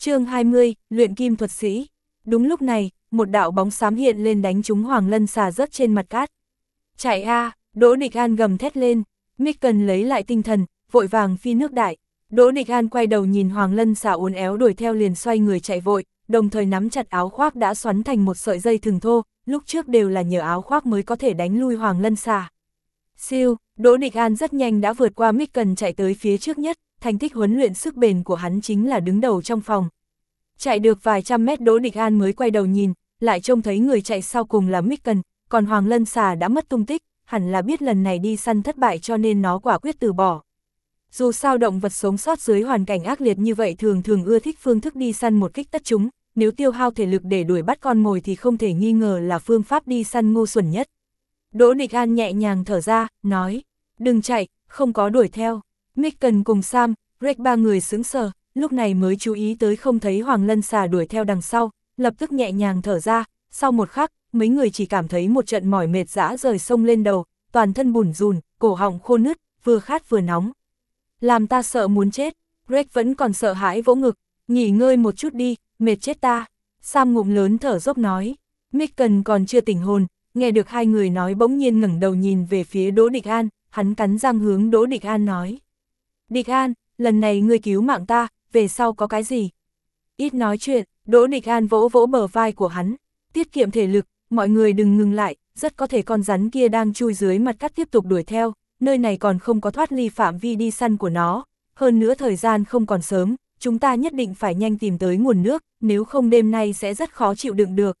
chương 20, luyện kim thuật sĩ. Đúng lúc này, một đạo bóng xám hiện lên đánh trúng Hoàng Lân xà rớt trên mặt cát. Chạy a, Đỗ Địch An gầm thét lên, mick cần lấy lại tinh thần, vội vàng phi nước đại. Đỗ Địch An quay đầu nhìn Hoàng Lân xà uốn éo đuổi theo liền xoay người chạy vội, đồng thời nắm chặt áo khoác đã xoắn thành một sợi dây thừng thô, lúc trước đều là nhờ áo khoác mới có thể đánh lui Hoàng Lân xà. Siêu, Đỗ Địch An rất nhanh đã vượt qua mick cần chạy tới phía trước nhất, thành tích huấn luyện sức bền của hắn chính là đứng đầu trong phòng. Chạy được vài trăm mét Đỗ Địch An mới quay đầu nhìn, lại trông thấy người chạy sau cùng là Micken, còn Hoàng Lân xà đã mất tung tích, hẳn là biết lần này đi săn thất bại cho nên nó quả quyết từ bỏ. Dù sao động vật sống sót dưới hoàn cảnh ác liệt như vậy thường thường ưa thích phương thức đi săn một kích tất chúng, nếu tiêu hao thể lực để đuổi bắt con mồi thì không thể nghi ngờ là phương pháp đi săn ngu xuẩn nhất. Đỗ Địch An nhẹ nhàng thở ra, nói, đừng chạy, không có đuổi theo. Micken cùng Sam, Greg ba người sững sờ, lúc này mới chú ý tới không thấy Hoàng Lân xà đuổi theo đằng sau, lập tức nhẹ nhàng thở ra, sau một khắc, mấy người chỉ cảm thấy một trận mỏi mệt dã rời sông lên đầu, toàn thân bùn rùn, cổ họng khô nứt, vừa khát vừa nóng. Làm ta sợ muốn chết, Greg vẫn còn sợ hãi vỗ ngực, nghỉ ngơi một chút đi, mệt chết ta. Sam ngụm lớn thở dốc nói, Micken còn chưa tỉnh hồn, nghe được hai người nói bỗng nhiên ngẩng đầu nhìn về phía Đỗ Địch An, hắn cắn răng hướng Đỗ Địch An nói. Địch An, lần này ngươi cứu mạng ta, về sau có cái gì? Ít nói chuyện, Đỗ Địch An vỗ vỗ bờ vai của hắn, tiết kiệm thể lực, mọi người đừng ngừng lại, rất có thể con rắn kia đang chui dưới mặt cắt tiếp tục đuổi theo, nơi này còn không có thoát ly phạm vi đi săn của nó, hơn nữa thời gian không còn sớm, chúng ta nhất định phải nhanh tìm tới nguồn nước, nếu không đêm nay sẽ rất khó chịu đựng được.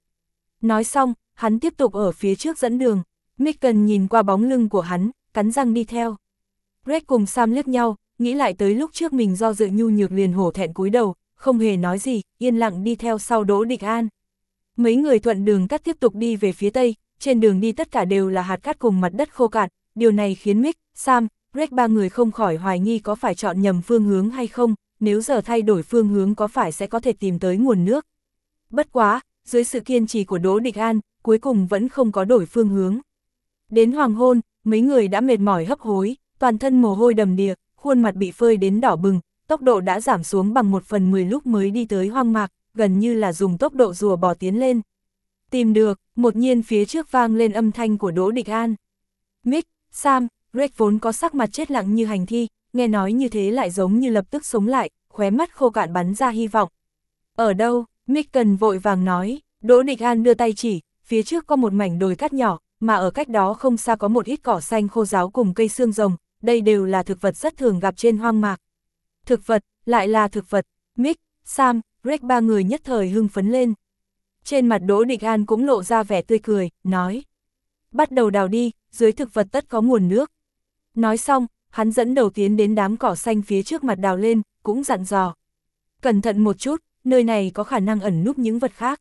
Nói xong, hắn tiếp tục ở phía trước dẫn đường, Micken nhìn qua bóng lưng của hắn, cắn răng đi theo. Greg cùng Sam liếc nhau, nghĩ lại tới lúc trước mình do dự nhu nhược liền hổ thẹn cúi đầu, không hề nói gì, yên lặng đi theo sau Đỗ Địch An. Mấy người thuận đường cắt tiếp tục đi về phía tây, trên đường đi tất cả đều là hạt cát cùng mặt đất khô cạn, điều này khiến Mick, Sam, Greg ba người không khỏi hoài nghi có phải chọn nhầm phương hướng hay không, nếu giờ thay đổi phương hướng có phải sẽ có thể tìm tới nguồn nước. Bất quá, dưới sự kiên trì của Đỗ Địch An, cuối cùng vẫn không có đổi phương hướng. Đến hoàng hôn, mấy người đã mệt mỏi hấp hối, toàn thân mồ hôi đầm đìa, khuôn mặt bị phơi đến đỏ bừng, tốc độ đã giảm xuống bằng một phần mười lúc mới đi tới hoang mạc, gần như là dùng tốc độ rùa bò tiến lên. Tìm được, một nhiên phía trước vang lên âm thanh của Đỗ Địch An. Mick, Sam, Greg vốn có sắc mặt chết lặng như hành thi, nghe nói như thế lại giống như lập tức sống lại, khóe mắt khô cạn bắn ra hy vọng. Ở đâu? Mick cần vội vàng nói, Đỗ Địch An đưa tay chỉ, phía trước có một mảnh đồi cát nhỏ, mà ở cách đó không xa có một ít cỏ xanh khô ráo cùng cây xương rồng, đây đều là thực vật rất thường gặp trên hoang mạc. Thực vật, lại là thực vật, Mick, Sam, Greg ba người nhất thời hưng phấn lên. Trên mặt Đỗ Địch An cũng lộ ra vẻ tươi cười, nói. Bắt đầu đào đi, dưới thực vật tất có nguồn nước. Nói xong, hắn dẫn đầu tiến đến đám cỏ xanh phía trước mặt đào lên, cũng dặn dò. Cẩn thận một chút, nơi này có khả năng ẩn núp những vật khác.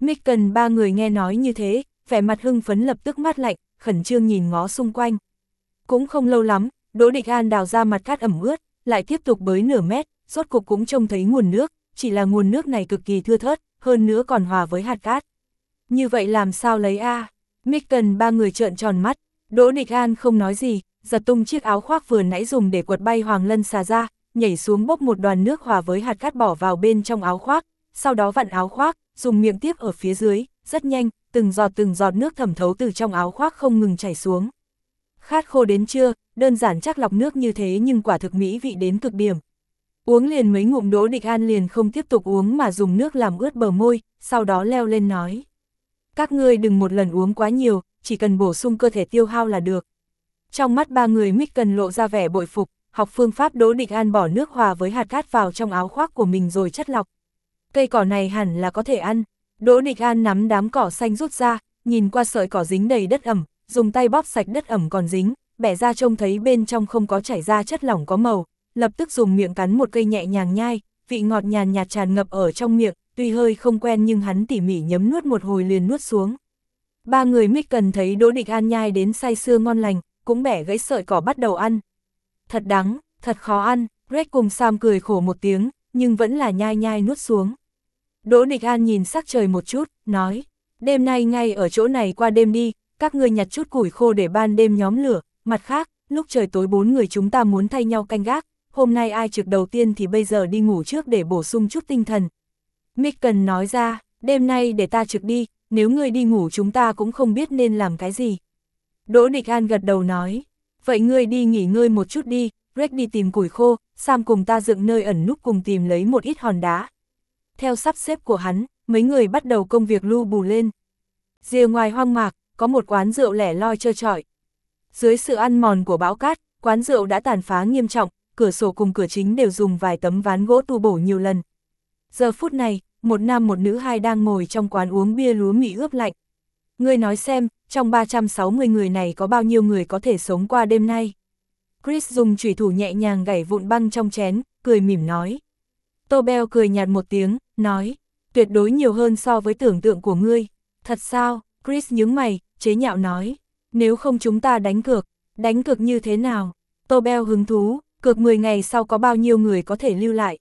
Micken ba người nghe nói như thế, vẻ mặt hưng phấn lập tức mát lạnh, khẩn trương nhìn ngó xung quanh. Cũng không lâu lắm, Đỗ Địch An đào ra mặt cát ẩm ướt, lại tiếp tục bới nửa mét, rốt cục cũng trông thấy nguồn nước, chỉ là nguồn nước này cực kỳ thưa thớt, hơn nữa còn hòa với hạt cát. Như vậy làm sao lấy A? À? Micken ba người trợn tròn mắt, Đỗ Địch An không nói gì, giật tung chiếc áo khoác vừa nãy dùng để quật bay Hoàng Lân xà ra, nhảy xuống bốc một đoàn nước hòa với hạt cát bỏ vào bên trong áo khoác, sau đó vặn áo khoác, dùng miệng tiếp ở phía dưới, rất nhanh, từng giọt từng giọt nước thẩm thấu từ trong áo khoác không ngừng chảy xuống. Khát khô đến chưa, đơn giản chắc lọc nước như thế nhưng quả thực mỹ vị đến cực điểm. Uống liền mấy ngụm đỗ địch an liền không tiếp tục uống mà dùng nước làm ướt bờ môi, sau đó leo lên nói. Các ngươi đừng một lần uống quá nhiều, chỉ cần bổ sung cơ thể tiêu hao là được. Trong mắt ba người mít cần lộ ra vẻ bội phục, học phương pháp đỗ địch an bỏ nước hòa với hạt cát vào trong áo khoác của mình rồi chất lọc. Cây cỏ này hẳn là có thể ăn. Đỗ địch an nắm đám cỏ xanh rút ra, nhìn qua sợi cỏ dính đầy đất ẩm, dùng tay bóp sạch đất ẩm còn dính, bẻ ra trông thấy bên trong không có chảy ra chất lỏng có màu, lập tức dùng miệng cắn một cây nhẹ nhàng nhai, vị ngọt nhàn nhạt tràn ngập ở trong miệng, tuy hơi không quen nhưng hắn tỉ mỉ nhấm nuốt một hồi liền nuốt xuống. Ba người mít cần thấy Đỗ Địch An nhai đến say sưa ngon lành, cũng bẻ gãy sợi cỏ bắt đầu ăn. Thật đắng, thật khó ăn, Greg cùng Sam cười khổ một tiếng, nhưng vẫn là nhai nhai nuốt xuống. Đỗ Địch An nhìn sắc trời một chút, nói, đêm nay ngay ở chỗ này qua đêm đi, các ngươi nhặt chút củi khô để ban đêm nhóm lửa, mặt khác, lúc trời tối bốn người chúng ta muốn thay nhau canh gác, hôm nay ai trực đầu tiên thì bây giờ đi ngủ trước để bổ sung chút tinh thần. Micken nói ra, đêm nay để ta trực đi, nếu ngươi đi ngủ chúng ta cũng không biết nên làm cái gì. Đỗ Địch An gật đầu nói, vậy ngươi đi nghỉ ngơi một chút đi, Greg đi tìm củi khô, Sam cùng ta dựng nơi ẩn núp cùng tìm lấy một ít hòn đá. Theo sắp xếp của hắn, mấy người bắt đầu công việc lưu bù lên. Rìa ngoài hoang mạc, có một quán rượu lẻ loi trơ trọi. Dưới sự ăn mòn của bão cát, quán rượu đã tàn phá nghiêm trọng, cửa sổ cùng cửa chính đều dùng vài tấm ván gỗ tu bổ nhiều lần. Giờ phút này, một nam một nữ hai đang ngồi trong quán uống bia lúa mì ướp lạnh. Ngươi nói xem, trong 360 người này có bao nhiêu người có thể sống qua đêm nay? Chris dùng chủy thủ nhẹ nhàng gảy vụn băng trong chén, cười mỉm nói. Tobel cười nhạt một tiếng, nói, tuyệt đối nhiều hơn so với tưởng tượng của ngươi. Thật sao? Chris nhướng mày, chế nhạo nói. Nếu không chúng ta đánh cược, đánh cược như thế nào? Tô Beo hứng thú, cược 10 ngày sau có bao nhiêu người có thể lưu lại?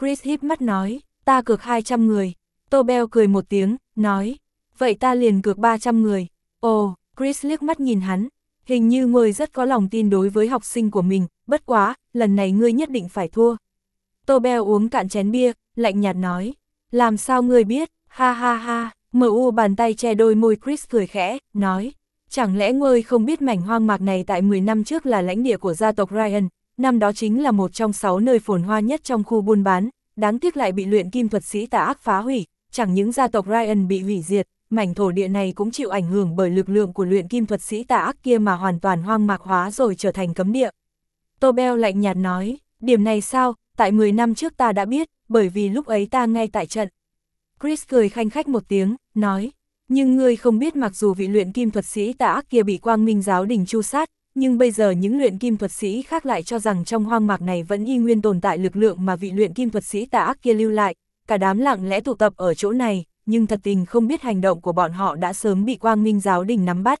Chris híp mắt nói, ta cược 200 người. Tô Beo cười một tiếng, nói, vậy ta liền cược 300 người. Ồ, Chris liếc mắt nhìn hắn, hình như ngươi rất có lòng tin đối với học sinh của mình, bất quá, lần này ngươi nhất định phải thua. Tô Beo uống cạn chén bia, lạnh nhạt nói, làm sao ngươi biết, ha ha ha, MU bàn tay che đôi môi Chris cười khẽ, nói, chẳng lẽ ngươi không biết mảnh hoang mạc này tại 10 năm trước là lãnh địa của gia tộc Ryan, năm đó chính là một trong 6 nơi phồn hoa nhất trong khu buôn bán, đáng tiếc lại bị luyện kim thuật sĩ tà ác phá hủy, chẳng những gia tộc Ryan bị hủy diệt, mảnh thổ địa này cũng chịu ảnh hưởng bởi lực lượng của luyện kim thuật sĩ tà ác kia mà hoàn toàn hoang mạc hóa rồi trở thành cấm địa. Tobel lạnh nhạt nói, điểm này sao, tại 10 năm trước ta đã biết, bởi vì lúc ấy ta ngay tại trận. Chris cười khanh khách một tiếng, nói, nhưng ngươi không biết mặc dù vị luyện kim thuật sĩ tà ác kia bị quang minh giáo đình chu sát, nhưng bây giờ những luyện kim thuật sĩ khác lại cho rằng trong hoang mạc này vẫn y nguyên tồn tại lực lượng mà vị luyện kim thuật sĩ tà ác kia lưu lại, cả đám lặng lẽ tụ tập ở chỗ này, nhưng thật tình không biết hành động của bọn họ đã sớm bị quang minh giáo đình nắm bắt.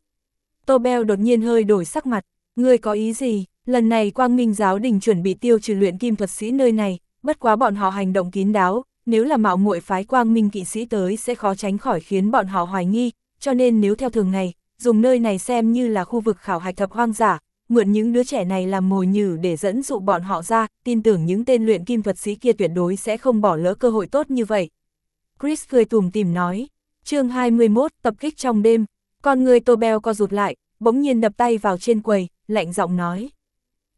Tô beo đột nhiên hơi đổi sắc mặt, ngươi có ý gì, lần này quang minh giáo đình chuẩn bị tiêu trừ luyện kim thuật sĩ nơi này, bất quá bọn họ hành động kín đáo, nếu là mạo muội phái quang minh kỵ sĩ tới sẽ khó tránh khỏi khiến bọn họ hoài nghi, cho nên nếu theo thường ngày, dùng nơi này xem như là khu vực khảo hạch thập hoang giả, mượn những đứa trẻ này làm mồi nhử để dẫn dụ bọn họ ra, tin tưởng những tên luyện kim thuật sĩ kia tuyệt đối sẽ không bỏ lỡ cơ hội tốt như vậy. Chris cười tùm tìm nói, chương 21 tập kích trong đêm, con người Tô co rụt lại, bỗng nhiên đập tay vào trên quầy, lạnh giọng nói.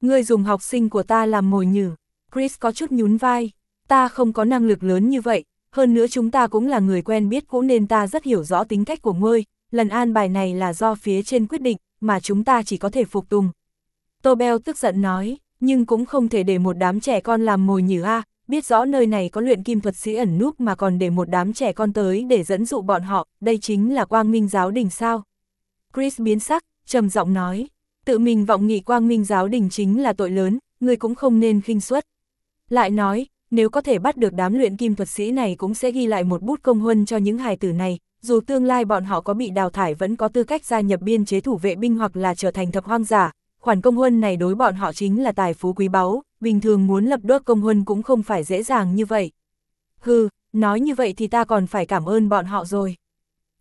Ngươi dùng học sinh của ta làm mồi nhử, Chris có chút nhún vai, ta không có năng lực lớn như vậy, hơn nữa chúng ta cũng là người quen biết cũ nên ta rất hiểu rõ tính cách của ngươi, lần an bài này là do phía trên quyết định, mà chúng ta chỉ có thể phục tùng. Tô Beo tức giận nói, nhưng cũng không thể để một đám trẻ con làm mồi nhử a, biết rõ nơi này có luyện kim thuật sĩ ẩn núp mà còn để một đám trẻ con tới để dẫn dụ bọn họ, đây chính là quang minh giáo đình sao. Chris biến sắc, trầm giọng nói, tự mình vọng nghị quang minh giáo đình chính là tội lớn, người cũng không nên khinh suất. Lại nói, nếu có thể bắt được đám luyện kim thuật sĩ này cũng sẽ ghi lại một bút công huân cho những hài tử này, dù tương lai bọn họ có bị đào thải vẫn có tư cách gia nhập biên chế thủ vệ binh hoặc là trở thành thập hoang giả, khoản công huân này đối bọn họ chính là tài phú quý báu, bình thường muốn lập đốt công huân cũng không phải dễ dàng như vậy. Hừ, nói như vậy thì ta còn phải cảm ơn bọn họ rồi.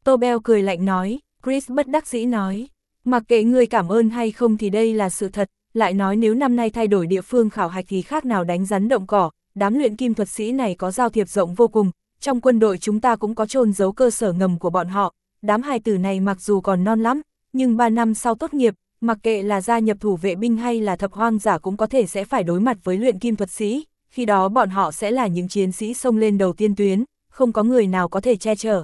Tô Bell cười lạnh nói, Chris bất đắc dĩ nói, mặc kệ người cảm ơn hay không thì đây là sự thật, lại nói nếu năm nay thay đổi địa phương khảo hạch thì khác nào đánh rắn động cỏ, đám luyện kim thuật sĩ này có giao thiệp rộng vô cùng, trong quân đội chúng ta cũng có trôn giấu cơ sở ngầm của bọn họ, đám hài tử này mặc dù còn non lắm, nhưng 3 năm sau tốt nghiệp, mặc kệ là gia nhập thủ vệ binh hay là thập hoang giả cũng có thể sẽ phải đối mặt với luyện kim thuật sĩ, khi đó bọn họ sẽ là những chiến sĩ xông lên đầu tiên tuyến, không có người nào có thể che chở.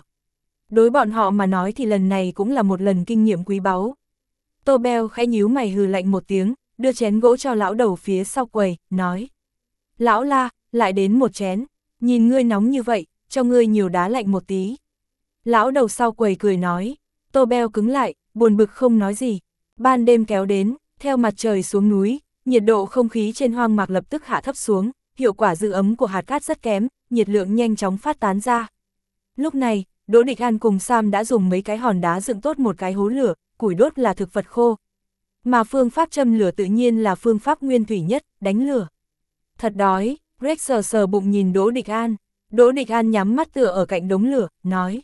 Đối bọn họ mà nói thì lần này cũng là một lần kinh nghiệm quý báu. Tô Bèo khẽ nhíu mày hừ lạnh một tiếng, đưa chén gỗ cho lão đầu phía sau quầy, nói. Lão la, lại đến một chén, nhìn ngươi nóng như vậy, cho ngươi nhiều đá lạnh một tí. Lão đầu sau quầy cười nói, Tô beo cứng lại, buồn bực không nói gì. Ban đêm kéo đến, theo mặt trời xuống núi, nhiệt độ không khí trên hoang mạc lập tức hạ thấp xuống, hiệu quả giữ ấm của hạt cát rất kém, nhiệt lượng nhanh chóng phát tán ra. Lúc này, Đỗ Địch An cùng Sam đã dùng mấy cái hòn đá dựng tốt một cái hố lửa, củi đốt là thực vật khô. Mà phương pháp châm lửa tự nhiên là phương pháp nguyên thủy nhất, đánh lửa. Thật đói, Greg sờ sờ bụng nhìn Đỗ Địch An. Đỗ Địch An nhắm mắt tựa ở cạnh đống lửa, nói.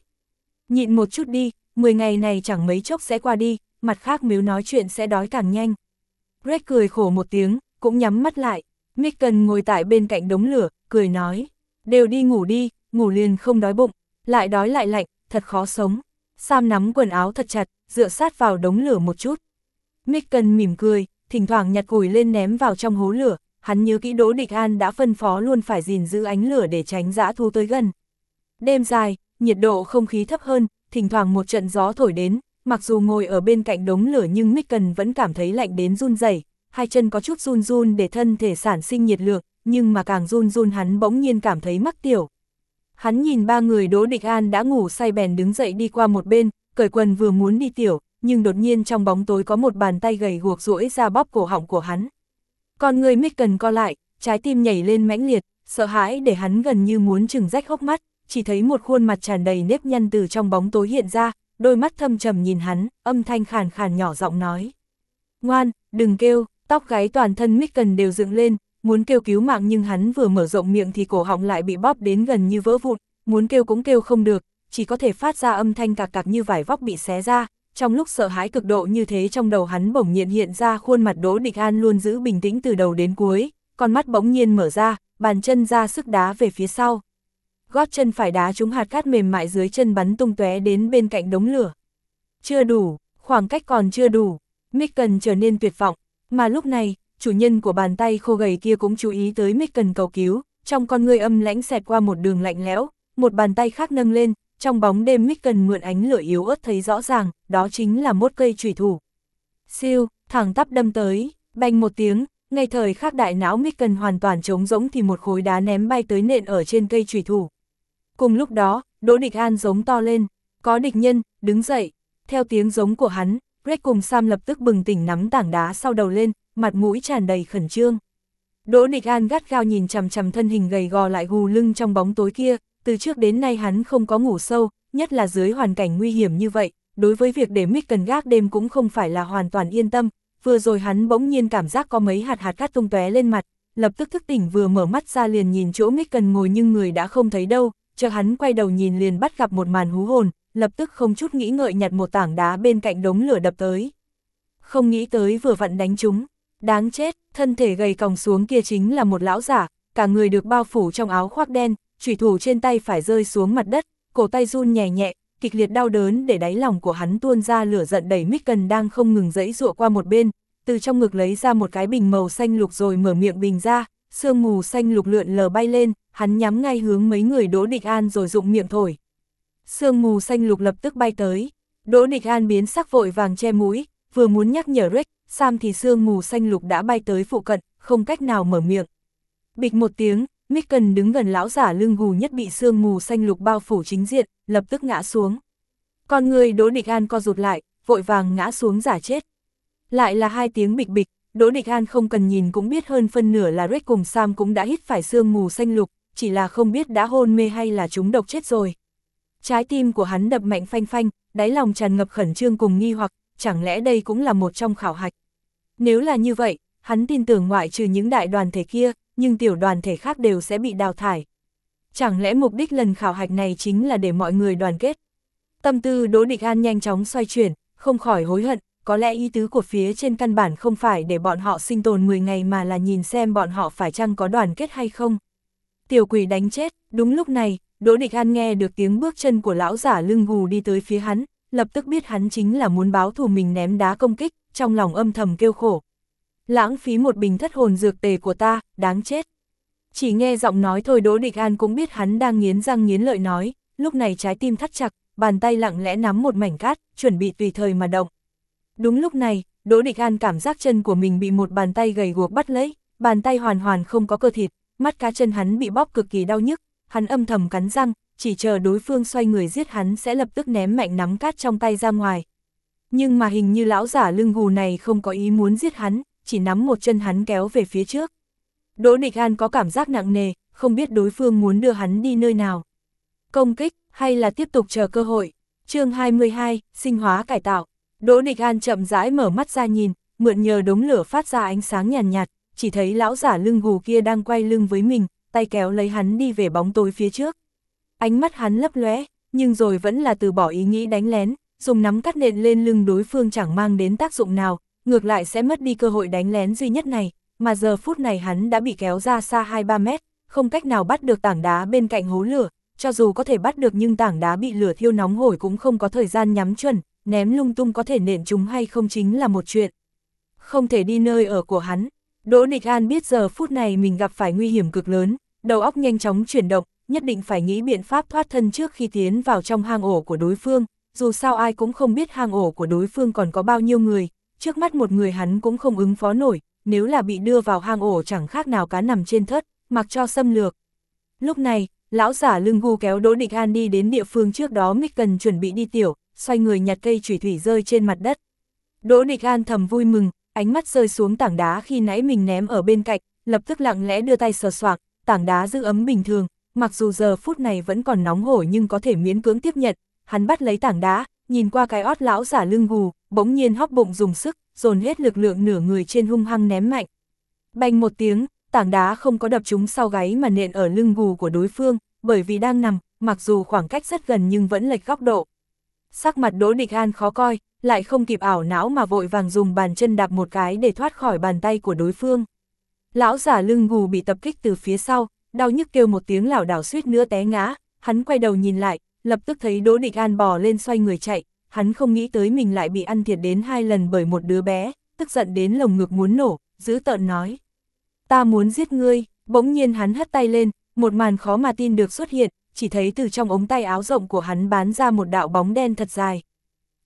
Nhịn một chút đi, 10 ngày này chẳng mấy chốc sẽ qua đi, mặt khác miếu nói chuyện sẽ đói càng nhanh. Greg cười khổ một tiếng, cũng nhắm mắt lại. Micken ngồi tại bên cạnh đống lửa, cười nói, đều đi ngủ đi, ngủ liền không đói bụng, lại đói lại lạnh, thật khó sống. Sam nắm quần áo thật chặt, dựa sát vào đống lửa một chút. Micken mỉm cười, thỉnh thoảng nhặt củi lên ném vào trong hố lửa, hắn nhớ kỹ Đỗ Địch An đã phân phó luôn phải gìn giữ ánh lửa để tránh dã thu tới gần. Đêm dài, nhiệt độ không khí thấp hơn, thỉnh thoảng một trận gió thổi đến, mặc dù ngồi ở bên cạnh đống lửa nhưng Micken vẫn cảm thấy lạnh đến run rẩy, hai chân có chút run run để thân thể sản sinh nhiệt lượng, nhưng mà càng run run hắn bỗng nhiên cảm thấy mắc tiểu. Hắn nhìn ba người Đỗ Địch An đã ngủ say bèn đứng dậy đi qua một bên, cởi quần vừa muốn đi tiểu, nhưng đột nhiên trong bóng tối có một bàn tay gầy guộc duỗi ra bóp cổ họng của hắn. Con người Micken co lại, trái tim nhảy lên mãnh liệt, sợ hãi để hắn gần như muốn chừng rách hốc mắt, chỉ thấy một khuôn mặt tràn đầy nếp nhăn từ trong bóng tối hiện ra, đôi mắt thâm trầm nhìn hắn, âm thanh khàn khàn nhỏ giọng nói. Ngoan, đừng kêu, tóc gáy toàn thân Micken đều dựng lên, muốn kêu cứu mạng nhưng hắn vừa mở rộng miệng thì cổ họng lại bị bóp đến gần như vỡ vụn, muốn kêu cũng kêu không được, chỉ có thể phát ra âm thanh cạc cạc như vải vóc bị xé ra. Trong lúc sợ hãi cực độ như thế trong đầu hắn bỗng nhiên hiện ra khuôn mặt Đỗ Địch An luôn giữ bình tĩnh từ đầu đến cuối, con mắt bỗng nhiên mở ra, bàn chân ra sức đá về phía sau. Gót chân phải đá trúng hạt cát mềm mại dưới chân bắn tung tóe đến bên cạnh đống lửa. Chưa đủ, khoảng cách còn chưa đủ, Micken trở nên tuyệt vọng, mà lúc này, chủ nhân của bàn tay khô gầy kia cũng chú ý tới Micken cầu cứu, trong con người âm lãnh xẹt qua một đường lạnh lẽo, một bàn tay khác nâng lên, trong bóng đêm Micken mượn ánh lửa yếu ớt thấy rõ ràng, đó chính là một cây trùy thủ. Siêu, thẳng tắp đâm tới, bành một tiếng, ngay thời khắc đại não Micken hoàn toàn trống rỗng thì một khối đá ném bay tới nện ở trên cây trùy thủ. Cùng lúc đó, Đỗ Địch An giống to lên, có địch nhân, đứng dậy, theo tiếng giống của hắn, Greg cùng Sam lập tức bừng tỉnh nắm tảng đá sau đầu lên, mặt mũi tràn đầy khẩn trương. Đỗ Địch An gắt gao nhìn chằm chằm thân hình gầy gò lại gù lưng trong bóng tối kia, từ trước đến nay hắn không có ngủ sâu, nhất là dưới hoàn cảnh nguy hiểm như vậy, đối với việc để mít cần gác đêm cũng không phải là hoàn toàn yên tâm, vừa rồi hắn bỗng nhiên cảm giác có mấy hạt hạt cát tung tóe lên mặt, lập tức thức tỉnh vừa mở mắt ra liền nhìn chỗ mít cần ngồi nhưng người đã không thấy đâu, chờ hắn quay đầu nhìn liền bắt gặp một màn hú hồn, lập tức không chút nghĩ ngợi nhặt một tảng đá bên cạnh đống lửa đập tới. Không nghĩ tới vừa vặn đánh chúng, đáng chết, thân thể gầy còng xuống kia chính là một lão giả, cả người được bao phủ trong áo khoác đen, chủy thủ trên tay phải rơi xuống mặt đất, cổ tay run nhẹ nhẹ, kịch liệt đau đớn để đáy lòng của hắn tuôn ra lửa giận đẩy Micken đang không ngừng dẫy dụa qua một bên, từ trong ngực lấy ra một cái bình màu xanh lục rồi mở miệng bình ra, sương mù xanh lục lượn lờ bay lên, hắn nhắm ngay hướng mấy người Đỗ Địch An rồi dụng miệng thổi. Sương mù xanh lục lập tức bay tới, Đỗ Địch An biến sắc vội vàng che mũi, vừa muốn nhắc nhở Rick, Sam thì sương mù xanh lục đã bay tới phụ cận, không cách nào mở miệng. Bịch một tiếng, Micken đứng gần lão giả lưng gù nhất bị sương mù xanh lục bao phủ chính diện, lập tức ngã xuống. Con người Đỗ Địch An co rụt lại, vội vàng ngã xuống giả chết. Lại là hai tiếng bịch bịch, Đỗ Địch An không cần nhìn cũng biết hơn phân nửa là Rick cùng Sam cũng đã hít phải sương mù xanh lục, chỉ là không biết đã hôn mê hay là chúng độc chết rồi. Trái tim của hắn đập mạnh phanh phanh, đáy lòng tràn ngập khẩn trương cùng nghi hoặc, chẳng lẽ đây cũng là một trong khảo hạch. Nếu là như vậy, hắn tin tưởng ngoại trừ những đại đoàn thể kia, nhưng tiểu đoàn thể khác đều sẽ bị đào thải. Chẳng lẽ mục đích lần khảo hạch này chính là để mọi người đoàn kết? Tâm tư Đỗ Địch An nhanh chóng xoay chuyển, không khỏi hối hận, có lẽ ý tứ của phía trên căn bản không phải để bọn họ sinh tồn 10 ngày mà là nhìn xem bọn họ phải chăng có đoàn kết hay không. Tiểu quỷ đánh chết, đúng lúc này, Đỗ Địch An nghe được tiếng bước chân của lão giả lưng gù đi tới phía hắn, lập tức biết hắn chính là muốn báo thù mình ném đá công kích, trong lòng âm thầm kêu khổ. Lãng phí một bình thất hồn dược tề của ta, đáng chết. Chỉ nghe giọng nói thôi Đỗ Địch An cũng biết hắn đang nghiến răng nghiến lợi nói, lúc này trái tim thắt chặt, bàn tay lặng lẽ nắm một mảnh cát, chuẩn bị tùy thời mà động. Đúng lúc này, Đỗ Địch An cảm giác chân của mình bị một bàn tay gầy guộc bắt lấy, bàn tay hoàn hoàn không có cơ thịt, mắt cá chân hắn bị bóp cực kỳ đau nhức, hắn âm thầm cắn răng, chỉ chờ đối phương xoay người giết hắn sẽ lập tức ném mạnh nắm cát trong tay ra ngoài. Nhưng mà hình như lão giả lưng gù này không có ý muốn giết hắn, chỉ nắm một chân hắn kéo về phía trước. Đỗ Địch An có cảm giác nặng nề, không biết đối phương muốn đưa hắn đi nơi nào. Công kích, hay là tiếp tục chờ cơ hội. chương 22, sinh hóa cải tạo. Đỗ Địch An chậm rãi mở mắt ra nhìn, mượn nhờ đống lửa phát ra ánh sáng nhàn nhạt, nhạt, chỉ thấy lão giả lưng gù kia đang quay lưng với mình, tay kéo lấy hắn đi về bóng tối phía trước. Ánh mắt hắn lấp lóe, nhưng rồi vẫn là từ bỏ ý nghĩ đánh lén, dùng nắm cắt nện lên lưng đối phương chẳng mang đến tác dụng nào, ngược lại sẽ mất đi cơ hội đánh lén duy nhất này, mà giờ phút này hắn đã bị kéo ra xa 2-3 mét, không cách nào bắt được tảng đá bên cạnh hố lửa, cho dù có thể bắt được nhưng tảng đá bị lửa thiêu nóng hổi cũng không có thời gian nhắm chuẩn, ném lung tung có thể nện chúng hay không chính là một chuyện. Không thể đi nơi ở của hắn. Đỗ Địch An biết giờ phút này mình gặp phải nguy hiểm cực lớn, đầu óc nhanh chóng chuyển động, nhất định phải nghĩ biện pháp thoát thân trước khi tiến vào trong hang ổ của đối phương, dù sao ai cũng không biết hang ổ của đối phương còn có bao nhiêu người, trước mắt một người hắn cũng không ứng phó nổi, nếu là bị đưa vào hang ổ chẳng khác nào cá nằm trên thớt, mặc cho xâm lược. Lúc này, lão giả lưng gu kéo Đỗ Địch An đi đến địa phương trước đó mít cần chuẩn bị đi tiểu, xoay người nhặt cây chủy thủy rơi trên mặt đất. Đỗ Địch An thầm vui mừng, ánh mắt rơi xuống tảng đá khi nãy mình ném ở bên cạnh, lập tức lặng lẽ đưa tay sờ soạc, tảng đá giữ ấm bình thường, mặc dù giờ phút này vẫn còn nóng hổi nhưng có thể miễn cưỡng tiếp nhận, hắn bắt lấy tảng đá, nhìn qua cái ót lão giả lưng gù, bỗng nhiên hóp bụng dùng sức, dồn hết lực lượng nửa người trên hung hăng ném mạnh. Bành một tiếng, tảng đá không có đập chúng sau gáy mà nện ở lưng gù của đối phương, bởi vì đang nằm, mặc dù khoảng cách rất gần nhưng vẫn lệch góc độ. Sắc mặt Đỗ Địch An khó coi, lại không kịp ảo não mà vội vàng dùng bàn chân đạp một cái để thoát khỏi bàn tay của đối phương. Lão giả lưng gù bị tập kích từ phía sau, đau nhức kêu một tiếng lảo đảo suýt nữa té ngã, hắn quay đầu nhìn lại, lập tức thấy Đỗ Địch An bò lên xoay người chạy, hắn không nghĩ tới mình lại bị ăn thiệt đến hai lần bởi một đứa bé, tức giận đến lồng ngực muốn nổ, giữ tợn nói. Ta muốn giết ngươi, bỗng nhiên hắn hất tay lên, một màn khó mà tin được xuất hiện, chỉ thấy từ trong ống tay áo rộng của hắn bán ra một đạo bóng đen thật dài.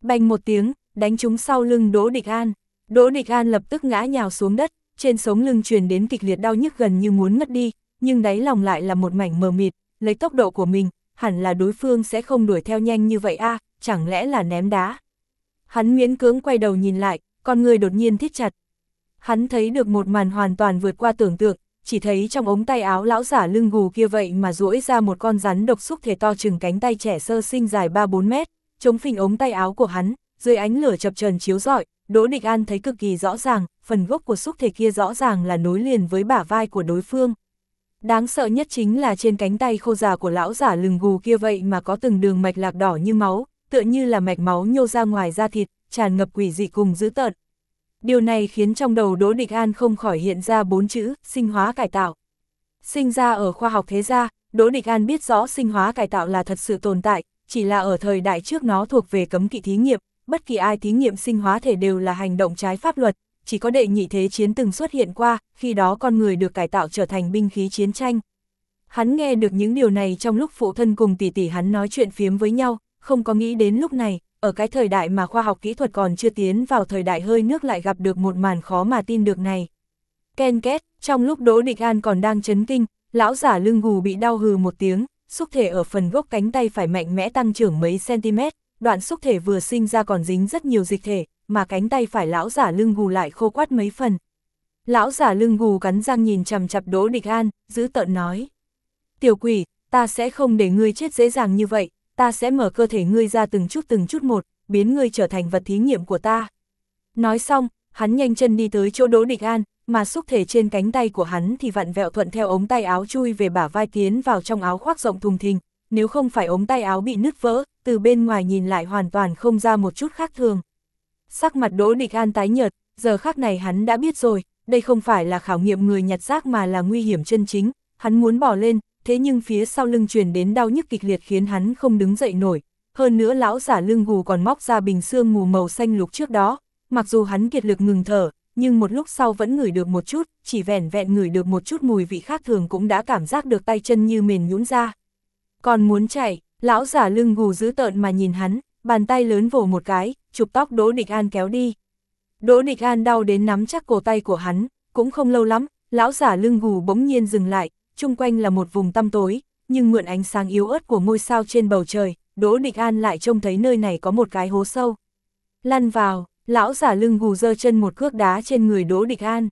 Bành một tiếng, đánh trúng sau lưng Đỗ Địch An. Đỗ Địch An lập tức ngã nhào xuống đất, trên sống lưng truyền đến kịch liệt đau nhức gần như muốn ngất đi, nhưng đáy lòng lại là một mảnh mờ mịt, lấy tốc độ của mình, hẳn là đối phương sẽ không đuổi theo nhanh như vậy a, chẳng lẽ là ném đá. Hắn miễn cưỡng quay đầu nhìn lại, con người đột nhiên thiết chặt. Hắn thấy được một màn hoàn toàn vượt qua tưởng tượng, chỉ thấy trong ống tay áo lão giả lưng gù kia vậy mà duỗi ra một con rắn độc xúc thể to chừng cánh tay trẻ sơ sinh dài 3-4 mét, chống phình ống tay áo của hắn, dưới ánh lửa chập trần chiếu rọi, Đỗ Địch An thấy cực kỳ rõ ràng, phần gốc của xúc thể kia rõ ràng là nối liền với bả vai của đối phương. Đáng sợ nhất chính là trên cánh tay khô già của lão giả lừng gù kia vậy mà có từng đường mạch lạc đỏ như máu, tựa như là mạch máu nhô ra ngoài da thịt, tràn ngập quỷ dị cùng dữ tợn. Điều này khiến trong đầu Đỗ Địch An không khỏi hiện ra bốn chữ, sinh hóa cải tạo. Sinh ra ở khoa học thế gia, Đỗ Địch An biết rõ sinh hóa cải tạo là thật sự tồn tại, chỉ là ở thời đại trước nó thuộc về cấm kỵ thí nghiệm, bất kỳ ai thí nghiệm sinh hóa thể đều là hành động trái pháp luật, chỉ có đệ nhị thế chiến từng xuất hiện qua, khi đó con người được cải tạo trở thành binh khí chiến tranh. Hắn nghe được những điều này trong lúc phụ thân cùng tỷ tỷ hắn nói chuyện phiếm với nhau, không có nghĩ đến lúc này, ở cái thời đại mà khoa học kỹ thuật còn chưa tiến vào thời đại hơi nước lại gặp được một màn khó mà tin được này. Ken két, trong lúc Đỗ Địch An còn đang chấn kinh, lão giả lưng gù bị đau hừ một tiếng, xúc thể ở phần gốc cánh tay phải mạnh mẽ tăng trưởng mấy cm, đoạn xúc thể vừa sinh ra còn dính rất nhiều dịch thể, mà cánh tay phải lão giả lưng gù lại khô quát mấy phần. Lão giả lưng gù cắn răng nhìn chằm chặp Đỗ Địch An, giữ tợn nói. Tiểu quỷ, ta sẽ không để ngươi chết dễ dàng như vậy, ta sẽ mở cơ thể ngươi ra từng chút từng chút một, biến ngươi trở thành vật thí nghiệm của ta. Nói xong, hắn nhanh chân đi tới chỗ Đỗ Địch An, mà xúc thể trên cánh tay của hắn thì vặn vẹo thuận theo ống tay áo chui về bả vai tiến vào trong áo khoác rộng thùng thình, nếu không phải ống tay áo bị nứt vỡ, từ bên ngoài nhìn lại hoàn toàn không ra một chút khác thường. Sắc mặt Đỗ Địch An tái nhợt, giờ khác này hắn đã biết rồi, đây không phải là khảo nghiệm người nhặt rác mà là nguy hiểm chân chính, hắn muốn bỏ lên, thế nhưng phía sau lưng truyền đến đau nhức kịch liệt khiến hắn không đứng dậy nổi, hơn nữa lão giả lưng gù còn móc ra bình xương mù màu xanh lục trước đó, mặc dù hắn kiệt lực ngừng thở, nhưng một lúc sau vẫn ngửi được một chút, chỉ vẻn vẹn ngửi được một chút mùi vị khác thường cũng đã cảm giác được tay chân như mềm nhũn ra. Còn muốn chạy, lão giả lưng gù giữ tợn mà nhìn hắn, bàn tay lớn vồ một cái, chụp tóc Đỗ Địch An kéo đi. Đỗ Địch An đau đến nắm chắc cổ tay của hắn, cũng không lâu lắm, lão giả lưng gù bỗng nhiên dừng lại, chung quanh là một vùng tăm tối, nhưng mượn ánh sáng yếu ớt của ngôi sao trên bầu trời, Đỗ Địch An lại trông thấy nơi này có một cái hố sâu. Lăn vào, lão giả lưng gù dơ chân một cước đá trên người Đỗ Địch An.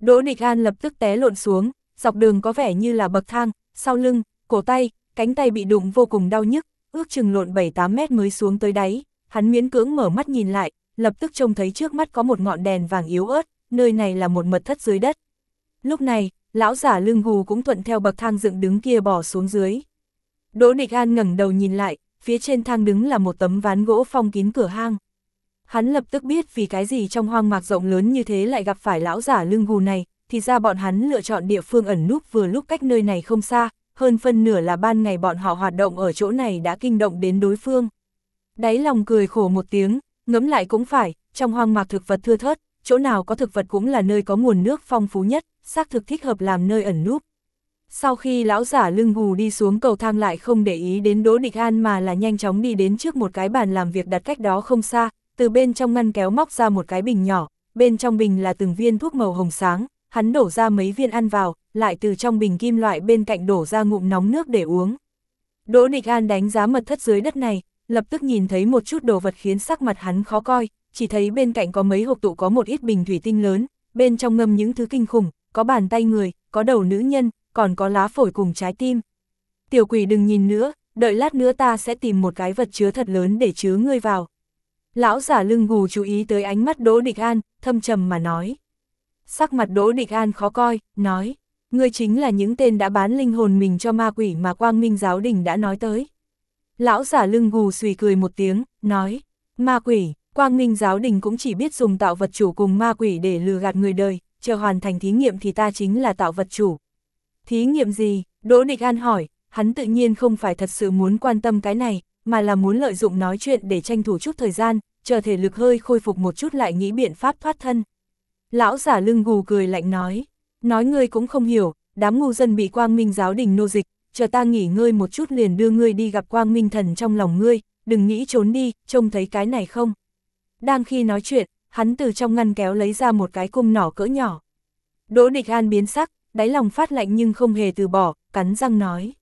Đỗ Địch An lập tức té lộn xuống, dọc đường có vẻ như là bậc thang, sau lưng, cổ tay, cánh tay bị đụng vô cùng đau nhức, ước chừng lộn 7-8 mét mới xuống tới đáy, hắn miễn cưỡng mở mắt nhìn lại, lập tức trông thấy trước mắt có một ngọn đèn vàng yếu ớt, nơi này là một mật thất dưới đất. Lúc này, lão giả lưng gù cũng thuận theo bậc thang dựng đứng kia bỏ xuống dưới. Đỗ Địch An ngẩng đầu nhìn lại, phía trên thang đứng là một tấm ván gỗ phong kín cửa hang. Hắn lập tức biết vì cái gì trong hoang mạc rộng lớn như thế lại gặp phải lão giả lưng gù này, thì ra bọn hắn lựa chọn địa phương ẩn núp vừa lúc cách nơi này không xa, hơn phân nửa là ban ngày bọn họ hoạt động ở chỗ này đã kinh động đến đối phương. Đáy lòng cười khổ một tiếng, ngẫm lại cũng phải, trong hoang mạc thực vật thưa thớt, chỗ nào có thực vật cũng là nơi có nguồn nước phong phú nhất, xác thực thích hợp làm nơi ẩn núp. Sau khi lão giả lưng gù đi xuống cầu thang lại không để ý đến Đỗ Địch An mà là nhanh chóng đi đến trước một cái bàn làm việc đặt cách đó không xa, từ bên trong ngăn kéo móc ra một cái bình nhỏ, bên trong bình là từng viên thuốc màu hồng sáng, hắn đổ ra mấy viên ăn vào, lại từ trong bình kim loại bên cạnh đổ ra ngụm nóng nước để uống. Đỗ Địch An đánh giá mật thất dưới đất này, lập tức nhìn thấy một chút đồ vật khiến sắc mặt hắn khó coi, chỉ thấy bên cạnh có mấy hộp tụ có một ít bình thủy tinh lớn, bên trong ngâm những thứ kinh khủng, có bàn tay người, có đầu nữ nhân, còn có lá phổi cùng trái tim. Tiểu quỷ đừng nhìn nữa, đợi lát nữa ta sẽ tìm một cái vật chứa thật lớn để chứa ngươi vào. Lão giả lưng gù chú ý tới ánh mắt Đỗ Địch An, thâm trầm mà nói. Sắc mặt Đỗ Địch An khó coi, nói, ngươi chính là những tên đã bán linh hồn mình cho ma quỷ mà Quang Minh Giáo Đình đã nói tới. Lão giả lưng gù xùy cười một tiếng, nói, ma quỷ, Quang Minh Giáo Đình cũng chỉ biết dùng tạo vật chủ cùng ma quỷ để lừa gạt người đời, chờ hoàn thành thí nghiệm thì ta chính là tạo vật chủ. Thí nghiệm gì? Đỗ Địch An hỏi, hắn tự nhiên không phải thật sự muốn quan tâm cái này, mà là muốn lợi dụng nói chuyện để tranh thủ chút thời gian, chờ thể lực hơi khôi phục một chút lại nghĩ biện pháp thoát thân. Lão giả lưng gù cười lạnh nói, nói ngươi cũng không hiểu, đám ngu dân bị quang minh giáo đình nô dịch, chờ ta nghỉ ngơi một chút liền đưa ngươi đi gặp quang minh thần trong lòng ngươi, đừng nghĩ trốn đi, trông thấy cái này không. Đang khi nói chuyện, hắn từ trong ngăn kéo lấy ra một cái cung nỏ cỡ nhỏ. Đỗ địch an biến sắc, đáy lòng phát lạnh nhưng không hề từ bỏ, cắn răng nói.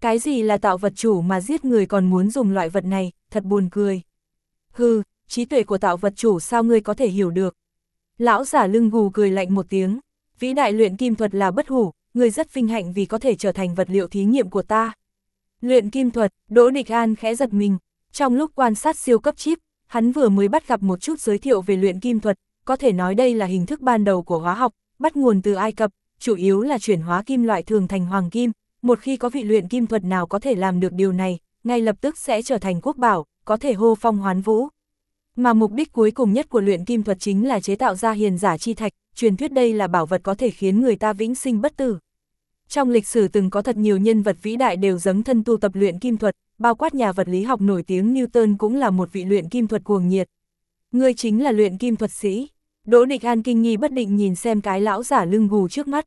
Cái gì là tạo vật chủ mà giết người còn muốn dùng loại vật này, thật buồn cười. Hừ, trí tuệ của tạo vật chủ sao ngươi có thể hiểu được. Lão giả lưng gù cười lạnh một tiếng, vĩ đại luyện kim thuật là bất hủ, ngươi rất vinh hạnh vì có thể trở thành vật liệu thí nghiệm của ta. Luyện kim thuật, Đỗ Địch An khẽ giật mình, trong lúc quan sát siêu cấp chip, hắn vừa mới bắt gặp một chút giới thiệu về luyện kim thuật, có thể nói đây là hình thức ban đầu của hóa học, bắt nguồn từ Ai Cập, chủ yếu là chuyển hóa kim loại thường thành hoàng kim, một khi có vị luyện kim thuật nào có thể làm được điều này, ngay lập tức sẽ trở thành quốc bảo, có thể hô phong hoán vũ. Mà mục đích cuối cùng nhất của luyện kim thuật chính là chế tạo ra hiền giả chi thạch, truyền thuyết đây là bảo vật có thể khiến người ta vĩnh sinh bất tử. Trong lịch sử từng có thật nhiều nhân vật vĩ đại đều dấn thân tu tập luyện kim thuật, bao quát nhà vật lý học nổi tiếng Newton cũng là một vị luyện kim thuật cuồng nhiệt. Ngươi chính là luyện kim thuật sĩ. Đỗ Địch An kinh nghi bất định nhìn xem cái lão giả lưng gù trước mắt.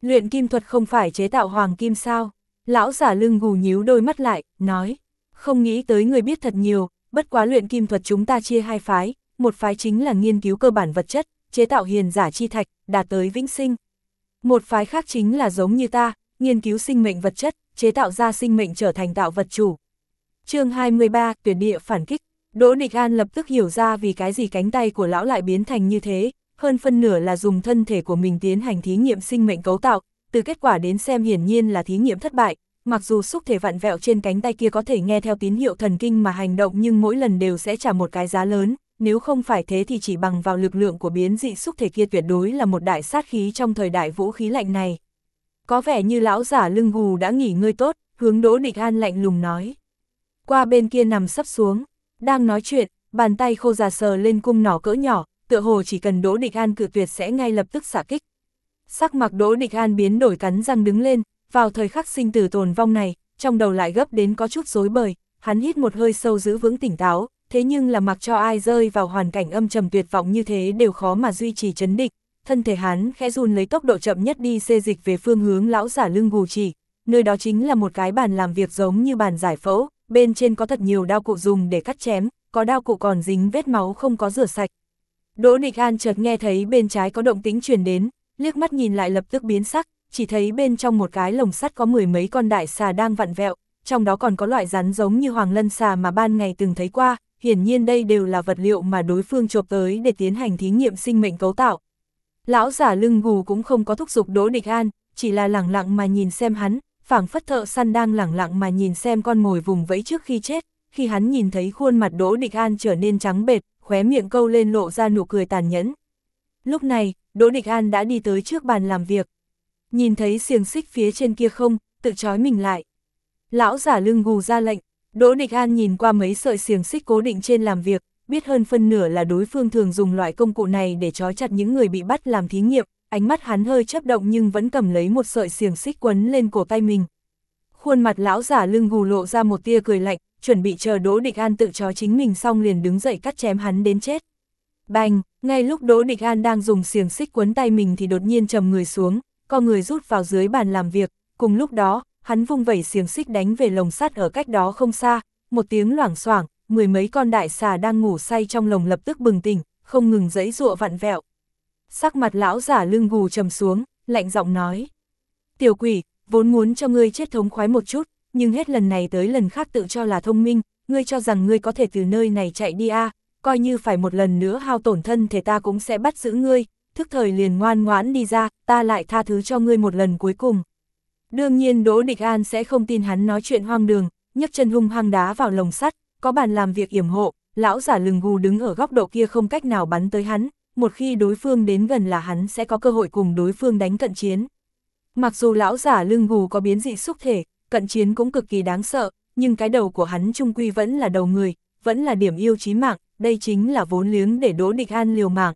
Luyện kim thuật không phải chế tạo hoàng kim sao? Lão giả lưng gù nhíu đôi mắt lại, nói. Không nghĩ tới người biết thật nhiều, bất quá luyện kim thuật chúng ta chia hai phái, một phái chính là nghiên cứu cơ bản vật chất, chế tạo hiền giả chi thạch, đạt tới vĩnh sinh. Một phái khác chính là giống như ta, nghiên cứu sinh mệnh vật chất, chế tạo ra sinh mệnh trở thành tạo vật chủ chương 23, tuyển địa phản kích, Đỗ Địch An lập tức hiểu ra vì cái gì cánh tay của lão lại biến thành như thế, hơn phân nửa là dùng thân thể của mình tiến hành thí nghiệm sinh mệnh cấu tạo, từ kết quả đến xem hiển nhiên là thí nghiệm thất bại, mặc dù xúc thể vặn vẹo trên cánh tay kia có thể nghe theo tín hiệu thần kinh mà hành động nhưng mỗi lần đều sẽ trả một cái giá lớn, nếu không phải thế thì chỉ bằng vào lực lượng của biến dị xúc thể kia tuyệt đối là một đại sát khí trong thời đại vũ khí lạnh này. Có vẻ như lão giả lưng gù đã nghỉ ngơi tốt, hướng Đỗ Địch An lạnh lùng nói. Qua bên kia nằm sắp xuống, đang nói chuyện, bàn tay khô già sờ lên cung nỏ cỡ nhỏ, tựa hồ chỉ cần Đỗ Địch An cự tuyệt sẽ ngay lập tức xả kích. Sắc mặt Đỗ Địch An biến đổi cắn răng đứng lên, vào thời khắc sinh tử tồn vong này, trong đầu lại gấp đến có chút rối bời, hắn hít một hơi sâu giữ vững tỉnh táo, thế nhưng là mặc cho ai rơi vào hoàn cảnh âm trầm tuyệt vọng như thế đều khó mà duy trì chấn định, thân thể hắn khẽ run lấy tốc độ chậm nhất đi xê dịch về phương hướng lão giả lưng gù chỉ, nơi đó chính là một cái bàn làm việc giống như bàn giải phẫu, bên trên có thật nhiều đao cụ dùng để cắt chém, có đao cụ còn dính vết máu không có rửa sạch. Đỗ Địch An chợt nghe thấy bên trái có động tĩnh truyền đến, liếc mắt nhìn lại lập tức biến sắc, chỉ thấy bên trong một cái lồng sắt có mười mấy con đại xà đang vặn vẹo, trong đó còn có loại rắn giống như hoàng lân xà mà ban ngày từng thấy qua, hiển nhiên đây đều là vật liệu mà đối phương chộp tới để tiến hành thí nghiệm sinh mệnh cấu tạo. Lão giả lưng gù cũng không có thúc giục Đỗ Địch An, chỉ là lẳng lặng mà nhìn xem hắn, phảng phất thợ săn đang lẳng lặng mà nhìn xem con mồi vùng vẫy trước khi chết, khi hắn nhìn thấy khuôn mặt Đỗ Địch An trở nên trắng bệt, khóe miệng câu lên lộ ra nụ cười tàn nhẫn. Lúc này, Đỗ Địch An đã đi tới trước bàn làm việc. Nhìn thấy xiềng xích phía trên kia không, tự trói mình lại. Lão giả lưng gù ra lệnh, Đỗ Địch An nhìn qua mấy sợi xiềng xích cố định trên làm việc, biết hơn phân nửa là đối phương thường dùng loại công cụ này để trói chặt những người bị bắt làm thí nghiệm, ánh mắt hắn hơi chấp động nhưng vẫn cầm lấy một sợi xiềng xích quấn lên cổ tay mình. Khuôn mặt lão giả lưng gù lộ ra một tia cười lạnh, chuẩn bị chờ Đỗ Địch An tự chó chính mình xong liền đứng dậy cắt chém hắn đến chết. Bành, ngay lúc Đỗ Địch An đang dùng xiềng xích quấn tay mình thì đột nhiên trầm người xuống, con người rút vào dưới bàn làm việc, cùng lúc đó, hắn vung vẩy xiềng xích đánh về lồng sắt ở cách đó không xa, một tiếng loảng xoảng, mười mấy con đại xà đang ngủ say trong lồng lập tức bừng tỉnh, không ngừng giãy giụa vặn vẹo. Sắc mặt lão giả lưng gù trầm xuống, lạnh giọng nói: "Tiểu quỷ, vốn muốn cho ngươi chết thống khoái một chút, nhưng hết lần này tới lần khác tự cho là thông minh, ngươi cho rằng ngươi có thể từ nơi này chạy đi à, coi như phải một lần nữa hao tổn thân thể ta cũng sẽ bắt giữ ngươi, thức thời liền ngoan ngoãn đi ra, ta lại tha thứ cho ngươi một lần cuối cùng. Đương nhiên Đỗ Địch An sẽ không tin hắn nói chuyện hoang đường, nhấc chân hung hăng đá vào lồng sắt, có bàn làm việc yểm hộ, lão giả lừng gù đứng ở góc độ kia không cách nào bắn tới hắn, một khi đối phương đến gần là hắn sẽ có cơ hội cùng đối phương đánh cận chiến. Mặc dù lão giả lưng gù có biến dị xúc thể, cận chiến cũng cực kỳ đáng sợ, nhưng cái đầu của hắn trung quy vẫn là đầu người, vẫn là điểm yêu chí mạng, đây chính là vốn liếng để đỗ địch an liều mạng.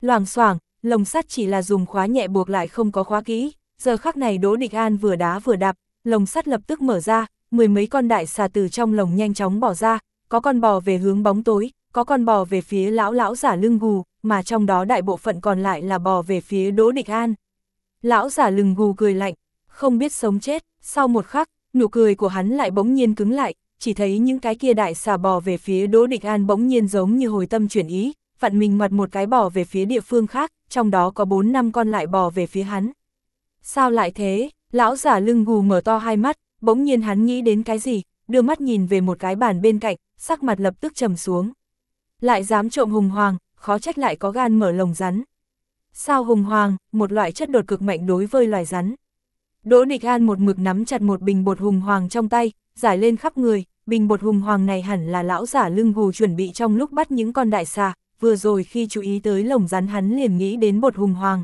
Loảng xoảng, lồng sắt chỉ là dùng khóa nhẹ buộc lại không có khóa kỹ, giờ khắc này đỗ địch an vừa đá vừa đạp, lồng sắt lập tức mở ra, mười mấy con đại xà từ trong lồng nhanh chóng bỏ ra, có con bò về hướng bóng tối, có con bò về phía lão lão giả lưng gù, mà trong đó đại bộ phận còn lại là bò về phía đỗ địch an. Lão giả lưng gù cười lạnh, không biết sống chết, sau một khắc, nụ cười của hắn lại bỗng nhiên cứng lại, chỉ thấy những cái kia đại xà bò về phía Đỗ Địch An bỗng nhiên giống như hồi tâm chuyển ý, vặn mình mặt một cái bò về phía địa phương khác, trong đó có 4 năm con lại bò về phía hắn. Sao lại thế? Lão giả lưng gù mở to hai mắt, bỗng nhiên hắn nghĩ đến cái gì, đưa mắt nhìn về một cái bàn bên cạnh, sắc mặt lập tức trầm xuống. Lại dám trộm hùng hoàng, khó trách lại có gan mở lồng rắn. Sao hùng hoàng, một loại chất đột cực mạnh đối với loài rắn. Đỗ Địch An một mực nắm chặt một bình bột hùng hoàng trong tay, giải lên khắp người, bình bột hùng hoàng này hẳn là lão giả lưng gù chuẩn bị trong lúc bắt những con đại xà, vừa rồi khi chú ý tới lồng rắn hắn liền nghĩ đến bột hùng hoàng.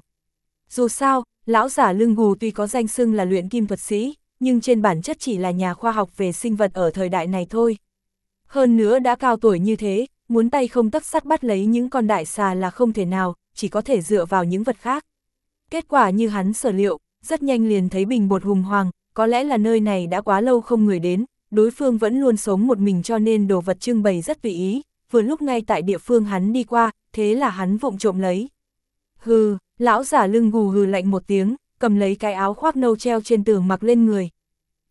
Dù sao, lão giả lưng gù tuy có danh xưng là luyện kim thuật sĩ, nhưng trên bản chất chỉ là nhà khoa học về sinh vật ở thời đại này thôi. Hơn nữa đã cao tuổi như thế, muốn tay không tắc sắt bắt lấy những con đại xà là không thể nào, chỉ có thể dựa vào những vật khác. Kết quả như hắn sở liệu, rất nhanh liền thấy bình bột hùng hoàng, có lẽ là nơi này đã quá lâu không người đến, đối phương vẫn luôn sống một mình cho nên đồ vật trưng bày rất tùy ý, vừa lúc ngay tại địa phương hắn đi qua, thế là hắn vụng trộm lấy. Hừ, lão giả lưng gù hừ lạnh một tiếng, cầm lấy cái áo khoác nâu treo trên tường mặc lên người.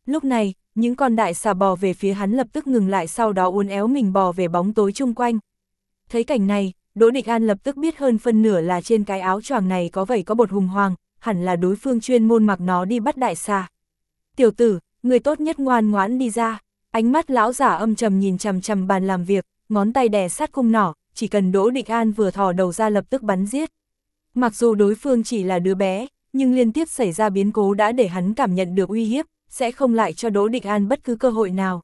Lúc này, những con đại xà bò về phía hắn lập tức ngừng lại sau đó uốn éo mình bò về bóng tối chung quanh. Thấy cảnh này, Đỗ Địch An lập tức biết hơn phân nửa là trên cái áo choàng này có vẩy có bột hùng hoàng, hẳn là đối phương chuyên môn mặc nó đi bắt đại xà. Tiểu tử, người tốt nhất ngoan ngoãn đi ra, ánh mắt lão giả âm trầm nhìn chằm chằm bàn làm việc, ngón tay đè sát cung nỏ, chỉ cần Đỗ Địch An vừa thò đầu ra lập tức bắn giết. Mặc dù đối phương chỉ là đứa bé, nhưng liên tiếp xảy ra biến cố đã để hắn cảm nhận được uy hiếp, sẽ không lại cho Đỗ Địch An bất cứ cơ hội nào.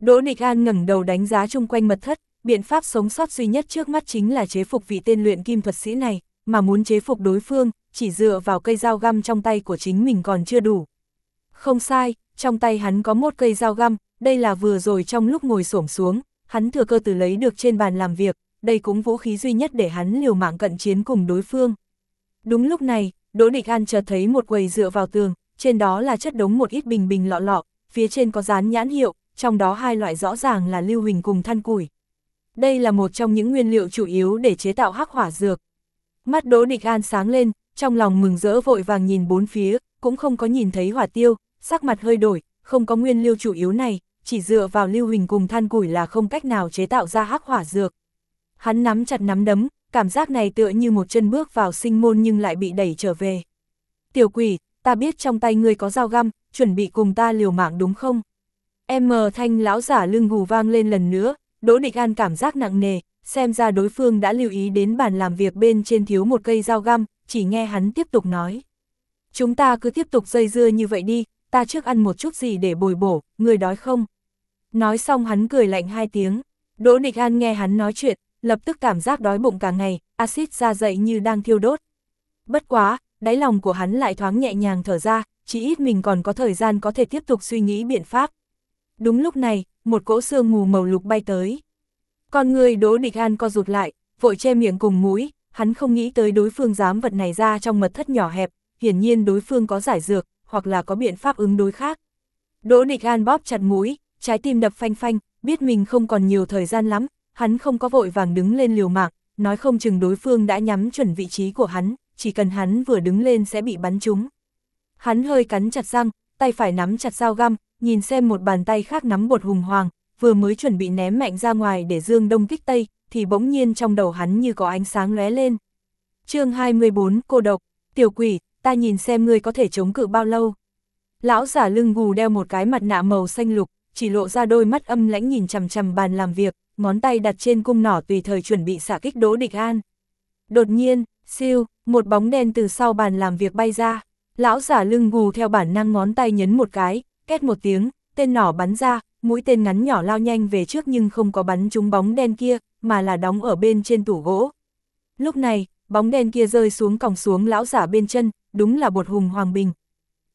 Đỗ Địch An ngẩng đầu đánh giá chung quanh mật thất, biện pháp sống sót duy nhất trước mắt chính là chế phục vị tên luyện kim thuật sĩ này, mà muốn chế phục đối phương, chỉ dựa vào cây dao găm trong tay của chính mình còn chưa đủ. Không sai, trong tay hắn có một cây dao găm, đây là vừa rồi trong lúc ngồi xổm xuống, hắn thừa cơ từ lấy được trên bàn làm việc, đây cũng vũ khí duy nhất để hắn liều mạng cận chiến cùng đối phương. Đúng lúc này, Đỗ Địch An chợt thấy một quầy dựa vào tường, trên đó là chất đống một ít bình bình lọ lọ, phía trên có dán nhãn hiệu, trong đó hai loại rõ ràng là lưu huỳnh cùng than củi. Đây là một trong những nguyên liệu chủ yếu để chế tạo hắc hỏa dược. Mắt Đỗ Địch An sáng lên, trong lòng mừng rỡ vội vàng nhìn bốn phía, cũng không có nhìn thấy hỏa tiêu, sắc mặt hơi đổi, không có nguyên liệu chủ yếu này, chỉ dựa vào lưu huỳnh cùng than củi là không cách nào chế tạo ra hắc hỏa dược. Hắn nắm chặt nắm đấm, cảm giác này tựa như một chân bước vào sinh môn nhưng lại bị đẩy trở về. Tiểu quỷ, ta biết trong tay ngươi có dao găm, chuẩn bị cùng ta liều mạng đúng không? Em mờ thanh lão giả lưng gù vang lên lần nữa, Đỗ Địch An cảm giác nặng nề, xem ra đối phương đã lưu ý đến bàn làm việc bên trên thiếu một cây dao găm, chỉ nghe hắn tiếp tục nói. Chúng ta cứ tiếp tục dây dưa như vậy đi, ta trước ăn một chút gì để bồi bổ, người đói không? Nói xong hắn cười lạnh hai tiếng, Đỗ Địch An nghe hắn nói chuyện, lập tức cảm giác đói bụng cả ngày, axit ra dậy như đang thiêu đốt. Bất quá, đáy lòng của hắn lại thoáng nhẹ nhàng thở ra, chỉ ít mình còn có thời gian có thể tiếp tục suy nghĩ biện pháp. Đúng lúc này, một cỗ sương mù màu lục bay tới. Con người Đỗ Địch An co rụt lại, vội che miệng cùng mũi, hắn không nghĩ tới đối phương dám vật này ra trong mật thất nhỏ hẹp, hiển nhiên đối phương có giải dược, hoặc là có biện pháp ứng đối khác. Đỗ Địch An bóp chặt mũi, trái tim đập phanh phanh, biết mình không còn nhiều thời gian lắm, hắn không có vội vàng đứng lên liều mạng, nói không chừng đối phương đã nhắm chuẩn vị trí của hắn, chỉ cần hắn vừa đứng lên sẽ bị bắn trúng. Hắn hơi cắn chặt răng, tay phải nắm chặt dao găm, nhìn xem một bàn tay khác nắm bột hùng hoàng, vừa mới chuẩn bị ném mạnh ra ngoài để dương đông kích tây, thì bỗng nhiên trong đầu hắn như có ánh sáng lóe lên. chương 24, cô độc, tiểu quỷ, ta nhìn xem ngươi có thể chống cự bao lâu. Lão giả lưng gù đeo một cái mặt nạ màu xanh lục, chỉ lộ ra đôi mắt âm lãnh nhìn chằm chằm bàn làm việc, ngón tay đặt trên cung nỏ tùy thời chuẩn bị xạ kích đỗ địch an. Đột nhiên, siêu, một bóng đen từ sau bàn làm việc bay ra, lão giả lưng gù theo bản năng ngón tay nhấn một cái, két một tiếng, tên nỏ bắn ra, mũi tên ngắn nhỏ lao nhanh về trước nhưng không có bắn trúng bóng đen kia, mà là đóng ở bên trên tủ gỗ. Lúc này, bóng đen kia rơi xuống còng xuống lão giả bên chân, đúng là bột hùng hoàng bình.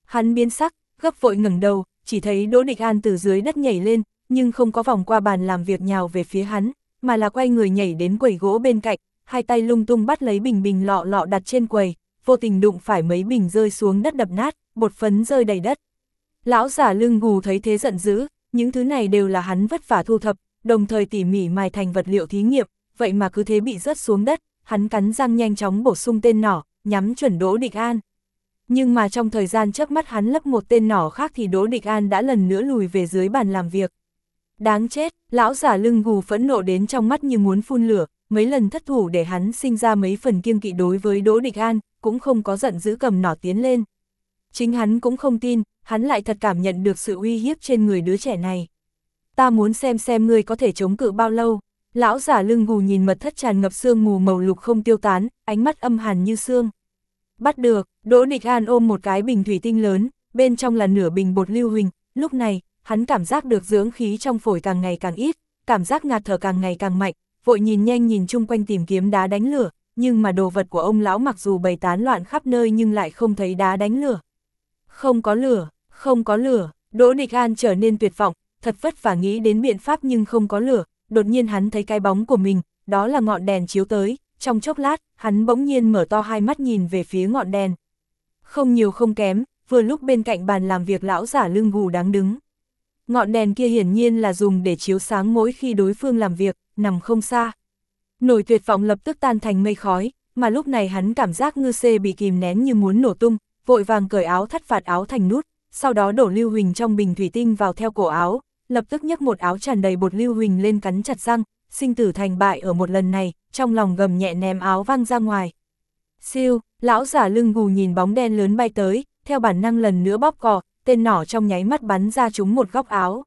Hắn biến sắc, gấp vội ngẩng đầu, chỉ thấy Đỗ Địch An từ dưới đất nhảy lên, nhưng không có vòng qua bàn làm việc nhào về phía hắn, mà là quay người nhảy đến quầy gỗ bên cạnh, hai tay lung tung bắt lấy bình bình lọ lọ đặt trên quầy, vô tình đụng phải mấy bình rơi xuống đất đập nát, bột phấn rơi đầy đất. Lão giả lưng gù thấy thế giận dữ, những thứ này đều là hắn vất vả thu thập, đồng thời tỉ mỉ mài thành vật liệu thí nghiệm, vậy mà cứ thế bị rớt xuống đất, hắn cắn răng nhanh chóng bổ sung tên nỏ, nhắm chuẩn Đỗ Địch An. Nhưng mà trong thời gian trước mắt hắn lấp một tên nỏ khác thì Đỗ Địch An đã lần nữa lùi về dưới bàn làm việc. Đáng chết, lão giả lưng gù phẫn nộ đến trong mắt như muốn phun lửa, mấy lần thất thủ để hắn sinh ra mấy phần kiêng kỵ đối với Đỗ Địch An, cũng không có giận giữ cầm nỏ tiến lên. Chính hắn cũng không tin, hắn lại thật cảm nhận được sự uy hiếp trên người đứa trẻ này. Ta muốn xem xem ngươi có thể chống cự bao lâu. Lão giả lưng gù nhìn mật thất tràn ngập sương mù màu lục không tiêu tán, ánh mắt âm hàn như xương. Bắt được, Đỗ Địch An ôm một cái bình thủy tinh lớn, bên trong là nửa bình bột lưu huỳnh, lúc này, hắn cảm giác được dưỡng khí trong phổi càng ngày càng ít, cảm giác ngạt thở càng ngày càng mạnh, vội nhìn nhanh nhìn chung quanh tìm kiếm đá đánh lửa, nhưng mà đồ vật của ông lão mặc dù bày tán loạn khắp nơi nhưng lại không thấy đá đánh lửa. Không có lửa, không có lửa, Đỗ Địch An trở nên tuyệt vọng, thật vất vả nghĩ đến biện pháp nhưng không có lửa, đột nhiên hắn thấy cái bóng của mình, đó là ngọn đèn chiếu tới, trong chốc lát, hắn bỗng nhiên mở to hai mắt nhìn về phía ngọn đèn. Không nhiều không kém, vừa lúc bên cạnh bàn làm việc lão giả lưng gù đáng đứng. Ngọn đèn kia hiển nhiên là dùng để chiếu sáng mỗi khi đối phương làm việc, nằm không xa. Nổi tuyệt vọng lập tức tan thành mây khói, mà lúc này hắn cảm giác ngư xê bị kìm nén như muốn nổ tung, vội vàng cởi áo thắt phạt áo thành nút, sau đó đổ lưu huỳnh trong bình thủy tinh vào theo cổ áo, lập tức nhấc một áo tràn đầy bột lưu huỳnh lên cắn chặt răng, sinh tử thành bại ở một lần này, trong lòng gầm nhẹ ném áo văng ra ngoài. Siêu, lão giả lưng gù nhìn bóng đen lớn bay tới, theo bản năng lần nữa bóp cò, tên nỏ trong nháy mắt bắn ra chúng một góc áo.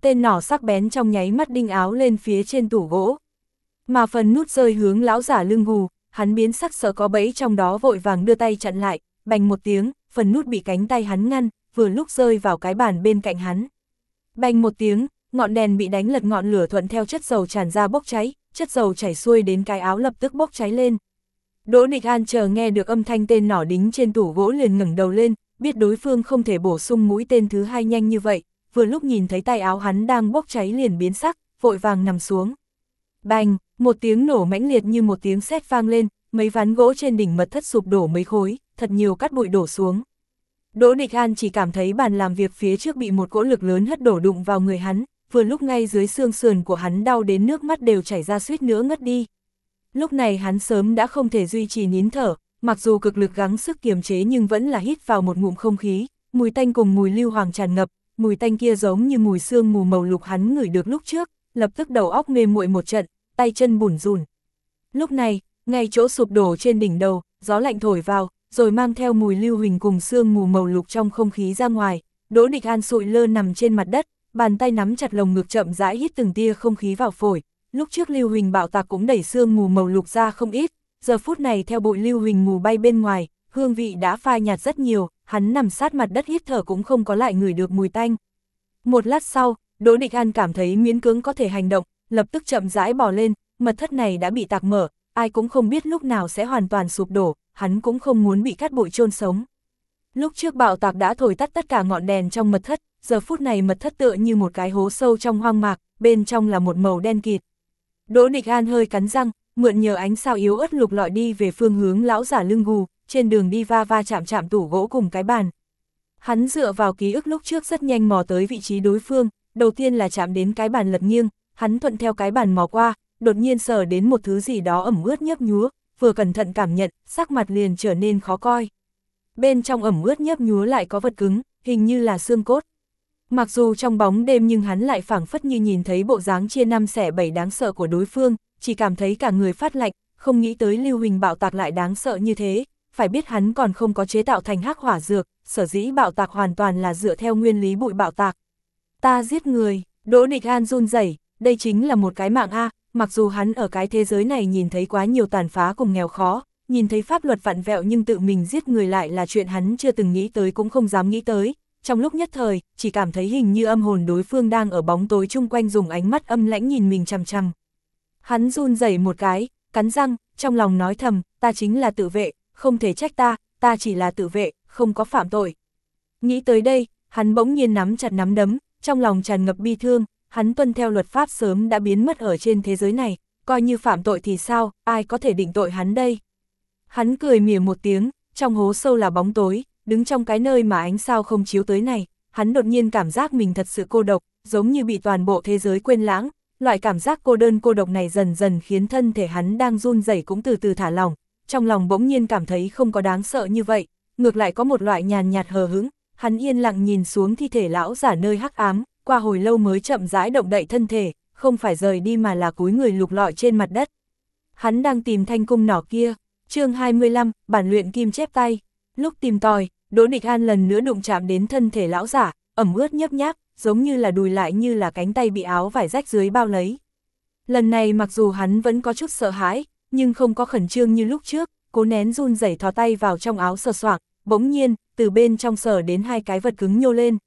Tên nỏ sắc bén trong nháy mắt đinh áo lên phía trên tủ gỗ. Mà phần nút rơi hướng lão giả lưng gù, hắn biến sắc sợ có bẫy trong đó vội vàng đưa tay chặn lại, bành một tiếng, phần nút bị cánh tay hắn ngăn, vừa lúc rơi vào cái bàn bên cạnh hắn. Bành một tiếng, ngọn đèn bị đánh lật ngọn lửa thuận theo chất dầu tràn ra bốc cháy, chất dầu chảy xuôi đến cái áo lập tức bốc cháy lên. Đỗ Địch An chờ nghe được âm thanh tên nỏ đính trên tủ gỗ liền ngẩng đầu lên, biết đối phương không thể bổ sung mũi tên thứ hai nhanh như vậy, vừa lúc nhìn thấy tay áo hắn đang bốc cháy liền biến sắc, vội vàng nằm xuống. Bành, một tiếng nổ mãnh liệt như một tiếng sét vang lên, mấy ván gỗ trên đỉnh mật thất sụp đổ mấy khối, thật nhiều cát bụi đổ xuống. Đỗ Địch An chỉ cảm thấy bàn làm việc phía trước bị một cỗ lực lớn hất đổ đụng vào người hắn, vừa lúc ngay dưới xương sườn của hắn đau đến nước mắt đều chảy ra suýt nữa ngất đi. Lúc này hắn sớm đã không thể duy trì nín thở, mặc dù cực lực gắng sức kiềm chế nhưng vẫn là hít vào một ngụm không khí, mùi tanh cùng mùi lưu hoàng tràn ngập, mùi tanh kia giống như mùi xương mù màu lục hắn ngửi được lúc trước, lập tức đầu óc mê muội một trận, tay chân bủn rủn. Lúc này, ngay chỗ sụp đổ trên đỉnh đầu, gió lạnh thổi vào, rồi mang theo mùi lưu huỳnh cùng xương mù màu lục trong không khí ra ngoài, Đỗ Địch An sụi lơ nằm trên mặt đất, bàn tay nắm chặt lồng ngực chậm rãi hít từng tia không khí vào phổi, lúc trước lưu huỳnh bạo tạc cũng đẩy xương mù màu lục ra không ít, giờ phút này theo bụi lưu huỳnh mù bay bên ngoài, hương vị đã phai nhạt rất nhiều, hắn nằm sát mặt đất hít thở cũng không có lại ngửi được mùi tanh. Một lát sau, Đỗ Địch An cảm thấy miễn cưỡng có thể hành động, lập tức chậm rãi bò lên, mật thất này đã bị tạc mở, ai cũng không biết lúc nào sẽ hoàn toàn sụp đổ, hắn cũng không muốn bị cắt bụi chôn sống. Lúc trước bạo tạc đã thổi tắt tất cả ngọn đèn trong mật thất, giờ phút này mật thất tựa như một cái hố sâu trong hoang mạc, bên trong là một màu đen kịt. Đỗ Địch An hơi cắn răng, mượn nhờ ánh sao yếu ớt lục lọi đi về phương hướng lão giả lưng gù, trên đường đi va va chạm chạm tủ gỗ cùng cái bàn. Hắn dựa vào ký ức lúc trước rất nhanh mò tới vị trí đối phương, đầu tiên là chạm đến cái bàn lật nghiêng, hắn thuận theo cái bàn mò qua, đột nhiên sờ đến một thứ gì đó ẩm ướt nhấp nhúa, vừa cẩn thận cảm nhận, sắc mặt liền trở nên khó coi. Bên trong ẩm ướt nhấp nhúa lại có vật cứng, hình như là xương cốt. Mặc dù trong bóng đêm nhưng hắn lại phảng phất như nhìn thấy bộ dáng chia năm xẻ bảy đáng sợ của đối phương, chỉ cảm thấy cả người phát lạnh, không nghĩ tới lưu huỳnh bạo tạc lại đáng sợ như thế, phải biết hắn còn không có chế tạo thành hắc hỏa dược, sở dĩ bạo tạc hoàn toàn là dựa theo nguyên lý bụi bạo tạc. Ta giết người, Đỗ Địch An run rẩy, đây chính là một cái mạng A, mặc dù hắn ở cái thế giới này nhìn thấy quá nhiều tàn phá cùng nghèo khó, nhìn thấy pháp luật vặn vẹo nhưng tự mình giết người lại là chuyện hắn chưa từng nghĩ tới cũng không dám nghĩ tới. Trong lúc nhất thời, chỉ cảm thấy hình như âm hồn đối phương đang ở bóng tối chung quanh dùng ánh mắt âm lãnh nhìn mình chằm chằm. Hắn run rẩy một cái, cắn răng, trong lòng nói thầm, ta chính là tự vệ, không thể trách ta, ta chỉ là tự vệ, không có phạm tội. Nghĩ tới đây, hắn bỗng nhiên nắm chặt nắm đấm, trong lòng tràn ngập bi thương, hắn tuân theo luật pháp sớm đã biến mất ở trên thế giới này, coi như phạm tội thì sao, ai có thể định tội hắn đây. Hắn cười mỉa một tiếng, trong hố sâu là bóng tối, đứng trong cái nơi mà ánh sao không chiếu tới này, hắn đột nhiên cảm giác mình thật sự cô độc, giống như bị toàn bộ thế giới quên lãng, loại cảm giác cô đơn cô độc này dần dần khiến thân thể hắn đang run rẩy cũng từ từ thả lỏng, trong lòng bỗng nhiên cảm thấy không có đáng sợ như vậy, ngược lại có một loại nhàn nhạt hờ hững, hắn yên lặng nhìn xuống thi thể lão giả nơi hắc ám, qua hồi lâu mới chậm rãi động đậy thân thể, không phải rời đi mà là cúi người lục lọi trên mặt đất. Hắn đang tìm thanh cung nỏ kia, chương 25, bản luyện kim chép tay, lúc tìm tòi, Đỗ Địch An lần nữa đụng chạm đến thân thể lão giả, ẩm ướt nhấp nháp, giống như là đùi lại như là cánh tay bị áo vải rách dưới bao lấy. Lần này mặc dù hắn vẫn có chút sợ hãi, nhưng không có khẩn trương như lúc trước, cố nén run rẩy thò tay vào trong áo sờ soạng, bỗng nhiên, từ bên trong sờ đến hai cái vật cứng nhô lên.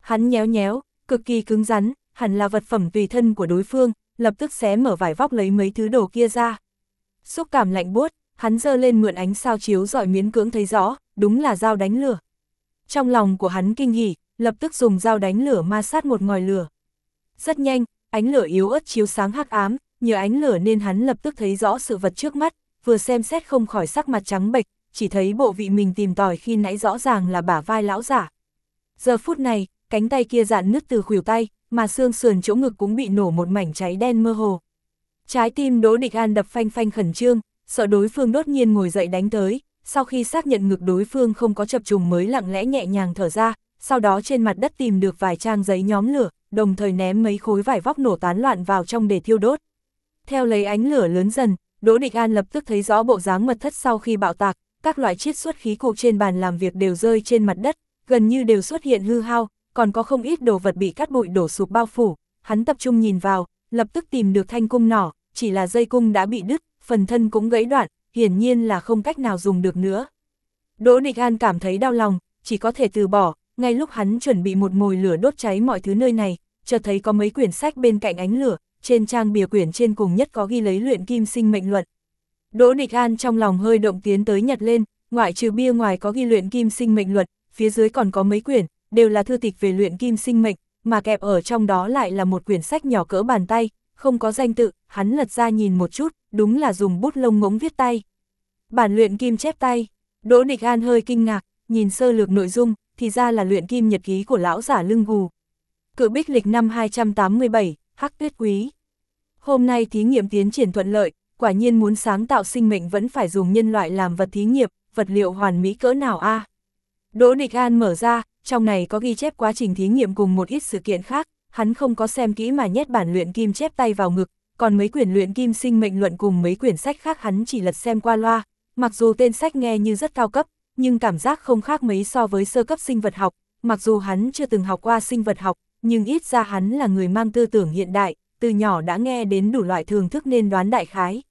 Hắn nhéo nhéo, cực kỳ cứng rắn, hẳn là vật phẩm tùy thân của đối phương, lập tức xé mở vải vóc lấy mấy thứ đồ kia ra. Xúc cảm lạnh buốt, hắn giơ lên mượn ánh sao chiếu dọi miến cưỡng thấy rõ, đúng là dao đánh lửa. Trong lòng của hắn kinh hỉ, lập tức dùng dao đánh lửa ma sát một ngòi lửa. Rất nhanh, ánh lửa yếu ớt chiếu sáng hắc ám, nhờ ánh lửa nên hắn lập tức thấy rõ sự vật trước mắt, vừa xem xét không khỏi sắc mặt trắng bệch, chỉ thấy bộ vị mình tìm tòi khi nãy rõ ràng là bả vai lão giả. Giờ phút này, cánh tay kia dạn nứt từ khuỷu tay, mà xương sườn chỗ ngực cũng bị nổ một mảnh cháy đen mơ hồ. Trái tim Đỗ Địch An đập phanh phanh khẩn trương, sợ đối phương đốt nhiên ngồi dậy đánh tới, sau khi xác nhận ngực đối phương không có chập trùng mới lặng lẽ nhẹ nhàng thở ra, sau đó trên mặt đất tìm được vài trang giấy nhóm lửa, đồng thời ném mấy khối vải vóc nổ tán loạn vào trong để thiêu đốt. Theo lấy ánh lửa lớn dần, Đỗ Địch An lập tức thấy rõ bộ dáng mật thất sau khi bạo tạc, các loại chiết xuất khí cụ trên bàn làm việc đều rơi trên mặt đất, gần như đều xuất hiện hư hao, còn có không ít đồ vật bị cắt bụi đổ sụp bao phủ, hắn tập trung nhìn vào, lập tức tìm được thanh cung nỏ, chỉ là dây cung đã bị đứt, phần thân cũng gãy đoạn, hiển nhiên là không cách nào dùng được nữa. Đỗ Địch An cảm thấy đau lòng, chỉ có thể từ bỏ, ngay lúc hắn chuẩn bị một mồi lửa đốt cháy mọi thứ nơi này, chợt thấy có mấy quyển sách bên cạnh ánh lửa, trên trang bìa quyển trên cùng nhất có ghi lấy luyện kim sinh mệnh luận. Đỗ Địch An trong lòng hơi động tiến tới nhặt lên, ngoại trừ bia ngoài có ghi luyện kim sinh mệnh luận, phía dưới còn có mấy quyển, đều là thư tịch về luyện kim sinh mệnh, mà kẹp ở trong đó lại là một quyển sách nhỏ cỡ bàn tay, không có danh tự, hắn lật ra nhìn một chút, đúng là dùng bút lông ngỗng viết tay. Bản luyện kim chép tay, Đỗ Địch An hơi kinh ngạc, nhìn sơ lược nội dung, thì ra là luyện kim nhật ký của lão giả lưng gù. Cự bích lịch năm 287, Hắc Tuyết Quý. Hôm nay thí nghiệm tiến triển thuận lợi, quả nhiên muốn sáng tạo sinh mệnh vẫn phải dùng nhân loại làm vật thí nghiệm, vật liệu hoàn mỹ cỡ nào a Đỗ Địch An mở ra, trong này có ghi chép quá trình thí nghiệm cùng một ít sự kiện khác, hắn không có xem kỹ mà nhét bản luyện kim chép tay vào ngực, còn mấy quyển luyện kim sinh mệnh luận cùng mấy quyển sách khác hắn chỉ lật xem qua loa, mặc dù tên sách nghe như rất cao cấp, nhưng cảm giác không khác mấy so với sơ cấp sinh vật học, mặc dù hắn chưa từng học qua sinh vật học, nhưng ít ra hắn là người mang tư tưởng hiện đại, từ nhỏ đã nghe đến đủ loại thường thức nên đoán đại khái.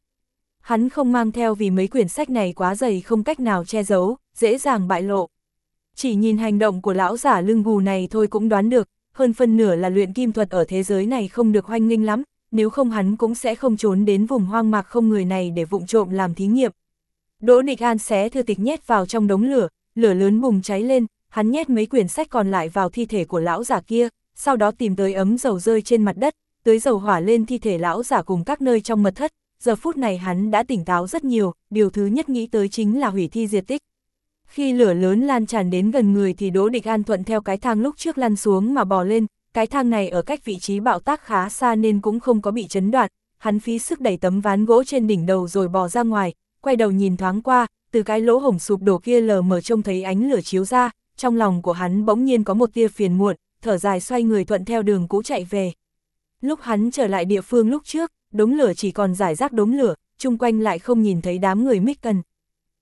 Hắn không mang theo vì mấy quyển sách này quá dày không cách nào che giấu, dễ dàng bại lộ. Chỉ nhìn hành động của lão giả lưng gù này thôi cũng đoán được, hơn phân nửa là luyện kim thuật ở thế giới này không được hoanh nghênh lắm, nếu không hắn cũng sẽ không trốn đến vùng hoang mạc không người này để vụng trộm làm thí nghiệm. Đỗ Nịch An xé thư tịch nhét vào trong đống lửa, lửa lớn bùng cháy lên, hắn nhét mấy quyển sách còn lại vào thi thể của lão giả kia, sau đó tìm tới ấm dầu rơi trên mặt đất, tưới dầu hỏa lên thi thể lão giả cùng các nơi trong mật thất, giờ phút này hắn đã tỉnh táo rất nhiều, điều thứ nhất nghĩ tới chính là hủy thi diệt tích. Khi lửa lớn lan tràn đến gần người thì Đỗ Địch An thuận theo cái thang lúc trước lăn xuống mà bò lên, cái thang này ở cách vị trí bạo tác khá xa nên cũng không có bị chấn đoạn, hắn phí sức đẩy tấm ván gỗ trên đỉnh đầu rồi bò ra ngoài, quay đầu nhìn thoáng qua, từ cái lỗ hổng sụp đổ kia lờ mờ trông thấy ánh lửa chiếu ra, trong lòng của hắn bỗng nhiên có một tia phiền muộn, thở dài xoay người thuận theo đường cũ chạy về. Lúc hắn trở lại địa phương lúc trước, đống lửa chỉ còn giải rác đống lửa, chung quanh lại không nhìn thấy đám người mít cần.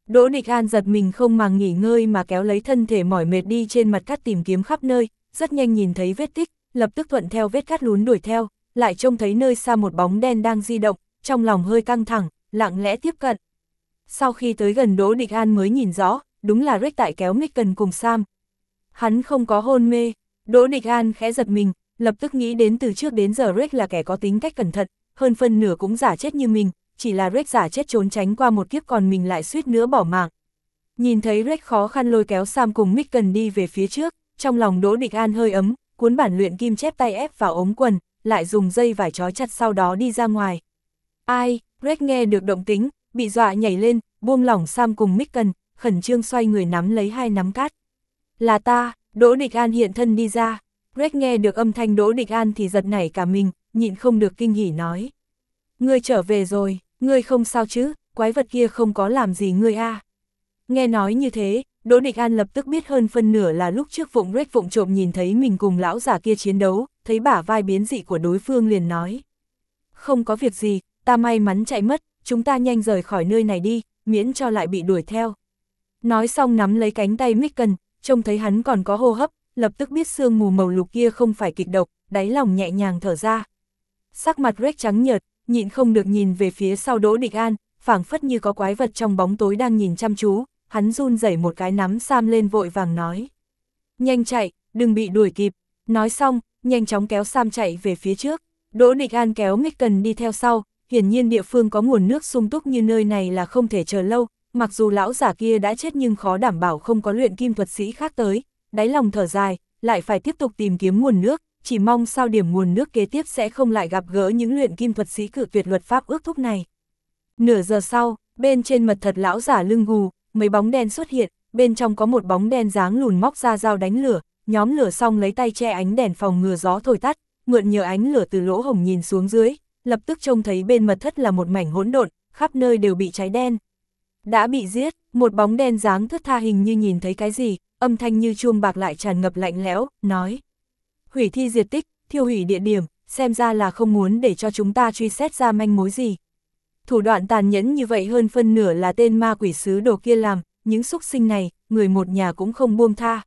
Đỗ Địch An giật mình không màng nghỉ ngơi mà kéo lấy thân thể mỏi mệt đi trên mặt cát tìm kiếm khắp nơi, rất nhanh nhìn thấy vết tích, lập tức thuận theo vết cát lún đuổi theo, lại trông thấy nơi xa một bóng đen đang di động, trong lòng hơi căng thẳng, lặng lẽ tiếp cận. Sau khi tới gần Đỗ Địch An mới nhìn rõ, đúng là Rick tại kéo Micken cùng Sam. Hắn không có hôn mê, Đỗ Địch An khẽ giật mình, lập tức nghĩ đến từ trước đến giờ Rick là kẻ có tính cách cẩn thận, hơn phân nửa cũng giả chết như mình, chỉ là Rick giả chết trốn tránh qua một kiếp còn mình lại suýt nữa bỏ mạng. Nhìn thấy Rick khó khăn lôi kéo Sam cùng Micken đi về phía trước, trong lòng Đỗ Địch An hơi ấm, cuốn bản luyện kim chép tay ép vào ống quần, lại dùng dây vải trói chặt sau đó đi ra ngoài. Ai, Rick nghe được động tính, bị dọa nhảy lên, buông lỏng Sam cùng Micken, khẩn trương xoay người nắm lấy hai nắm cát. Là ta, Đỗ Địch An hiện thân đi ra. Greg nghe được âm thanh Đỗ Địch An thì giật nảy cả mình, nhịn không được kinh hỉ nói. Ngươi trở về rồi, ngươi không sao chứ, quái vật kia không có làm gì ngươi a. À. Nghe nói như thế, Đỗ Địch An lập tức biết hơn phân nửa là lúc trước vụng Greg vụng trộm nhìn thấy mình cùng lão giả kia chiến đấu, thấy bả vai biến dị của đối phương liền nói. Không có việc gì, ta may mắn chạy mất, chúng ta nhanh rời khỏi nơi này đi, miễn cho lại bị đuổi theo. Nói xong nắm lấy cánh tay Micken, trông thấy hắn còn có hô hấp, lập tức biết sương mù màu lục kia không phải kịch độc, đáy lòng nhẹ nhàng thở ra. Sắc mặt Rex trắng nhợt, nhịn không được nhìn về phía sau Đỗ Địch An, phảng phất như có quái vật trong bóng tối đang nhìn chăm chú, hắn run rẩy một cái nắm Sam lên vội vàng nói. Nhanh chạy, đừng bị đuổi kịp, nói xong, nhanh chóng kéo Sam chạy về phía trước, Đỗ Địch An kéo Micken đi theo sau, hiển nhiên địa phương có nguồn nước sung túc như nơi này là không thể chờ lâu, mặc dù lão giả kia đã chết nhưng khó đảm bảo không có luyện kim thuật sĩ khác tới, đáy lòng thở dài, lại phải tiếp tục tìm kiếm nguồn nước, chỉ mong sao điểm nguồn nước kế tiếp sẽ không lại gặp gỡ những luyện kim thuật sĩ cự tuyệt luật pháp ước thúc này. Nửa giờ sau, bên trên mật thật lão giả lưng gù, mấy bóng đen xuất hiện, bên trong có một bóng đen dáng lùn móc ra dao đánh lửa, nhóm lửa xong lấy tay che ánh đèn phòng ngừa gió thổi tắt, mượn nhờ ánh lửa từ lỗ hồng nhìn xuống dưới, lập tức trông thấy bên mật thất là một mảnh hỗn độn, khắp nơi đều bị cháy đen. Đã bị giết, một bóng đen dáng thất tha hình như nhìn thấy cái gì, âm thanh như chuông bạc lại tràn ngập lạnh lẽo, nói. Hủy thi diệt tích, thiêu hủy địa điểm, xem ra là không muốn để cho chúng ta truy xét ra manh mối gì. Thủ đoạn tàn nhẫn như vậy hơn phân nửa là tên ma quỷ sứ đồ kia làm, những xúc sinh này, người một nhà cũng không buông tha.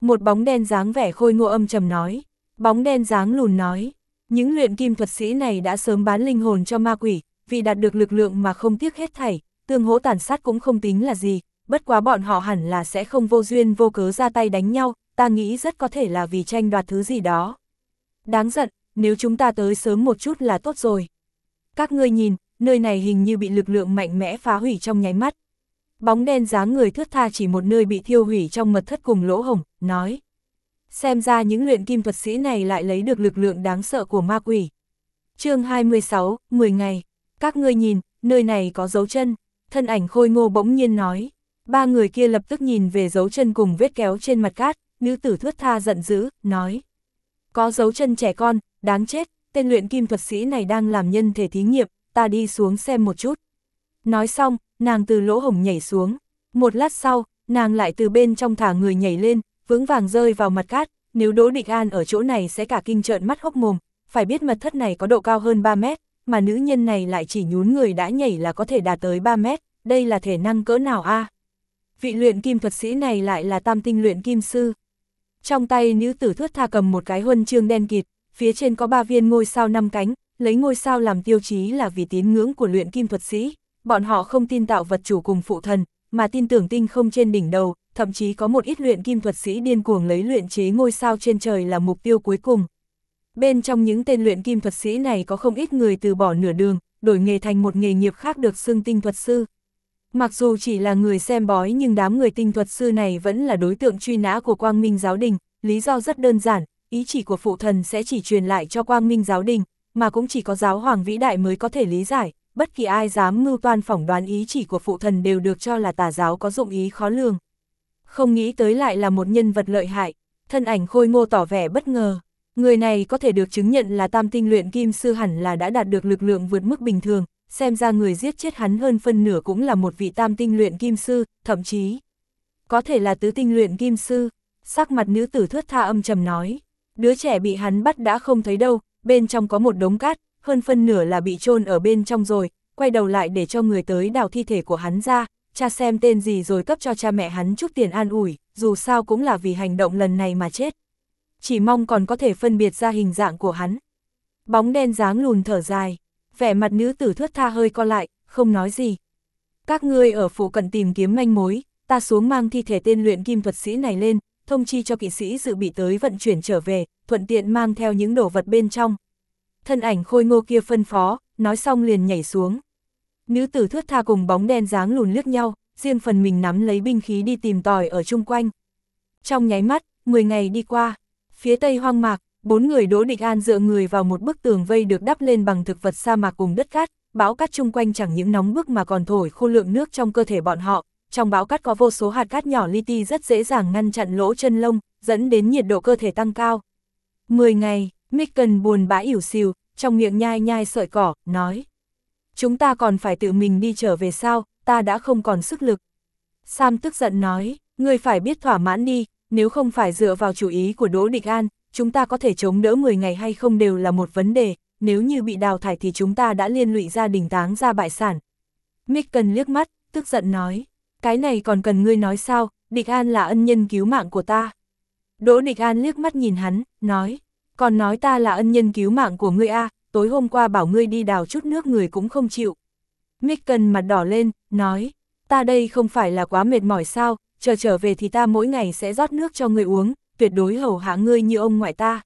Một bóng đen dáng vẻ khôi ngô âm trầm nói, bóng đen dáng lùn nói, những luyện kim thuật sĩ này đã sớm bán linh hồn cho ma quỷ, vì đạt được lực lượng mà không tiếc hết thảy, tương hỗ tàn sát cũng không tính là gì, bất quá bọn họ hẳn là sẽ không vô duyên vô cớ ra tay đánh nhau, ta nghĩ rất có thể là vì tranh đoạt thứ gì đó. Đáng giận, nếu chúng ta tới sớm một chút là tốt rồi. Các ngươi nhìn, nơi này hình như bị lực lượng mạnh mẽ phá hủy trong nháy mắt. Bóng đen dáng người thước tha chỉ một nơi bị thiêu hủy trong mật thất cùng lỗ hồng, nói. Xem ra những luyện kim thuật sĩ này lại lấy được lực lượng đáng sợ của ma quỷ. chương 26, 10 ngày. Các ngươi nhìn, nơi này có dấu chân thân ảnh khôi ngô bỗng nhiên nói. Ba người kia lập tức nhìn về dấu chân cùng vết kéo trên mặt cát, nữ tử thướt tha giận dữ, nói. Có dấu chân trẻ con, đáng chết, tên luyện kim thuật sĩ này đang làm nhân thể thí nghiệm, ta đi xuống xem một chút. Nói xong, nàng từ lỗ hổng nhảy xuống. Một lát sau, nàng lại từ bên trong thả người nhảy lên, vững vàng rơi vào mặt cát, nếu Đỗ Địch An ở chỗ này sẽ cả kinh trợn mắt hốc mồm, phải biết mật thất này có độ cao hơn 3 mét, mà nữ nhân này lại chỉ nhún người đã nhảy là có thể đạt tới 3 mét, đây là thể năng cỡ nào a? Vị luyện kim thuật sĩ này lại là tam tinh luyện kim sư. Trong tay nữ tử thước tha cầm một cái huân chương đen kịt, phía trên có ba viên ngôi sao năm cánh, lấy ngôi sao làm tiêu chí là vì tín ngưỡng của luyện kim thuật sĩ. Bọn họ không tin tạo vật chủ cùng phụ thần, mà tin tưởng tinh không trên đỉnh đầu, thậm chí có một ít luyện kim thuật sĩ điên cuồng lấy luyện chế ngôi sao trên trời là mục tiêu cuối cùng. Bên trong những tên luyện kim thuật sĩ này có không ít người từ bỏ nửa đường, đổi nghề thành một nghề nghiệp khác được xưng tinh thuật sư. Mặc dù chỉ là người xem bói nhưng đám người tinh thuật sư này vẫn là đối tượng truy nã của Quang Minh Giáo Đình, lý do rất đơn giản, ý chỉ của phụ thần sẽ chỉ truyền lại cho Quang Minh Giáo Đình, mà cũng chỉ có giáo hoàng vĩ đại mới có thể lý giải, bất kỳ ai dám mưu toan phỏng đoán ý chỉ của phụ thần đều được cho là tà giáo có dụng ý khó lường. Không nghĩ tới lại là một nhân vật lợi hại, thân ảnh khôi ngô tỏ vẻ bất ngờ. Người này có thể được chứng nhận là tam tinh luyện kim sư hẳn là đã đạt được lực lượng vượt mức bình thường, xem ra người giết chết hắn hơn phân nửa cũng là một vị tam tinh luyện kim sư, thậm chí có thể là tứ tinh luyện kim sư. Sắc mặt nữ tử thướt tha âm trầm nói, đứa trẻ bị hắn bắt đã không thấy đâu, bên trong có một đống cát, hơn phân nửa là bị chôn ở bên trong rồi, quay đầu lại để cho người tới đào thi thể của hắn ra, cha xem tên gì rồi cấp cho cha mẹ hắn chút tiền an ủi, dù sao cũng là vì hành động lần này mà chết. Chỉ mong còn có thể phân biệt ra hình dạng của hắn. Bóng đen dáng lùn thở dài, vẻ mặt nữ tử thướt tha hơi co lại, không nói gì. Các ngươi ở phủ cận tìm kiếm manh mối, ta xuống mang thi thể tên luyện kim thuật sĩ này lên, thông chi cho kỵ sĩ dự bị tới vận chuyển trở về, thuận tiện mang theo những đồ vật bên trong. Thân ảnh khôi ngô kia phân phó, nói xong liền nhảy xuống. Nữ tử thướt tha cùng bóng đen dáng lùn liếc nhau, riêng phần mình nắm lấy binh khí đi tìm tòi ở chung quanh. Trong nháy mắt, 10 ngày đi qua, phía tây hoang mạc, bốn người Đỗ Địch An dựa người vào một bức tường vây được đắp lên bằng thực vật sa mạc cùng đất cát, bão cát chung quanh chẳng những nóng bức mà còn thổi khô lượng nước trong cơ thể bọn họ, trong bão cát có vô số hạt cát nhỏ li ti rất dễ dàng ngăn chặn lỗ chân lông, dẫn đến nhiệt độ cơ thể tăng cao. 10 ngày, Micken buồn bã ỉu xìu, trong miệng nhai nhai sợi cỏ, nói. Chúng ta còn phải tự mình đi trở về sao, ta đã không còn sức lực. Sam tức giận nói, người phải biết thỏa mãn đi, nếu không phải dựa vào chủ ý của Đỗ Địch An, chúng ta có thể chống đỡ 10 ngày hay không đều là một vấn đề, nếu như bị đào thải thì chúng ta đã liên lụy gia đình táng ra bại sản. cần liếc mắt, tức giận nói, cái này còn cần ngươi nói sao, Địch An là ân nhân cứu mạng của ta. Đỗ Địch An liếc mắt nhìn hắn, nói, còn nói ta là ân nhân cứu mạng của ngươi a, tối hôm qua bảo ngươi đi đào chút nước người cũng không chịu. Micken mặt đỏ lên, nói, ta đây không phải là quá mệt mỏi sao, chờ trở về thì ta mỗi ngày sẽ rót nước cho ngươi uống, tuyệt đối hầu hạ ngươi như ông ngoại ta.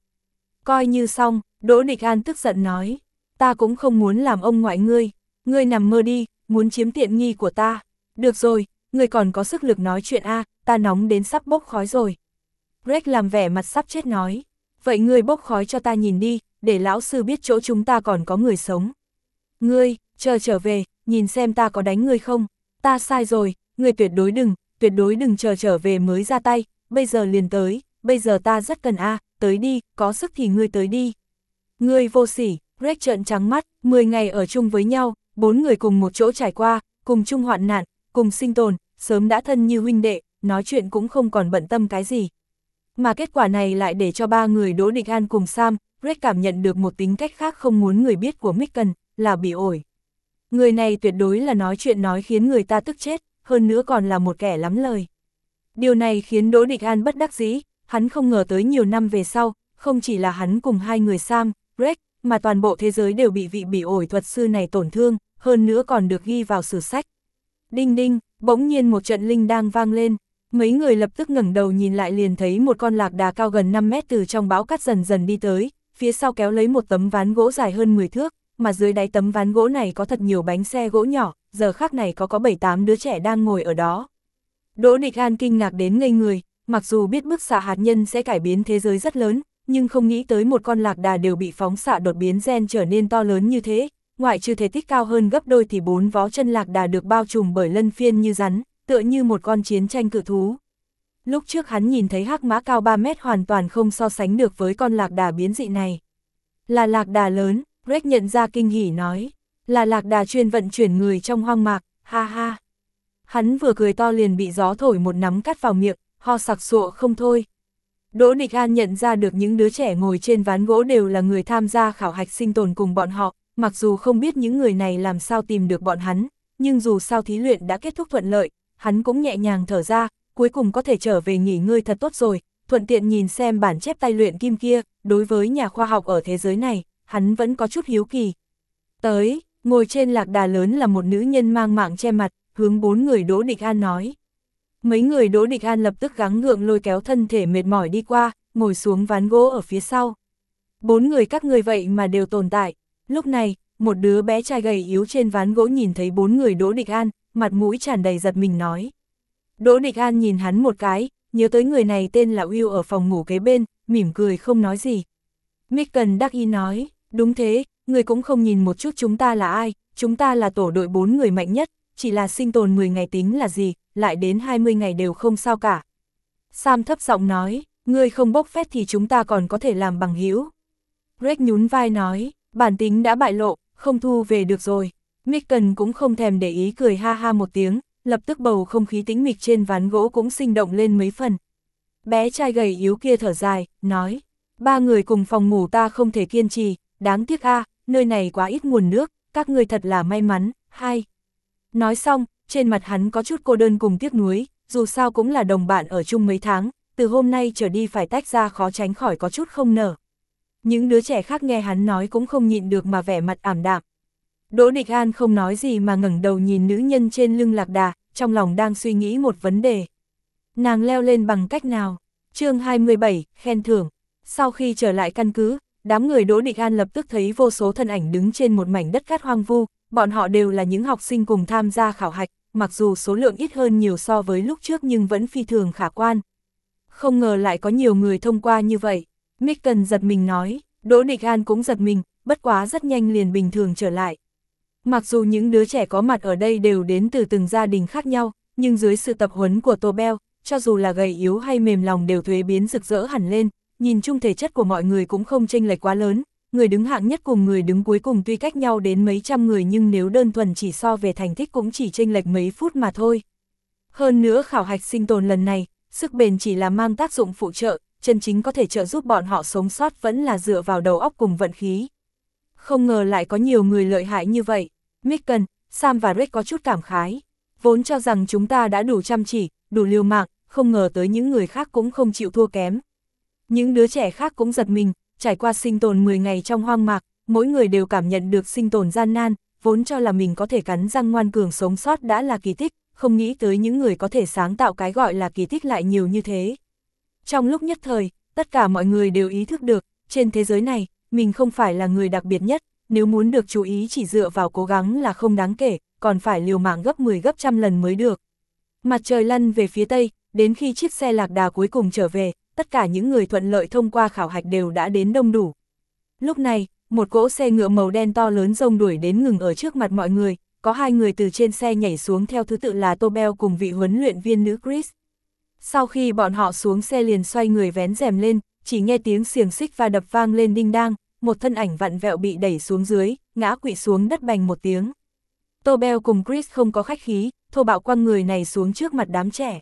Coi như xong, Đỗ Địch An tức giận nói, ta cũng không muốn làm ông ngoại ngươi, ngươi nằm mơ đi, muốn chiếm tiện nghi của ta. Được rồi, ngươi còn có sức lực nói chuyện a, ta nóng đến sắp bốc khói rồi. Greg làm vẻ mặt sắp chết nói, vậy ngươi bốc khói cho ta nhìn đi, để lão sư biết chỗ chúng ta còn có người sống. Ngươi, chờ trở về, nhìn xem ta có đánh ngươi không, ta sai rồi, ngươi tuyệt đối đừng, tuyệt đối đừng chờ trở về mới ra tay, bây giờ liền tới, bây giờ ta rất cần a, tới đi, có sức thì ngươi tới đi. Ngươi vô sỉ, Greg trợn trắng mắt, 10 ngày ở chung với nhau, bốn người cùng một chỗ trải qua, cùng chung hoạn nạn, cùng sinh tồn, sớm đã thân như huynh đệ, nói chuyện cũng không còn bận tâm cái gì. Mà kết quả này lại để cho ba người Đỗ Địch An cùng Sam, Greg cảm nhận được một tính cách khác không muốn người biết của Micken, là bị ổi. Người này tuyệt đối là nói chuyện nói khiến người ta tức chết, hơn nữa còn là một kẻ lắm lời. Điều này khiến Đỗ Địch An bất đắc dĩ, hắn không ngờ tới nhiều năm về sau, không chỉ là hắn cùng hai người Sam, Greg, mà toàn bộ thế giới đều bị vị bị ổi thuật sư này tổn thương, hơn nữa còn được ghi vào sử sách. Đinh đinh, bỗng nhiên một trận linh đang vang lên, mấy người lập tức ngẩng đầu nhìn lại liền thấy một con lạc đà cao gần 5 mét từ trong bão cắt dần dần đi tới, phía sau kéo lấy một tấm ván gỗ dài hơn 10 thước, mà dưới đáy tấm ván gỗ này có thật nhiều bánh xe gỗ nhỏ, giờ khắc này có có 7-8 đứa trẻ đang ngồi ở đó. Đỗ Địch An kinh ngạc đến ngây người, mặc dù biết bức xạ hạt nhân sẽ cải biến thế giới rất lớn, nhưng không nghĩ tới một con lạc đà đều bị phóng xạ đột biến gen trở nên to lớn như thế, ngoại trừ thể tích cao hơn gấp đôi thì bốn vó chân lạc đà được bao trùm bởi lân phiên như rắn, tựa như một con chiến tranh cử thú. Lúc trước hắn nhìn thấy hắc mã cao 3 mét hoàn toàn không so sánh được với con lạc đà biến dị này. Là lạc đà lớn, Greg nhận ra kinh hỉ nói, là lạc đà chuyên vận chuyển người trong hoang mạc, ha ha. Hắn vừa cười to liền bị gió thổi một nắm cắt vào miệng, ho sặc sụa không thôi. Đỗ Nịch An nhận ra được những đứa trẻ ngồi trên ván gỗ đều là người tham gia khảo hạch sinh tồn cùng bọn họ, mặc dù không biết những người này làm sao tìm được bọn hắn, nhưng dù sao thí luyện đã kết thúc thuận lợi, hắn cũng nhẹ nhàng thở ra, cuối cùng có thể trở về nghỉ ngơi thật tốt rồi, thuận tiện nhìn xem bản chép tay luyện kim kia, đối với nhà khoa học ở thế giới này, hắn vẫn có chút hiếu kỳ. Tới, ngồi trên lạc đà lớn là một nữ nhân mang mạng che mặt, hướng bốn người Đỗ Địch An nói. Mấy người Đỗ Địch An lập tức gắng gượng lôi kéo thân thể mệt mỏi đi qua, ngồi xuống ván gỗ ở phía sau. Bốn người các người vậy mà đều tồn tại. Lúc này, một đứa bé trai gầy yếu trên ván gỗ nhìn thấy bốn người Đỗ Địch An, mặt mũi tràn đầy giật mình nói. Đỗ Địch An nhìn hắn một cái, nhớ tới người này tên là Will ở phòng ngủ kế bên, mỉm cười không nói gì. Micken đắc ý nói, đúng thế, người cũng không nhìn một chút chúng ta là ai, chúng ta là tổ đội bốn người mạnh nhất, chỉ là sinh tồn 10 ngày tính là gì, lại đến 20 ngày đều không sao cả. Sam thấp giọng nói, ngươi không bốc phét thì chúng ta còn có thể làm bằng hữu. Greg nhún vai nói, bản tính đã bại lộ, không thu về được rồi. Micken cũng không thèm để ý cười ha ha một tiếng, lập tức bầu không khí tĩnh mịch trên ván gỗ cũng sinh động lên mấy phần. Bé trai gầy yếu kia thở dài, nói, ba người cùng phòng ngủ ta không thể kiên trì, đáng tiếc a nơi này quá ít nguồn nước, các người thật là may mắn, hai. Nói xong, trên mặt hắn có chút cô đơn cùng tiếc nuối, dù sao cũng là đồng bạn ở chung mấy tháng, từ hôm nay trở đi phải tách ra khó tránh khỏi có chút không nở. Những đứa trẻ khác nghe hắn nói cũng không nhịn được mà vẻ mặt ảm đạm. Đỗ Địch An không nói gì mà ngẩng đầu nhìn nữ nhân trên lưng lạc đà, trong lòng đang suy nghĩ một vấn đề. Nàng leo lên bằng cách nào? chương 27, khen thưởng. Sau khi trở lại căn cứ, đám người Đỗ Địch An lập tức thấy vô số thân ảnh đứng trên một mảnh đất cát hoang vu, bọn họ đều là những học sinh cùng tham gia khảo hạch, mặc dù số lượng ít hơn nhiều so với lúc trước nhưng vẫn phi thường khả quan. Không ngờ lại có nhiều người thông qua như vậy. Micken giật mình nói, Đỗ Địch An cũng giật mình, bất quá rất nhanh liền bình thường trở lại. Mặc dù những đứa trẻ có mặt ở đây đều đến từ từng gia đình khác nhau, nhưng dưới sự tập huấn của Tô Beo, cho dù là gầy yếu hay mềm lòng đều thuế biến rực rỡ hẳn lên, nhìn chung thể chất của mọi người cũng không chênh lệch quá lớn, người đứng hạng nhất cùng người đứng cuối cùng tuy cách nhau đến mấy trăm người nhưng nếu đơn thuần chỉ so về thành tích cũng chỉ chênh lệch mấy phút mà thôi. Hơn nữa khảo hạch sinh tồn lần này, sức bền chỉ là mang tác dụng phụ trợ, chân chính có thể trợ giúp bọn họ sống sót vẫn là dựa vào đầu óc cùng vận khí. Không ngờ lại có nhiều người lợi hại như vậy. Micken, Sam và Rick có chút cảm khái. Vốn cho rằng chúng ta đã đủ chăm chỉ, đủ liều mạng, không ngờ tới những người khác cũng không chịu thua kém. Những đứa trẻ khác cũng giật mình, trải qua sinh tồn 10 ngày trong hoang mạc, mỗi người đều cảm nhận được sinh tồn gian nan, vốn cho là mình có thể cắn răng ngoan cường sống sót đã là kỳ tích, không nghĩ tới những người có thể sáng tạo cái gọi là kỳ tích lại nhiều như thế. Trong lúc nhất thời, tất cả mọi người đều ý thức được, trên thế giới này, mình không phải là người đặc biệt nhất, nếu muốn được chú ý chỉ dựa vào cố gắng là không đáng kể, còn phải liều mạng gấp 10 gấp trăm lần mới được. Mặt trời lăn về phía tây, đến khi chiếc xe lạc đà cuối cùng trở về, tất cả những người thuận lợi thông qua khảo hạch đều đã đến đông đủ. Lúc này, một cỗ xe ngựa màu đen to lớn rông đuổi đến ngừng ở trước mặt mọi người, có hai người từ trên xe nhảy xuống theo thứ tự là Tobel cùng vị huấn luyện viên nữ Chris. Sau khi bọn họ xuống xe liền xoay người vén rèm lên, chỉ nghe tiếng xiềng xích và đập vang lên đinh đang, một thân ảnh vặn vẹo bị đẩy xuống dưới, ngã quỵ xuống đất bành một tiếng. Tô Bell cùng Chris không có khách khí, thô bạo quăng người này xuống trước mặt đám trẻ.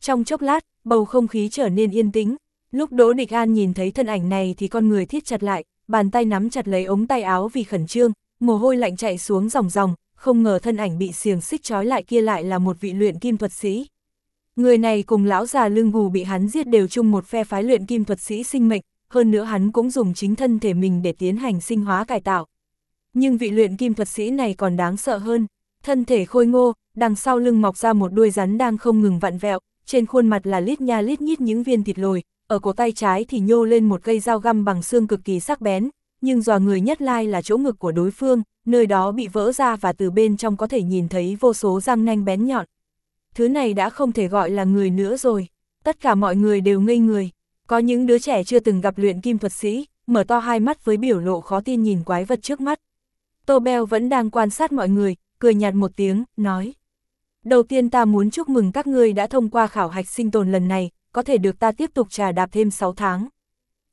Trong chốc lát, bầu không khí trở nên yên tĩnh, lúc Đỗ Địch An nhìn thấy thân ảnh này thì con người thiết chặt lại, bàn tay nắm chặt lấy ống tay áo vì khẩn trương, mồ hôi lạnh chạy xuống dòng dòng, không ngờ thân ảnh bị xiềng xích trói lại kia lại là một vị luyện kim thuật sĩ. Người này cùng lão già lưng gù bị hắn giết đều chung một phe phái luyện kim thuật sĩ sinh mệnh, hơn nữa hắn cũng dùng chính thân thể mình để tiến hành sinh hóa cải tạo. Nhưng vị luyện kim thuật sĩ này còn đáng sợ hơn, thân thể khôi ngô, đằng sau lưng mọc ra một đuôi rắn đang không ngừng vặn vẹo, trên khuôn mặt là lít nha lít nhít những viên thịt lồi, ở cổ tay trái thì nhô lên một cây dao găm bằng xương cực kỳ sắc bén, nhưng dò người nhất lai là chỗ ngực của đối phương, nơi đó bị vỡ ra và từ bên trong có thể nhìn thấy vô số răng nanh bén nhọn. Thứ này đã không thể gọi là người nữa rồi, tất cả mọi người đều ngây người, có những đứa trẻ chưa từng gặp luyện kim thuật sĩ, mở to hai mắt với biểu lộ khó tin nhìn quái vật trước mắt. Tô Bell vẫn đang quan sát mọi người, cười nhạt một tiếng, nói. Đầu tiên ta muốn chúc mừng các ngươi đã thông qua khảo hạch sinh tồn lần này, có thể được ta tiếp tục trà đạp thêm 6 tháng.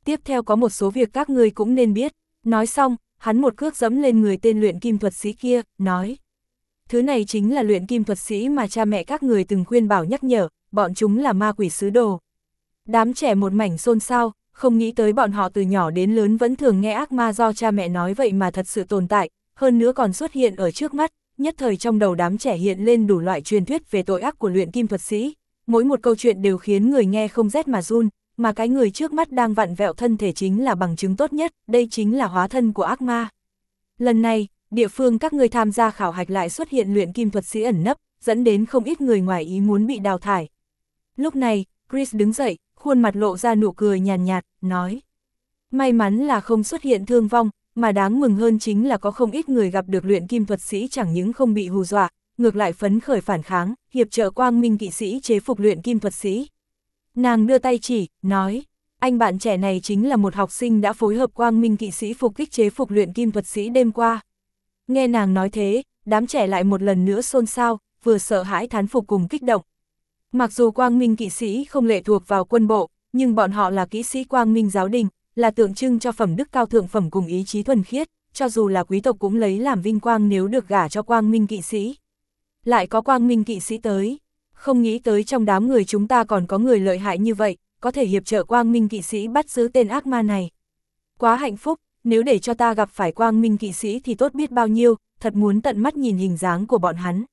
Tiếp theo có một số việc các ngươi cũng nên biết. Nói xong, hắn một cước dẫm lên người tên luyện kim thuật sĩ kia, nói. Thứ này chính là luyện kim thuật sĩ mà cha mẹ các người từng khuyên bảo nhắc nhở, bọn chúng là ma quỷ sứ đồ. Đám trẻ một mảnh xôn xao, không nghĩ tới bọn họ từ nhỏ đến lớn vẫn thường nghe ác ma do cha mẹ nói vậy mà thật sự tồn tại, hơn nữa còn xuất hiện ở trước mắt, nhất thời trong đầu đám trẻ hiện lên đủ loại truyền thuyết về tội ác của luyện kim thuật sĩ. Mỗi một câu chuyện đều khiến người nghe không rét mà run, mà cái người trước mắt đang vặn vẹo thân thể chính là bằng chứng tốt nhất, đây chính là hóa thân của ác ma. Lần này, địa phương các người tham gia khảo hạch lại xuất hiện luyện kim thuật sĩ ẩn nấp, dẫn đến không ít người ngoài ý muốn bị đào thải. Lúc này, Chris đứng dậy, khuôn mặt lộ ra nụ cười nhàn nhạt, nhạt, nói. May mắn là không xuất hiện thương vong, mà đáng mừng hơn chính là có không ít người gặp được luyện kim thuật sĩ chẳng những không bị hù dọa, ngược lại phấn khởi phản kháng, hiệp trợ quang minh kỵ sĩ chế phục luyện kim thuật sĩ. Nàng đưa tay chỉ, nói, anh bạn trẻ này chính là một học sinh đã phối hợp quang minh kỵ sĩ phục kích chế phục luyện kim thuật sĩ đêm qua. Nghe nàng nói thế, đám trẻ lại một lần nữa xôn xao, vừa sợ hãi thán phục cùng kích động. Mặc dù quang minh kỵ sĩ không lệ thuộc vào quân bộ, nhưng bọn họ là kỵ sĩ quang minh giáo đình, là tượng trưng cho phẩm đức cao thượng phẩm cùng ý chí thuần khiết, cho dù là quý tộc cũng lấy làm vinh quang nếu được gả cho quang minh kỵ sĩ. Lại có quang minh kỵ sĩ tới, không nghĩ tới trong đám người chúng ta còn có người lợi hại như vậy, có thể hiệp trợ quang minh kỵ sĩ bắt giữ tên ác ma này. Quá hạnh phúc, nếu để cho ta gặp phải quang minh kỵ sĩ thì tốt biết bao nhiêu, thật muốn tận mắt nhìn hình dáng của bọn hắn.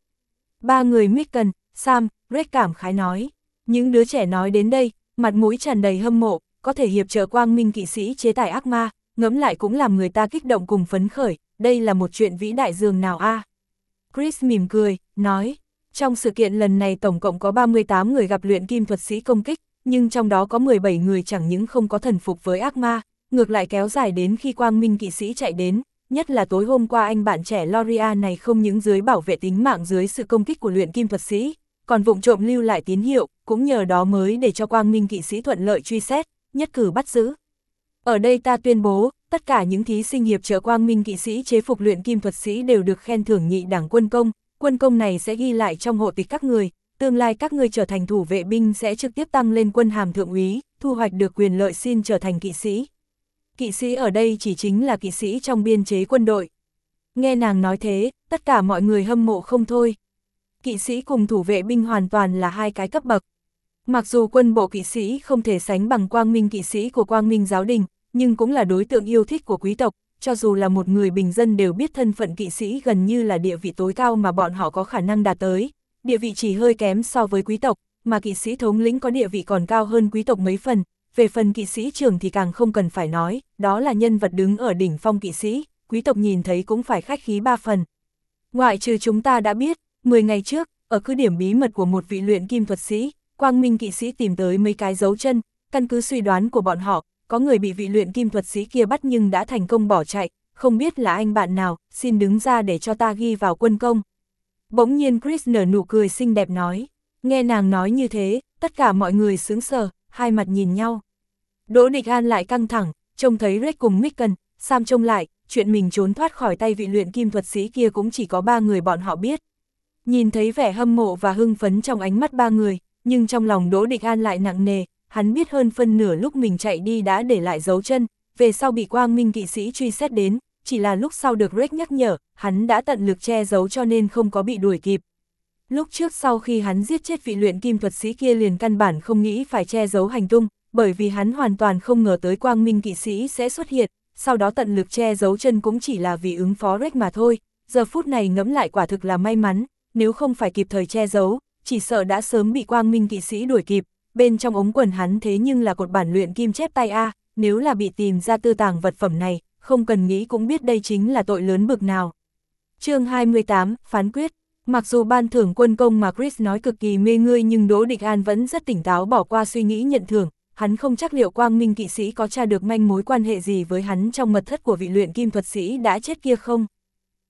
Ba người Micken, Sam, Greg cảm khái nói. Những đứa trẻ nói đến đây, mặt mũi tràn đầy hâm mộ, có thể hiệp trợ quang minh kỵ sĩ chế tài ác ma, ngẫm lại cũng làm người ta kích động cùng phấn khởi, đây là một chuyện vĩ đại dường nào a Chris mỉm cười, nói, trong sự kiện lần này tổng cộng có 38 người gặp luyện kim thuật sĩ công kích, nhưng trong đó có 17 người chẳng những không có thần phục với ác ma, ngược lại kéo dài đến khi quang minh kỵ sĩ chạy đến, nhất là tối hôm qua anh bạn trẻ Loria này không những dưới bảo vệ tính mạng dưới sự công kích của luyện kim thuật sĩ, còn vụng trộm lưu lại tín hiệu, cũng nhờ đó mới để cho quang minh kỵ sĩ thuận lợi truy xét, nhất cử bắt giữ. Ở đây ta tuyên bố, tất cả những thí sinh hiệp trợ quang minh kỵ sĩ chế phục luyện kim thuật sĩ đều được khen thưởng nhị đảng quân công, quân công này sẽ ghi lại trong hộ tịch các người, tương lai các người trở thành thủ vệ binh sẽ trực tiếp tăng lên quân hàm thượng úy, thu hoạch được quyền lợi xin trở thành kỵ sĩ. Kỵ sĩ ở đây chỉ chính là kỵ sĩ trong biên chế quân đội. Nghe nàng nói thế, tất cả mọi người hâm mộ không thôi. Kỵ sĩ cùng thủ vệ binh hoàn toàn là hai cái cấp bậc. Mặc dù quân bộ kỵ sĩ không thể sánh bằng quang minh kỵ sĩ của quang minh giáo đình, nhưng cũng là đối tượng yêu thích của quý tộc, cho dù là một người bình dân đều biết thân phận kỵ sĩ gần như là địa vị tối cao mà bọn họ có khả năng đạt tới, địa vị chỉ hơi kém so với quý tộc, mà kỵ sĩ thống lĩnh có địa vị còn cao hơn quý tộc mấy phần, về phần kỵ sĩ trưởng thì càng không cần phải nói, đó là nhân vật đứng ở đỉnh phong kỵ sĩ, quý tộc nhìn thấy cũng phải khách khí ba phần. Ngoại trừ chúng ta đã biết, 10 ngày trước, ở cứ điểm bí mật của một vị luyện kim thuật sĩ, quang minh kỵ sĩ tìm tới mấy cái dấu chân, căn cứ suy đoán của bọn họ, có người bị vị luyện kim thuật sĩ kia bắt nhưng đã thành công bỏ chạy, không biết là anh bạn nào, xin đứng ra để cho ta ghi vào quân công. Bỗng nhiên Chris nở nụ cười xinh đẹp nói, nghe nàng nói như thế, tất cả mọi người sướng sờ, hai mặt nhìn nhau. Đỗ Địch An lại căng thẳng, trông thấy Rick cùng Micken, Sam trông lại, chuyện mình trốn thoát khỏi tay vị luyện kim thuật sĩ kia cũng chỉ có ba người bọn họ biết. Nhìn thấy vẻ hâm mộ và hưng phấn trong ánh mắt ba người, nhưng trong lòng Đỗ Địch An lại nặng nề, hắn biết hơn phân nửa lúc mình chạy đi đã để lại dấu chân, về sau bị quang minh kỵ sĩ truy xét đến, chỉ là lúc sau được Rick nhắc nhở, hắn đã tận lực che giấu cho nên không có bị đuổi kịp. Lúc trước sau khi hắn giết chết vị luyện kim thuật sĩ kia liền căn bản không nghĩ phải che giấu hành tung, bởi vì hắn hoàn toàn không ngờ tới quang minh kỵ sĩ sẽ xuất hiện, sau đó tận lực che giấu chân cũng chỉ là vì ứng phó Rick mà thôi, giờ phút này ngẫm lại quả thực là may mắn, nếu không phải kịp thời che giấu, chỉ sợ đã sớm bị quang minh kỵ sĩ đuổi kịp, bên trong ống quần hắn thế nhưng là cột bản luyện kim chép tay A, nếu là bị tìm ra tư tàng vật phẩm này, không cần nghĩ cũng biết đây chính là tội lớn bực nào. chương 28, Phán quyết Mặc dù ban thưởng quân công mà Chris nói cực kỳ mê ngươi nhưng Đỗ Địch An vẫn rất tỉnh táo bỏ qua suy nghĩ nhận thưởng, hắn không chắc liệu quang minh kỵ sĩ có tra được manh mối quan hệ gì với hắn trong mật thất của vị luyện kim thuật sĩ đã chết kia không.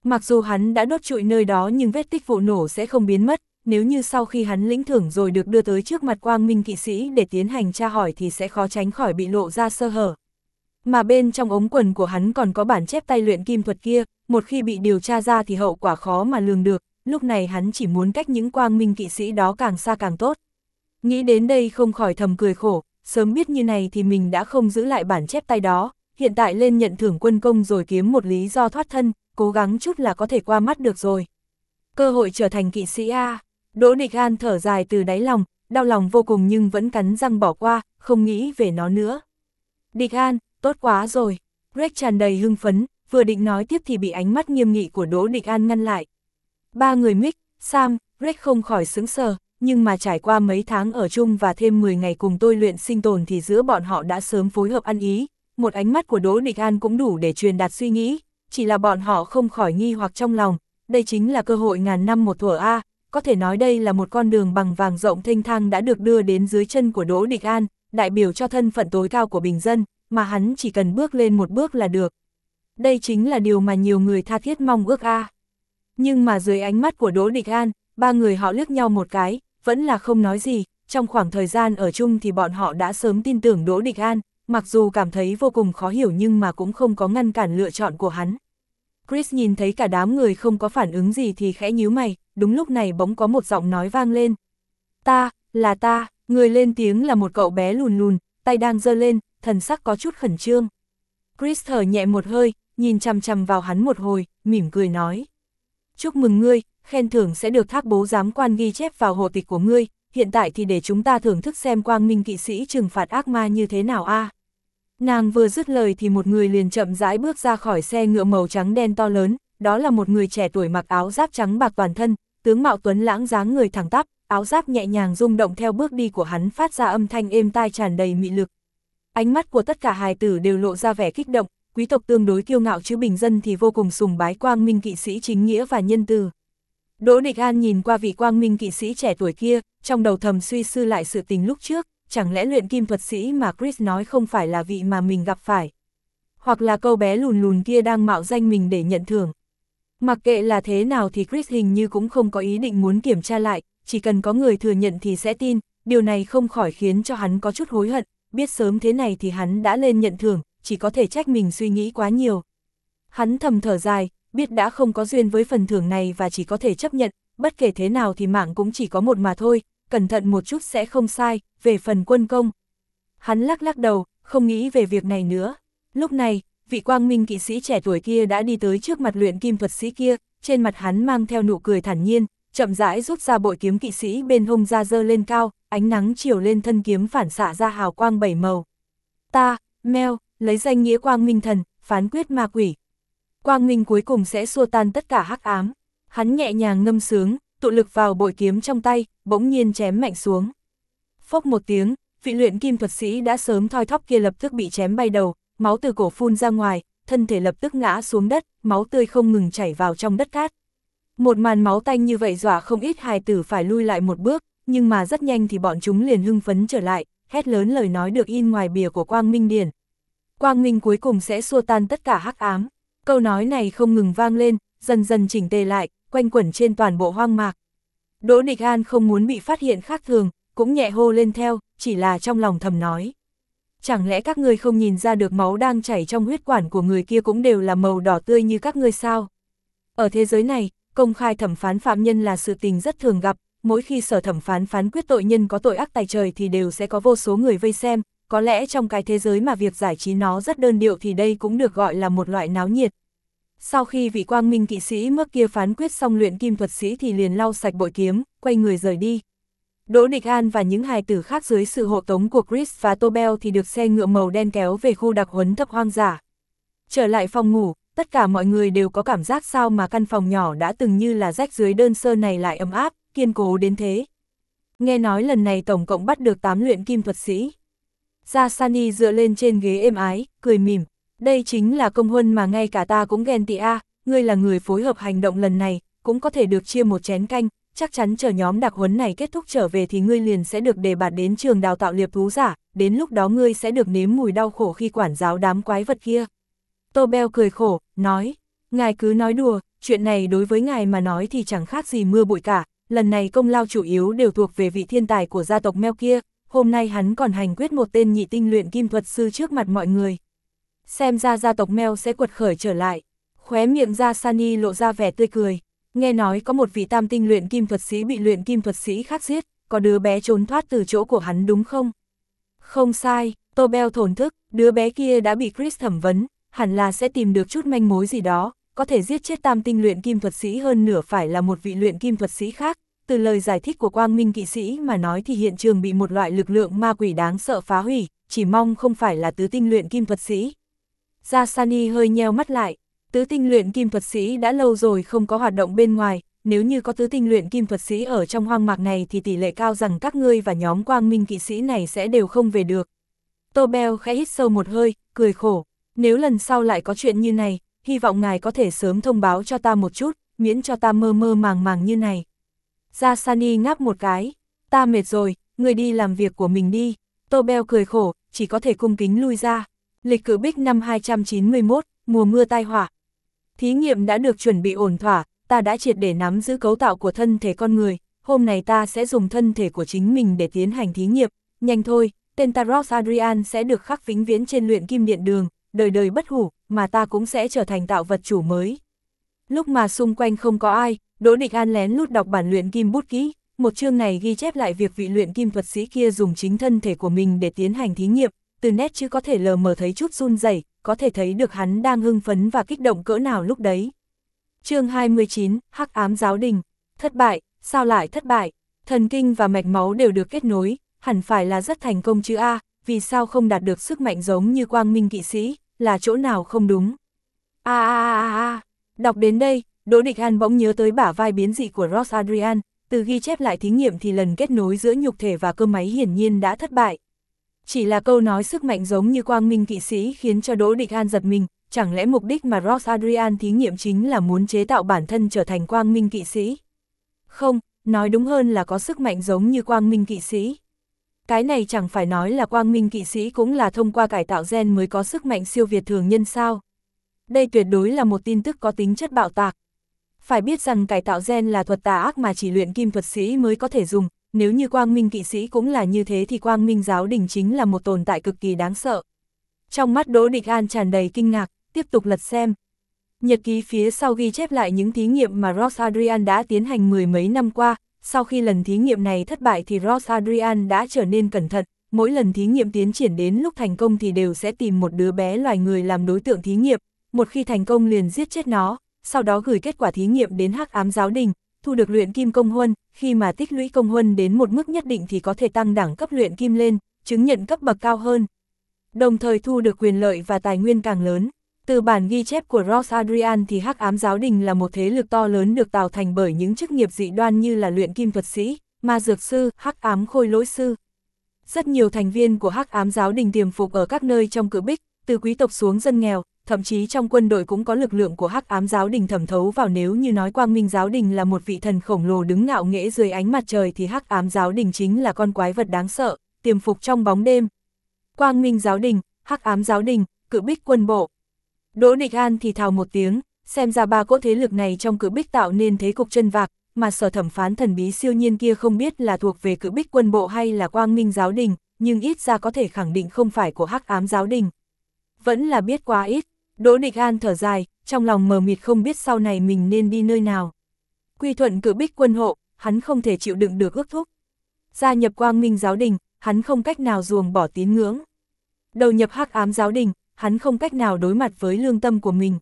Mặc dù hắn đã đốt trụi nơi đó nhưng vết tích vụ nổ sẽ không biến mất, nếu như sau khi hắn lĩnh thưởng rồi được đưa tới trước mặt quang minh kỵ sĩ để tiến hành tra hỏi thì sẽ khó tránh khỏi bị lộ ra sơ hở. Mà bên trong ống quần của hắn còn có bản chép tay luyện kim thuật kia, một khi bị điều tra ra thì hậu quả khó mà lường được, lúc này hắn chỉ muốn cách những quang minh kỵ sĩ đó càng xa càng tốt. Nghĩ đến đây không khỏi thầm cười khổ, sớm biết như này thì mình đã không giữ lại bản chép tay đó, hiện tại lên nhận thưởng quân công rồi kiếm một lý do thoát thân, cố gắng chút là có thể qua mắt được rồi. Cơ hội trở thành kỵ sĩ A, Đỗ Địch An thở dài từ đáy lòng, đau lòng vô cùng nhưng vẫn cắn răng bỏ qua, không nghĩ về nó nữa. Địch An, tốt quá rồi. Greg tràn đầy hưng phấn, vừa định nói tiếp thì bị ánh mắt nghiêm nghị của Đỗ Địch An ngăn lại. Ba người Mick, Sam, Greg không khỏi sững sờ, nhưng mà trải qua mấy tháng ở chung và thêm 10 ngày cùng tôi luyện sinh tồn thì giữa bọn họ đã sớm phối hợp ăn ý, một ánh mắt của Đỗ Địch An cũng đủ để truyền đạt suy nghĩ, chỉ là bọn họ không khỏi nghi hoặc trong lòng, đây chính là cơ hội ngàn năm một thuở A, có thể nói đây là một con đường bằng vàng rộng thênh thang đã được đưa đến dưới chân của Đỗ Địch An, đại biểu cho thân phận tối cao của bình dân, mà hắn chỉ cần bước lên một bước là được. Đây chính là điều mà nhiều người tha thiết mong ước a. Nhưng mà dưới ánh mắt của Đỗ Địch An, ba người họ liếc nhau một cái, vẫn là không nói gì, trong khoảng thời gian ở chung thì bọn họ đã sớm tin tưởng Đỗ Địch An, mặc dù cảm thấy vô cùng khó hiểu nhưng mà cũng không có ngăn cản lựa chọn của hắn. Chris nhìn thấy cả đám người không có phản ứng gì thì khẽ nhíu mày, đúng lúc này bỗng có một giọng nói vang lên. Ta, là ta, người lên tiếng là một cậu bé lùn lùn, tay đang giơ lên, thần sắc có chút khẩn trương. Chris thở nhẹ một hơi, nhìn chằm chằm vào hắn một hồi, mỉm cười nói. Chúc mừng ngươi, khen thưởng sẽ được thác bố giám quan ghi chép vào hộ tịch của ngươi, hiện tại thì để chúng ta thưởng thức xem quang minh kỵ sĩ trừng phạt ác ma như thế nào a. Nàng vừa dứt lời thì một người liền chậm rãi bước ra khỏi xe ngựa màu trắng đen to lớn, đó là một người trẻ tuổi mặc áo giáp trắng bạc toàn thân, tướng mạo tuấn lãng dáng người thẳng tắp, áo giáp nhẹ nhàng rung động theo bước đi của hắn phát ra âm thanh êm tai tràn đầy mị lực. Ánh mắt của tất cả hài tử đều lộ ra vẻ kích động, quý tộc tương đối kiêu ngạo chứ bình dân thì vô cùng sùng bái quang minh kỵ sĩ chính nghĩa và nhân từ. Đỗ Địch An nhìn qua vị quang minh kỵ sĩ trẻ tuổi kia, trong đầu thầm suy sư lại sự tình lúc trước, chẳng lẽ luyện kim thuật sĩ mà Chris nói không phải là vị mà mình gặp phải. Hoặc là câu bé lùn lùn kia đang mạo danh mình để nhận thưởng. Mặc kệ là thế nào thì Chris hình như cũng không có ý định muốn kiểm tra lại, chỉ cần có người thừa nhận thì sẽ tin, điều này không khỏi khiến cho hắn có chút hối hận, biết sớm thế này thì hắn đã lên nhận thưởng, chỉ có thể trách mình suy nghĩ quá nhiều. Hắn thầm thở dài, biết đã không có duyên với phần thưởng này và chỉ có thể chấp nhận, bất kể thế nào thì mạng cũng chỉ có một mà thôi, cẩn thận một chút sẽ không sai, về phần quân công. Hắn lắc lắc đầu, không nghĩ về việc này nữa. Lúc này, vị quang minh kỵ sĩ trẻ tuổi kia đã đi tới trước mặt luyện kim thuật sĩ kia, trên mặt hắn mang theo nụ cười thản nhiên, chậm rãi rút ra bội kiếm kỵ sĩ bên hông ra dơ lên cao, ánh nắng chiều lên thân kiếm phản xạ ra hào quang bảy màu. Ta, Mel, lấy danh nghĩa quang minh thần, phán quyết ma quỷ. Quang minh cuối cùng sẽ xua tan tất cả hắc ám. Hắn nhẹ nhàng ngâm sướng, tụ lực vào bội kiếm trong tay, bỗng nhiên chém mạnh xuống. Phốc một tiếng, vị luyện kim thuật sĩ đã sớm thoi thóp kia lập tức bị chém bay đầu, máu từ cổ phun ra ngoài, thân thể lập tức ngã xuống đất, máu tươi không ngừng chảy vào trong đất cát. Một màn máu tanh như vậy dọa không ít hài tử phải lui lại một bước, nhưng mà rất nhanh thì bọn chúng liền hưng phấn trở lại, hét lớn lời nói được in ngoài bìa của Quang Minh Điển. Quang Minh cuối cùng sẽ xua tan tất cả hắc ám. Câu nói này không ngừng vang lên, dần dần chỉnh tề lại, quanh quẩn trên toàn bộ hoang mạc. Đỗ Nịch An không muốn bị phát hiện khác thường, cũng nhẹ hô lên theo, chỉ là trong lòng thầm nói. Chẳng lẽ các ngươi không nhìn ra được máu đang chảy trong huyết quản của người kia cũng đều là màu đỏ tươi như các ngươi sao? Ở thế giới này, công khai thẩm phán phạm nhân là sự tình rất thường gặp, mỗi khi sở thẩm phán phán quyết tội nhân có tội ác tài trời thì đều sẽ có vô số người vây xem, có lẽ trong cái thế giới mà việc giải trí nó rất đơn điệu thì đây cũng được gọi là một loại náo nhiệt. Sau khi vị quang minh kỵ sĩ mức kia phán quyết xong luyện kim thuật sĩ thì liền lau sạch bội kiếm, quay người rời đi. Đỗ Địch An và những hài tử khác dưới sự hộ tống của Chris và Tobel thì được xe ngựa màu đen kéo về khu đặc huấn thấp hoang giả. Trở lại phòng ngủ, tất cả mọi người đều có cảm giác sao mà căn phòng nhỏ đã từng như là rách dưới đơn sơ này lại ấm áp, kiên cố đến thế. Nghe nói lần này tổng cộng bắt được 8 luyện kim thuật sĩ. Gia Sani dựa lên trên ghế êm ái, cười mỉm. Đây chính là công huân mà ngay cả ta cũng ghen tị a, ngươi là người phối hợp hành động lần này, cũng có thể được chia một chén canh, chắc chắn chờ nhóm đặc huấn này kết thúc trở về thì ngươi liền sẽ được đề bạt đến trường đào tạo liệp thú giả, đến lúc đó ngươi sẽ được nếm mùi đau khổ khi quản giáo đám quái vật kia. Tô Beo cười khổ, nói, ngài cứ nói đùa, chuyện này đối với ngài mà nói thì chẳng khác gì mưa bụi cả, lần này công lao chủ yếu đều thuộc về vị thiên tài của gia tộc Meo kia, hôm nay hắn còn hành quyết một tên nhị tinh luyện kim thuật sư trước mặt mọi người. Xem ra gia tộc mel sẽ quật khởi trở lại, khóe miệng ra Sani lộ ra vẻ tươi cười, nghe nói có một vị tam tinh luyện kim thuật sĩ bị luyện kim thuật sĩ khác giết, có đứa bé trốn thoát từ chỗ của hắn đúng không? Không sai, Tô Beo thổn thức, đứa bé kia đã bị Chris thẩm vấn, hẳn là sẽ tìm được chút manh mối gì đó, có thể giết chết tam tinh luyện kim thuật sĩ hơn nửa phải là một vị luyện kim thuật sĩ khác. Từ lời giải thích của quang minh kỵ sĩ mà nói thì hiện trường bị một loại lực lượng ma quỷ đáng sợ phá hủy, chỉ mong không phải là tứ tinh luyện kim thuật sĩ. Gia Sani hơi nheo mắt lại, tứ tinh luyện kim thuật sĩ đã lâu rồi không có hoạt động bên ngoài, nếu như có tứ tinh luyện kim thuật sĩ ở trong hoang mạc này thì tỷ lệ cao rằng các ngươi và nhóm quang minh kỵ sĩ này sẽ đều không về được. Tô Bell khẽ hít sâu một hơi, cười khổ, nếu lần sau lại có chuyện như này, hy vọng ngài có thể sớm thông báo cho ta một chút, miễn cho ta mơ mơ màng màng như này. Gia Sani ngáp một cái, ta mệt rồi, người đi làm việc của mình đi. Tô Bell cười khổ, chỉ có thể cung kính lui ra. Lịch cử bích năm 291, mùa mưa tai họa. Thí nghiệm đã được chuẩn bị ổn thỏa, ta đã triệt để nắm giữ cấu tạo của thân thể con người, hôm nay ta sẽ dùng thân thể của chính mình để tiến hành thí nghiệm, nhanh thôi, tên taros Adrian sẽ được khắc vĩnh viễn trên luyện kim điện đường, đời đời bất hủ, mà ta cũng sẽ trở thành tạo vật chủ mới. Lúc mà xung quanh không có ai, Đỗ Địch An lén lút đọc bản luyện kim bút kỹ, một chương này ghi chép lại việc vị luyện kim thuật sĩ kia dùng chính thân thể của mình để tiến hành thí nghiệm, từ nét chứ có thể lờ mờ thấy chút run rẩy, có thể thấy được hắn đang hưng phấn và kích động cỡ nào lúc đấy. chương 29, Hắc ám giáo đình, thất bại, sao lại thất bại, thần kinh và mạch máu đều được kết nối, hẳn phải là rất thành công chứ a vì sao không đạt được sức mạnh giống như quang minh kỵ sĩ, là chỗ nào không đúng. a a a a đọc đến đây, Đỗ Địch An bỗng nhớ tới bả vai biến dị của Ross Adrian, từ ghi chép lại thí nghiệm thì lần kết nối giữa nhục thể và cơ máy hiển nhiên đã thất bại. Chỉ là câu nói sức mạnh giống như quang minh kỵ sĩ khiến cho Đỗ Địch An giật mình, chẳng lẽ mục đích mà Ross Adrian thí nghiệm chính là muốn chế tạo bản thân trở thành quang minh kỵ sĩ? Không, nói đúng hơn là có sức mạnh giống như quang minh kỵ sĩ. Cái này chẳng phải nói là quang minh kỵ sĩ cũng là thông qua cải tạo gen mới có sức mạnh siêu việt thường nhân sao. Đây tuyệt đối là một tin tức có tính chất bạo tạc. Phải biết rằng cải tạo gen là thuật tà ác mà chỉ luyện kim thuật sĩ mới có thể dùng, nếu như quang minh kỵ sĩ cũng là như thế thì quang minh giáo đình chính là một tồn tại cực kỳ đáng sợ. Trong mắt Đỗ Địch An tràn đầy kinh ngạc, tiếp tục lật xem. Nhật ký phía sau ghi chép lại những thí nghiệm mà Ross Adrian đã tiến hành mười mấy năm qua, sau khi lần thí nghiệm này thất bại thì Ross Adrian đã trở nên cẩn thận, mỗi lần thí nghiệm tiến triển đến lúc thành công thì đều sẽ tìm một đứa bé loài người làm đối tượng thí nghiệm, một khi thành công liền giết chết nó, sau đó gửi kết quả thí nghiệm đến hắc ám giáo đình, thu được luyện kim công huân, khi mà tích lũy công huân đến một mức nhất định thì có thể tăng đẳng cấp luyện kim lên, chứng nhận cấp bậc cao hơn. Đồng thời thu được quyền lợi và tài nguyên càng lớn. Từ bản ghi chép của Ross Adrian thì Hắc Ám Giáo Đình là một thế lực to lớn được tạo thành bởi những chức nghiệp dị đoan như là luyện kim thuật sĩ, ma dược sư, Hắc Ám Khôi Lỗi Sư. Rất nhiều thành viên của Hắc Ám Giáo Đình tiềm phục ở các nơi trong cự bích, từ quý tộc xuống dân nghèo, thậm chí trong quân đội cũng có lực lượng của Hắc Ám Giáo Đình thẩm thấu vào nếu như nói Quang Minh Giáo Đình là một vị thần khổng lồ đứng ngạo nghễ dưới ánh mặt trời thì Hắc Ám Giáo Đình chính là con quái vật đáng sợ, tiềm phục trong bóng đêm. Quang Minh Giáo Đình, Hắc Ám Giáo Đình, cự bích quân bộ. Đỗ Địch An thì thào một tiếng, xem ra ba cỗ thế lực này trong cự bích tạo nên thế cục chân vạc, mà sở thẩm phán thần bí siêu nhiên kia không biết là thuộc về cự bích quân bộ hay là quang minh giáo đình, nhưng ít ra có thể khẳng định không phải của hắc ám giáo đình. Vẫn là biết quá ít, Đỗ Nịch An thở dài, trong lòng mờ mịt không biết sau này mình nên đi nơi nào. Quy thuận cử bích quân hộ, hắn không thể chịu đựng được ước thúc. Gia nhập quang minh giáo đình, hắn không cách nào ruồng bỏ tín ngưỡng. Đầu nhập hắc ám giáo đình, hắn không cách nào đối mặt với lương tâm của mình.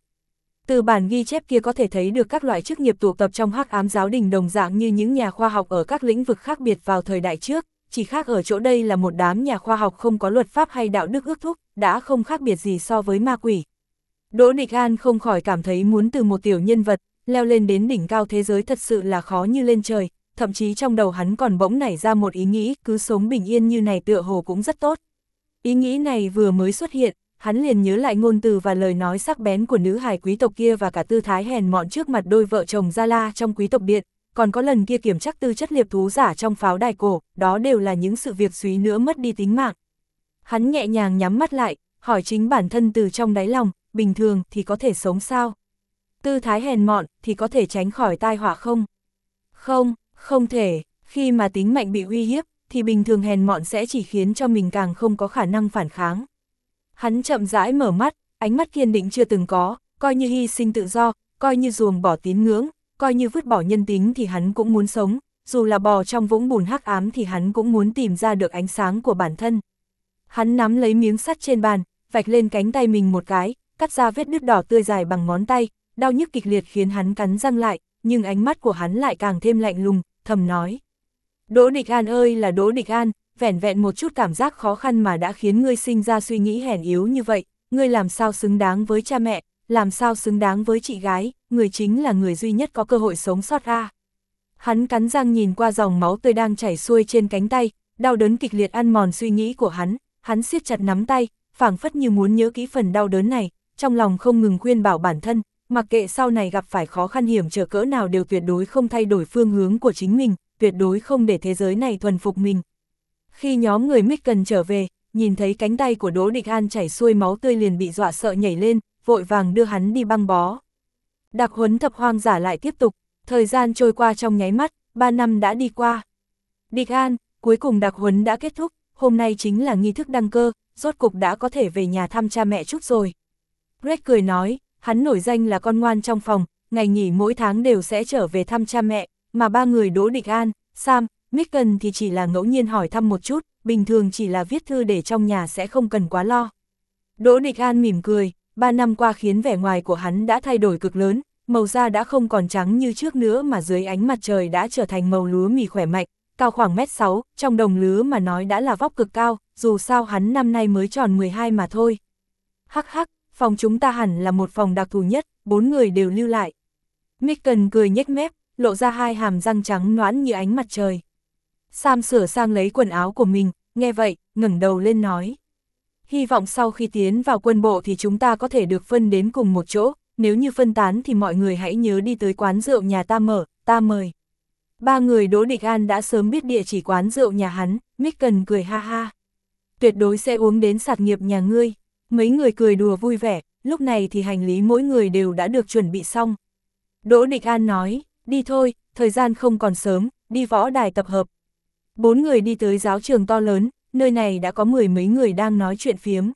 Từ bản ghi chép kia có thể thấy được các loại chức nghiệp tụ tập trong hắc ám giáo đình đồng dạng như những nhà khoa học ở các lĩnh vực khác biệt vào thời đại trước, chỉ khác ở chỗ đây là một đám nhà khoa học không có luật pháp hay đạo đức ước thúc, đã không khác biệt gì so với ma quỷ. Đỗ Địch An không khỏi cảm thấy muốn từ một tiểu nhân vật, leo lên đến đỉnh cao thế giới thật sự là khó như lên trời, thậm chí trong đầu hắn còn bỗng nảy ra một ý nghĩ cứ sống bình yên như này tựa hồ cũng rất tốt. Ý nghĩ này vừa mới xuất hiện, hắn liền nhớ lại ngôn từ và lời nói sắc bén của nữ hài quý tộc kia và cả tư thái hèn mọn trước mặt đôi vợ chồng Gia La trong quý tộc điện, còn có lần kia kiểm chắc tư chất liệp thú giả trong pháo đài cổ, đó đều là những sự việc suý nữa mất đi tính mạng. Hắn nhẹ nhàng nhắm mắt lại, hỏi chính bản thân từ trong đáy lòng, bình thường thì có thể sống sao? Tư thái hèn mọn thì có thể tránh khỏi tai họa không? Không, không thể, khi mà tính mạnh bị uy hiếp, thì bình thường hèn mọn sẽ chỉ khiến cho mình càng không có khả năng phản kháng. Hắn chậm rãi mở mắt, ánh mắt kiên định chưa từng có, coi như hy sinh tự do, coi như ruồng bỏ tín ngưỡng, coi như vứt bỏ nhân tính thì hắn cũng muốn sống, dù là bò trong vũng bùn hắc ám thì hắn cũng muốn tìm ra được ánh sáng của bản thân. Hắn nắm lấy miếng sắt trên bàn, vạch lên cánh tay mình một cái, cắt ra vết nứt đỏ tươi dài bằng ngón tay, đau nhức kịch liệt khiến hắn cắn răng lại, nhưng ánh mắt của hắn lại càng thêm lạnh lùng, thầm nói. Đỗ Địch An ơi là Đỗ Địch An, vẻn vẹn một chút cảm giác khó khăn mà đã khiến ngươi sinh ra suy nghĩ hèn yếu như vậy, ngươi làm sao xứng đáng với cha mẹ, làm sao xứng đáng với chị gái, người chính là người duy nhất có cơ hội sống sót ra. Hắn cắn răng nhìn qua dòng máu tươi đang chảy xuôi trên cánh tay, đau đớn kịch liệt ăn mòn suy nghĩ của hắn, hắn siết chặt nắm tay, phảng phất như muốn nhớ kỹ phần đau đớn này, trong lòng không ngừng khuyên bảo bản thân, mặc kệ sau này gặp phải khó khăn hiểm trở cỡ nào đều tuyệt đối không thay đổi phương hướng của chính mình, tuyệt đối không để thế giới này thuần phục mình. Khi nhóm người Micken trở về, nhìn thấy cánh tay của Đỗ Địch An chảy xuôi máu tươi liền bị dọa sợ nhảy lên, vội vàng đưa hắn đi băng bó. Đặc huấn thập hoang giả lại tiếp tục, thời gian trôi qua trong nháy mắt, ba năm đã đi qua. Địch An, cuối cùng đặc huấn đã kết thúc, hôm nay chính là nghi thức đăng cơ, rốt cục đã có thể về nhà thăm cha mẹ chút rồi. Greg cười nói, hắn nổi danh là con ngoan trong phòng, ngày nghỉ mỗi tháng đều sẽ trở về thăm cha mẹ, mà ba người Đỗ Địch An, Sam, Micken thì chỉ là ngẫu nhiên hỏi thăm một chút, bình thường chỉ là viết thư để trong nhà sẽ không cần quá lo. Đỗ Địch An mỉm cười, ba năm qua khiến vẻ ngoài của hắn đã thay đổi cực lớn, màu da đã không còn trắng như trước nữa mà dưới ánh mặt trời đã trở thành màu lúa mì khỏe mạnh, cao khoảng mét 6, trong đồng lứa mà nói đã là vóc cực cao, dù sao hắn năm nay mới tròn 12 mà thôi. Hắc hắc, phòng chúng ta hẳn là một phòng đặc thù nhất, bốn người đều lưu lại. Micken cười nhếch mép, lộ ra hai hàm răng trắng noãn như ánh mặt trời. Sam sửa sang lấy quần áo của mình, nghe vậy, ngẩng đầu lên nói. Hy vọng sau khi tiến vào quân bộ thì chúng ta có thể được phân đến cùng một chỗ, nếu như phân tán thì mọi người hãy nhớ đi tới quán rượu nhà ta mở, ta mời. Ba người Đỗ Địch An đã sớm biết địa chỉ quán rượu nhà hắn, Micken cười ha ha. Tuyệt đối sẽ uống đến sạt nghiệp nhà ngươi. Mấy người cười đùa vui vẻ, lúc này thì hành lý mỗi người đều đã được chuẩn bị xong. Đỗ Địch An nói, đi thôi, thời gian không còn sớm, đi võ đài tập hợp. Bốn người đi tới giáo trường to lớn, nơi này đã có mười mấy người đang nói chuyện phiếm.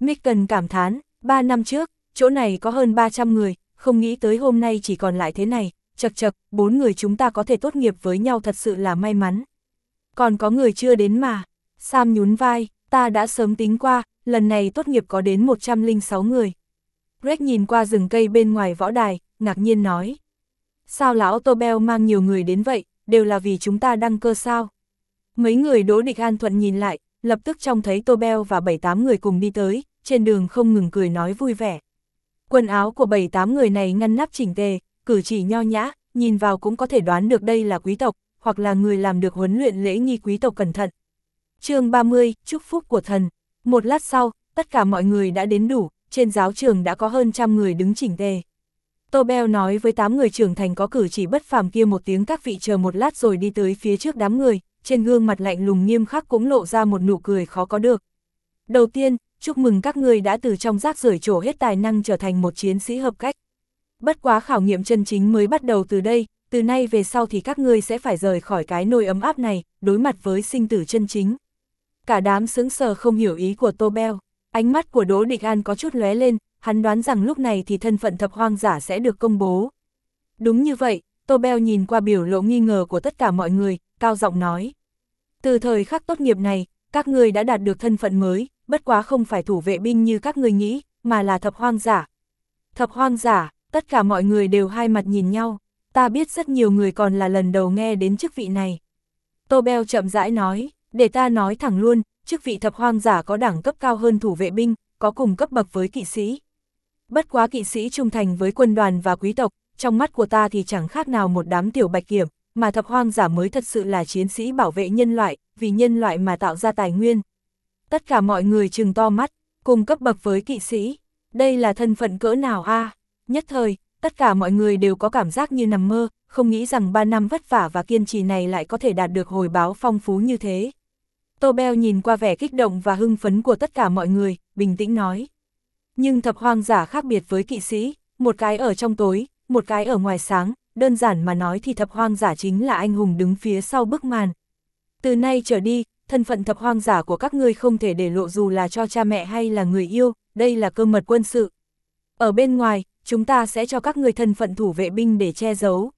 Micken cảm thán, ba năm trước, chỗ này có hơn 300 người, không nghĩ tới hôm nay chỉ còn lại thế này, chật chật, bốn người chúng ta có thể tốt nghiệp với nhau thật sự là may mắn. Còn có người chưa đến mà, Sam nhún vai, ta đã sớm tính qua, lần này tốt nghiệp có đến 106 người. Greg nhìn qua rừng cây bên ngoài võ đài, ngạc nhiên nói. Sao lão Tobel mang nhiều người đến vậy, đều là vì chúng ta đăng cơ sao? Mấy người đỗ địch an thuận nhìn lại, lập tức trông thấy Tobel và 7-8 người cùng đi tới, trên đường không ngừng cười nói vui vẻ. Quần áo của 7-8 người này ngăn nắp chỉnh tề, cử chỉ nho nhã, nhìn vào cũng có thể đoán được đây là quý tộc, hoặc là người làm được huấn luyện lễ nghi quý tộc cẩn thận. chương 30, chúc phúc của thần. Một lát sau, tất cả mọi người đã đến đủ, trên giáo trường đã có hơn trăm người đứng chỉnh tề. Tô Beo nói với tám người trưởng thành có cử chỉ bất phàm kia một tiếng các vị chờ một lát rồi đi tới phía trước đám người, trên gương mặt lạnh lùng nghiêm khắc cũng lộ ra một nụ cười khó có được. Đầu tiên, chúc mừng các người đã từ trong rác rưởi trổ hết tài năng trở thành một chiến sĩ hợp cách. Bất quá khảo nghiệm chân chính mới bắt đầu từ đây, từ nay về sau thì các ngươi sẽ phải rời khỏi cái nồi ấm áp này, đối mặt với sinh tử chân chính. Cả đám sững sờ không hiểu ý của Tô Beo, ánh mắt của Đỗ Địch An có chút lóe lên, hắn đoán rằng lúc này thì thân phận thập hoang giả sẽ được công bố. Đúng như vậy, Tô Beo nhìn qua biểu lộ nghi ngờ của tất cả mọi người, cao giọng nói. Từ thời khắc tốt nghiệp này, các ngươi đã đạt được thân phận mới, bất quá không phải thủ vệ binh như các ngươi nghĩ, mà là thập hoang giả. Thập hoang giả, tất cả mọi người đều hai mặt nhìn nhau, ta biết rất nhiều người còn là lần đầu nghe đến chức vị này. Tô Beo chậm rãi nói, để ta nói thẳng luôn, chức vị thập hoang giả có đẳng cấp cao hơn thủ vệ binh, có cùng cấp bậc với kỵ sĩ. Bất quá kỵ sĩ trung thành với quân đoàn và quý tộc, trong mắt của ta thì chẳng khác nào một đám tiểu bạch kiểm, mà thập hoang giả mới thật sự là chiến sĩ bảo vệ nhân loại, vì nhân loại mà tạo ra tài nguyên. Tất cả mọi người trừng to mắt, cùng cấp bậc với kỵ sĩ. Đây là thân phận cỡ nào a Nhất thời, tất cả mọi người đều có cảm giác như nằm mơ, không nghĩ rằng 3 năm vất vả và kiên trì này lại có thể đạt được hồi báo phong phú như thế. Tô Beo nhìn qua vẻ kích động và hưng phấn của tất cả mọi người, bình tĩnh nói. Nhưng thập hoang giả khác biệt với kỵ sĩ, một cái ở trong tối, một cái ở ngoài sáng, đơn giản mà nói thì thập hoang giả chính là anh hùng đứng phía sau bức màn. Từ nay trở đi, thân phận thập hoang giả của các ngươi không thể để lộ dù là cho cha mẹ hay là người yêu, đây là cơ mật quân sự. Ở bên ngoài, chúng ta sẽ cho các ngươi thân phận thủ vệ binh để che giấu.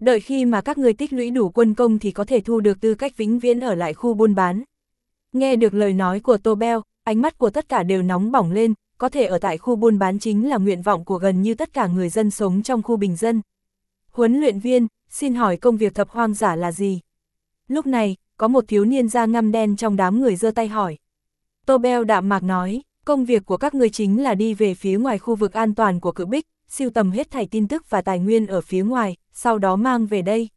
Đợi khi mà các người tích lũy đủ quân công thì có thể thu được tư cách vĩnh viễn ở lại khu buôn bán. Nghe được lời nói của Tô Beo, ánh mắt của tất cả đều nóng bỏng lên, có thể ở tại khu buôn bán chính là nguyện vọng của gần như tất cả người dân sống trong khu bình dân. Huấn luyện viên, xin hỏi công việc thập hoang giả là gì? Lúc này, có một thiếu niên da ngăm đen trong đám người giơ tay hỏi. Tô Beo đạm mạc nói, công việc của các người chính là đi về phía ngoài khu vực an toàn của cự bích, siêu tầm hết thảy tin tức và tài nguyên ở phía ngoài, sau đó mang về đây.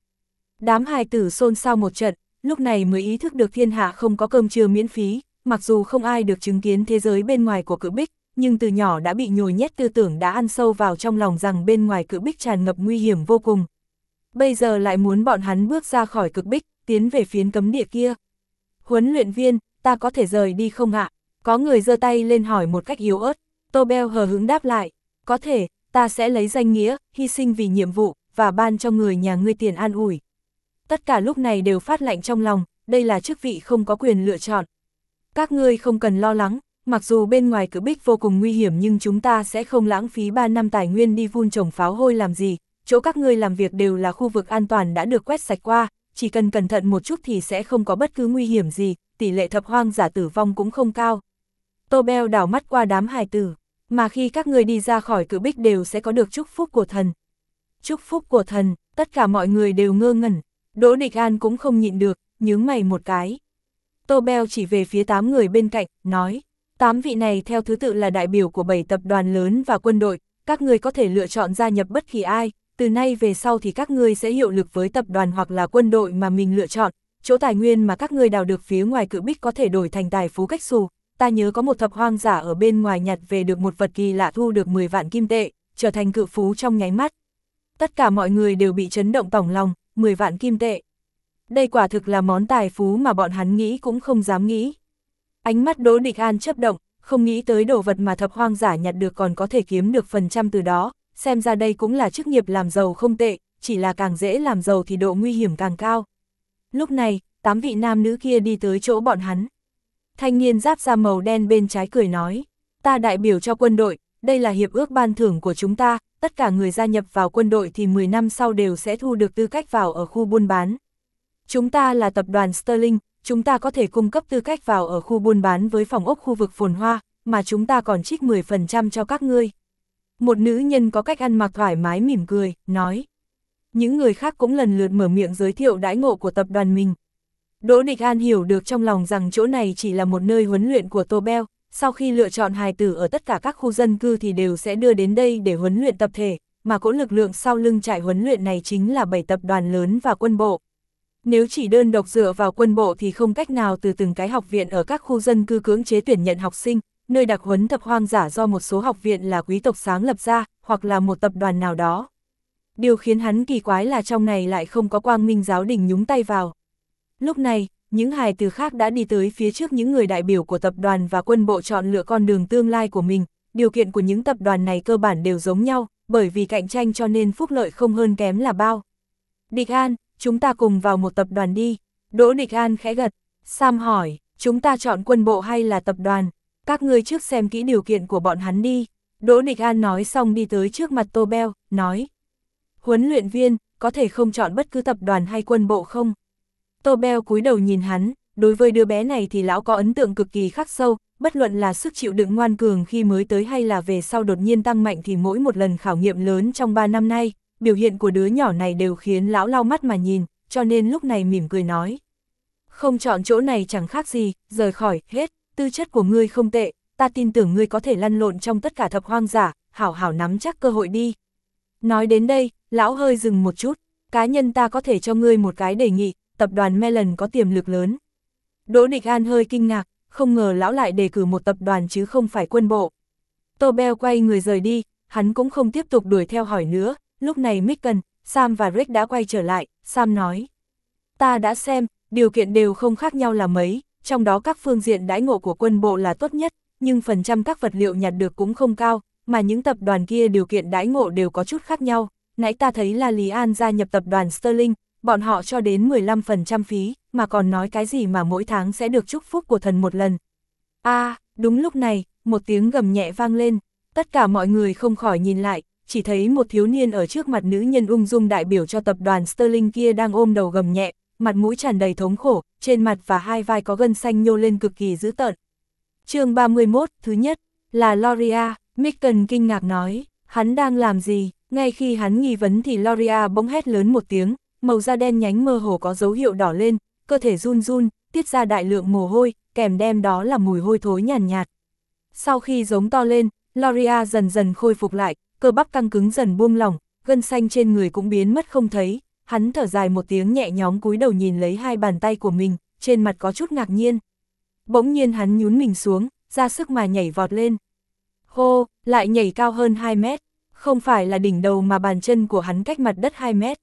Đám hài tử xôn xao một trận, lúc này mới ý thức được thiên hạ không có cơm trưa miễn phí, mặc dù không ai được chứng kiến thế giới bên ngoài của cự bích, nhưng từ nhỏ đã bị nhồi nhét tư tưởng đã ăn sâu vào trong lòng rằng bên ngoài cự bích tràn ngập nguy hiểm vô cùng. Bây giờ lại muốn bọn hắn bước ra khỏi cực bích, tiến về phiến cấm địa kia. Huấn luyện viên, ta có thể rời đi không ạ? Có người giơ tay lên hỏi một cách yếu ớt, Tô Beo hờ hứng đáp lại, có thể, ta sẽ lấy danh nghĩa, hy sinh vì nhiệm vụ, và ban cho người nhà ngươi tiền an ủi. Tất cả lúc này đều phát lạnh trong lòng, đây là chức vị không có quyền lựa chọn. Các ngươi không cần lo lắng, mặc dù bên ngoài cử bích vô cùng nguy hiểm nhưng chúng ta sẽ không lãng phí 3 năm tài nguyên đi vun trồng pháo hôi làm gì, chỗ các ngươi làm việc đều là khu vực an toàn đã được quét sạch qua, chỉ cần cẩn thận một chút thì sẽ không có bất cứ nguy hiểm gì, tỷ lệ thập hoang giả tử vong cũng không cao. Tô Beo đảo mắt qua đám hài tử, mà khi các người đi ra khỏi cự bích đều sẽ có được chúc phúc của thần. Chúc phúc của thần, tất cả mọi người đều ngơ ngẩn, Đỗ Địch An cũng không nhịn được, nhướng mày một cái. Tô Beo chỉ về phía tám người bên cạnh, nói, tám vị này theo thứ tự là đại biểu của bảy tập đoàn lớn và quân đội, các người có thể lựa chọn gia nhập bất kỳ ai, từ nay về sau thì các ngươi sẽ hiệu lực với tập đoàn hoặc là quân đội mà mình lựa chọn, chỗ tài nguyên mà các ngươi đào được phía ngoài cự bích có thể đổi thành tài phú cách xù. Ta nhớ có một thập hoang giả ở bên ngoài nhặt về được một vật kỳ lạ thu được 10 vạn kim tệ, trở thành cự phú trong nháy mắt. Tất cả mọi người đều bị chấn động tổng lòng, 10 vạn kim tệ. Đây quả thực là món tài phú mà bọn hắn nghĩ cũng không dám nghĩ. Ánh mắt Đỗ Địch An chấp động, không nghĩ tới đồ vật mà thập hoang giả nhặt được còn có thể kiếm được phần trăm từ đó, xem ra đây cũng là chức nghiệp làm giàu không tệ, chỉ là càng dễ làm giàu thì độ nguy hiểm càng cao. Lúc này, tám vị nam nữ kia đi tới chỗ bọn hắn. Thanh niên giáp da màu đen bên trái cười nói, ta đại biểu cho quân đội, đây là hiệp ước ban thưởng của chúng ta, tất cả người gia nhập vào quân đội thì 10 năm sau đều sẽ thu được tư cách vào ở khu buôn bán. Chúng ta là tập đoàn Sterling, chúng ta có thể cung cấp tư cách vào ở khu buôn bán với phòng ốc khu vực phồn hoa, mà chúng ta còn trích 10% cho các ngươi. Một nữ nhân có cách ăn mặc thoải mái mỉm cười, nói. Những người khác cũng lần lượt mở miệng giới thiệu đãi ngộ của tập đoàn mình. Đỗ Nịch An hiểu được trong lòng rằng chỗ này chỉ là một nơi huấn luyện của Tô Beo, sau khi lựa chọn hài tử ở tất cả các khu dân cư thì đều sẽ đưa đến đây để huấn luyện tập thể, mà cỗ lực lượng sau lưng trại huấn luyện này chính là 7 tập đoàn lớn và quân bộ. Nếu chỉ đơn độc dựa vào quân bộ thì không cách nào từ từng cái học viện ở các khu dân cư cưỡng chế tuyển nhận học sinh, nơi đặc huấn tập hoang giả do một số học viện là quý tộc sáng lập ra, hoặc là một tập đoàn nào đó. Điều khiến hắn kỳ quái là trong này lại không có quang minh giáo đình nhúng tay vào. Lúc này, những hài từ khác đã đi tới phía trước những người đại biểu của tập đoàn và quân bộ chọn lựa con đường tương lai của mình, điều kiện của những tập đoàn này cơ bản đều giống nhau, bởi vì cạnh tranh cho nên phúc lợi không hơn kém là bao. Địch An, chúng ta cùng vào một tập đoàn đi. Đỗ Địch An khẽ gật. Sam hỏi, chúng ta chọn quân bộ hay là tập đoàn? Các ngươi trước xem kỹ điều kiện của bọn hắn đi. Đỗ Địch An nói xong đi tới trước mặt Tô Beo, nói. Huấn luyện viên, có thể không chọn bất cứ tập đoàn hay quân bộ không? Tô Beo cúi đầu nhìn hắn, đối với đứa bé này thì lão có ấn tượng cực kỳ khắc sâu, bất luận là sức chịu đựng ngoan cường khi mới tới hay là về sau đột nhiên tăng mạnh thì mỗi một lần khảo nghiệm lớn trong 3 năm nay, biểu hiện của đứa nhỏ này đều khiến lão lau mắt mà nhìn, cho nên lúc này mỉm cười nói. Không chọn chỗ này chẳng khác gì, rời khỏi, hết, tư chất của ngươi không tệ, ta tin tưởng ngươi có thể lăn lộn trong tất cả thập hoang giả, hảo hảo nắm chắc cơ hội đi. Nói đến đây, lão hơi dừng một chút, cá nhân ta có thể cho ngươi một cái đề nghị, tập đoàn Melon có tiềm lực lớn. Đỗ Địch An hơi kinh ngạc, không ngờ lão lại đề cử một tập đoàn chứ không phải quân bộ. Tô Bell quay người rời đi, hắn cũng không tiếp tục đuổi theo hỏi nữa, lúc này Micken, Sam và Rick đã quay trở lại, Sam nói. Ta đã xem, điều kiện đều không khác nhau là mấy, trong đó các phương diện đãi ngộ của quân bộ là tốt nhất, nhưng phần trăm các vật liệu nhặt được cũng không cao, mà những tập đoàn kia điều kiện đãi ngộ đều có chút khác nhau. Nãy ta thấy là Lý An gia nhập tập đoàn Sterling, bọn họ cho đến 15% phí, mà còn nói cái gì mà mỗi tháng sẽ được chúc phúc của thần một lần. a à, đúng lúc này, một tiếng gầm nhẹ vang lên, tất cả mọi người không khỏi nhìn lại, chỉ thấy một thiếu niên ở trước mặt nữ nhân ung dung đại biểu cho tập đoàn Sterling kia đang ôm đầu gầm nhẹ, mặt mũi tràn đầy thống khổ, trên mặt và hai vai có gân xanh nhô lên cực kỳ dữ tợn. chương 31, thứ nhất, là Loria, Micken kinh ngạc nói, hắn đang làm gì, ngay khi hắn nghi vấn thì Loria bỗng hét lớn một tiếng, màu da đen nhánh mơ hồ có dấu hiệu đỏ lên, cơ thể run run, tiết ra đại lượng mồ hôi, kèm đem đó là mùi hôi thối nhàn nhạt, nhạt. Sau khi giống to lên, Loria dần dần khôi phục lại, cơ bắp căng cứng dần buông lỏng, gân xanh trên người cũng biến mất không thấy, hắn thở dài một tiếng nhẹ nhõm cúi đầu nhìn lấy hai bàn tay của mình, trên mặt có chút ngạc nhiên. Bỗng nhiên hắn nhún mình xuống, ra sức mà nhảy vọt lên. Hô, lại nhảy cao hơn 2 mét, không phải là đỉnh đầu mà bàn chân của hắn cách mặt đất 2 mét.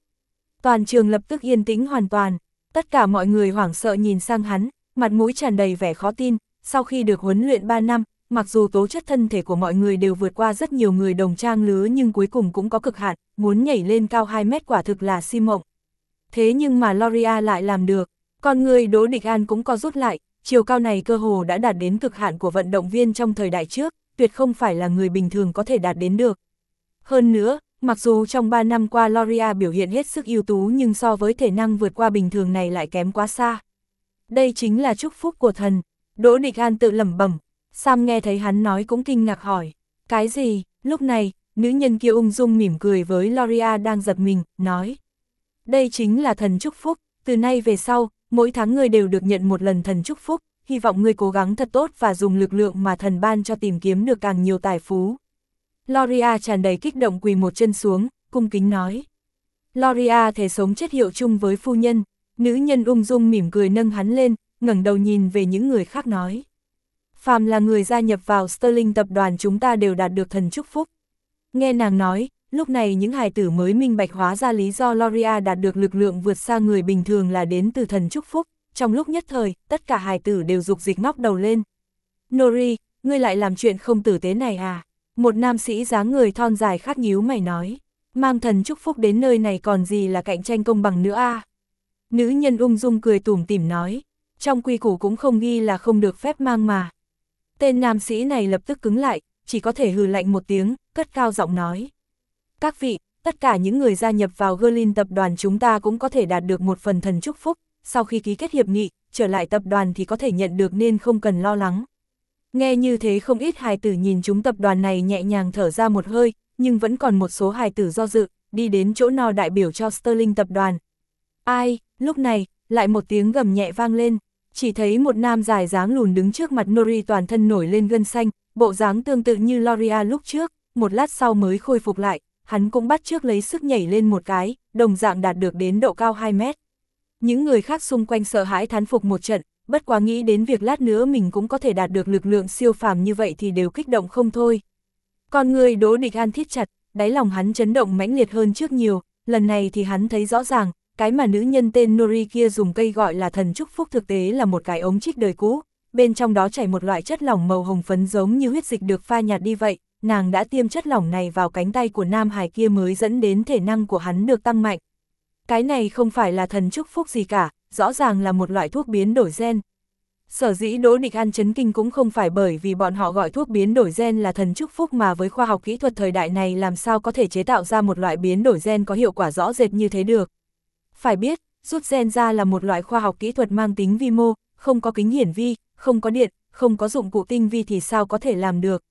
Toàn trường lập tức yên tĩnh hoàn toàn, tất cả mọi người hoảng sợ nhìn sang hắn, mặt mũi tràn đầy vẻ khó tin, sau khi được huấn luyện 3 năm, mặc dù tố chất thân thể của mọi người đều vượt qua rất nhiều người đồng trang lứa nhưng cuối cùng cũng có cực hạn, muốn nhảy lên cao 2 mét quả thực là si mộng. Thế nhưng mà Loria lại làm được, Con người Đỗ Địch An cũng co rút lại, chiều cao này cơ hồ đã đạt đến cực hạn của vận động viên trong thời đại trước, tuyệt không phải là người bình thường có thể đạt đến được. Hơn nữa, mặc dù trong 3 năm qua Loria biểu hiện hết sức ưu tú nhưng so với thể năng vượt qua bình thường này lại kém quá xa. Đây chính là chúc phúc của thần. Đỗ Địch An tự lẩm bẩm. Sam nghe thấy hắn nói cũng kinh ngạc hỏi. Cái gì? Lúc này, nữ nhân kia ung dung mỉm cười với Loria đang giật mình, nói. Đây chính là thần chúc phúc, từ nay về sau, mỗi tháng ngươi đều được nhận một lần thần chúc phúc, hy vọng ngươi cố gắng thật tốt và dùng lực lượng mà thần ban cho tìm kiếm được càng nhiều tài phú. Loria tràn đầy kích động quỳ một chân xuống, cung kính nói. Loria thể sống chết hiệu chung với phu nhân, nữ nhân ung dung mỉm cười nâng hắn lên, ngẩng đầu nhìn về những người khác nói. Phàm là người gia nhập vào Sterling tập đoàn chúng ta đều đạt được thần chúc phúc. Nghe nàng nói, lúc này những hài tử mới minh bạch hóa ra lý do Loria đạt được lực lượng vượt xa người bình thường là đến từ thần chúc phúc, trong lúc nhất thời, tất cả hài tử đều dục dịch ngóc đầu lên. Nori, ngươi lại làm chuyện không tử tế này à? Một nam sĩ dáng người thon dài khát nhíu mày nói, mang thần chúc phúc đến nơi này còn gì là cạnh tranh công bằng nữa à? Nữ nhân ung dung cười tủm tỉm nói, trong quy củ cũng không ghi là không được phép mang mà. Tên nam sĩ này lập tức cứng lại, chỉ có thể hừ lạnh một tiếng, cất cao giọng nói. Các vị, tất cả những người gia nhập vào Gerlin tập đoàn chúng ta cũng có thể đạt được một phần thần chúc phúc, sau khi ký kết hiệp nghị, trở lại tập đoàn thì có thể nhận được nên không cần lo lắng. Nghe như thế không ít hài tử nhìn chúng tập đoàn này nhẹ nhàng thở ra một hơi, nhưng vẫn còn một số hài tử do dự, đi đến chỗ no đại biểu cho Sterling tập đoàn. Ai, lúc này, lại một tiếng gầm nhẹ vang lên, chỉ thấy một nam dài dáng lùn đứng trước mặt Nori toàn thân nổi lên gân xanh, bộ dáng tương tự như Loria lúc trước, một lát sau mới khôi phục lại, hắn cũng bắt trước lấy sức nhảy lên một cái, đồng dạng đạt được đến độ cao 2 mét. Những người khác xung quanh sợ hãi thán phục một trận, bất quá nghĩ đến việc lát nữa mình cũng có thể đạt được lực lượng siêu phàm như vậy thì đều kích động không thôi. Con người đố địch an thiết chặt, đáy lòng hắn chấn động mãnh liệt hơn trước nhiều, lần này thì hắn thấy rõ ràng, cái mà nữ nhân tên Nori kia dùng cây gọi là thần chúc phúc thực tế là một cái ống trích đời cũ, bên trong đó chảy một loại chất lỏng màu hồng phấn giống như huyết dịch được pha nhạt đi vậy, nàng đã tiêm chất lỏng này vào cánh tay của nam hải kia mới dẫn đến thể năng của hắn được tăng mạnh. Cái này không phải là thần chúc phúc gì cả, rõ ràng là một loại thuốc biến đổi gen. Sở dĩ Đỗ Địch An chấn kinh cũng không phải bởi vì bọn họ gọi thuốc biến đổi gen là thần chúc phúc mà với khoa học kỹ thuật thời đại này làm sao có thể chế tạo ra một loại biến đổi gen có hiệu quả rõ rệt như thế được. Phải biết, rút gen ra là một loại khoa học kỹ thuật mang tính vi mô, không có kính hiển vi, không có điện, không có dụng cụ tinh vi thì sao có thể làm được.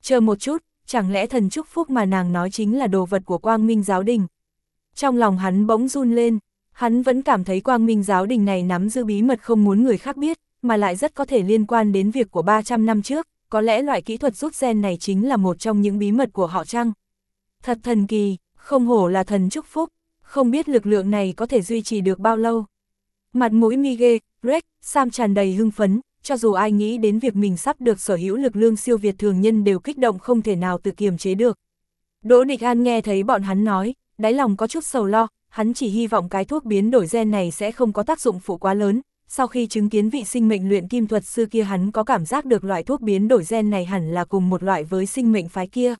Chờ một chút, chẳng lẽ thần chúc phúc mà nàng nói chính là đồ vật của quang minh giáo đình. Trong lòng hắn bỗng run lên, hắn vẫn cảm thấy quang minh giáo đình này nắm giữ bí mật không muốn người khác biết, mà lại rất có thể liên quan đến việc của 300 năm trước, có lẽ loại kỹ thuật rút gen này chính là một trong những bí mật của họ chăng? Thật thần kỳ, không hổ là thần chúc phúc, không biết lực lượng này có thể duy trì được bao lâu. Mặt mũi Miguel, Greg, Sam tràn đầy hưng phấn, cho dù ai nghĩ đến việc mình sắp được sở hữu lực lượng siêu việt thường nhân đều kích động không thể nào tự kiềm chế được. Đỗ Địch An nghe thấy bọn hắn nói, đáy lòng có chút sầu lo, hắn chỉ hy vọng cái thuốc biến đổi gen này sẽ không có tác dụng phụ quá lớn. Sau khi chứng kiến vị sinh mệnh luyện kim thuật sư kia hắn có cảm giác được loại thuốc biến đổi gen này hẳn là cùng một loại với sinh mệnh phái kia.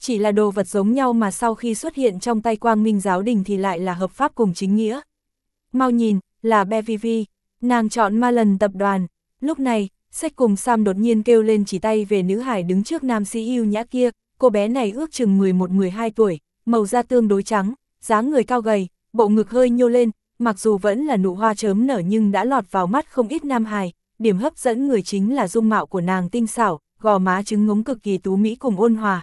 Chỉ là đồ vật giống nhau mà sau khi xuất hiện trong tay quang minh giáo đình thì lại là hợp pháp cùng chính nghĩa. Mau nhìn, là Bevivi, nàng chọn ma lần tập đoàn. Lúc này, sách cùng Sam đột nhiên kêu lên chỉ tay về nữ hải đứng trước nam sĩ yêu nhã kia, cô bé này ước chừng 11-12 tuổi, màu da tương đối trắng, dáng người cao gầy, bộ ngực hơi nhô lên, mặc dù vẫn là nụ hoa chớm nở nhưng đã lọt vào mắt không ít nam hài, điểm hấp dẫn người chính là dung mạo của nàng tinh xảo, gò má trứng ngống cực kỳ tú mỹ cùng ôn hòa.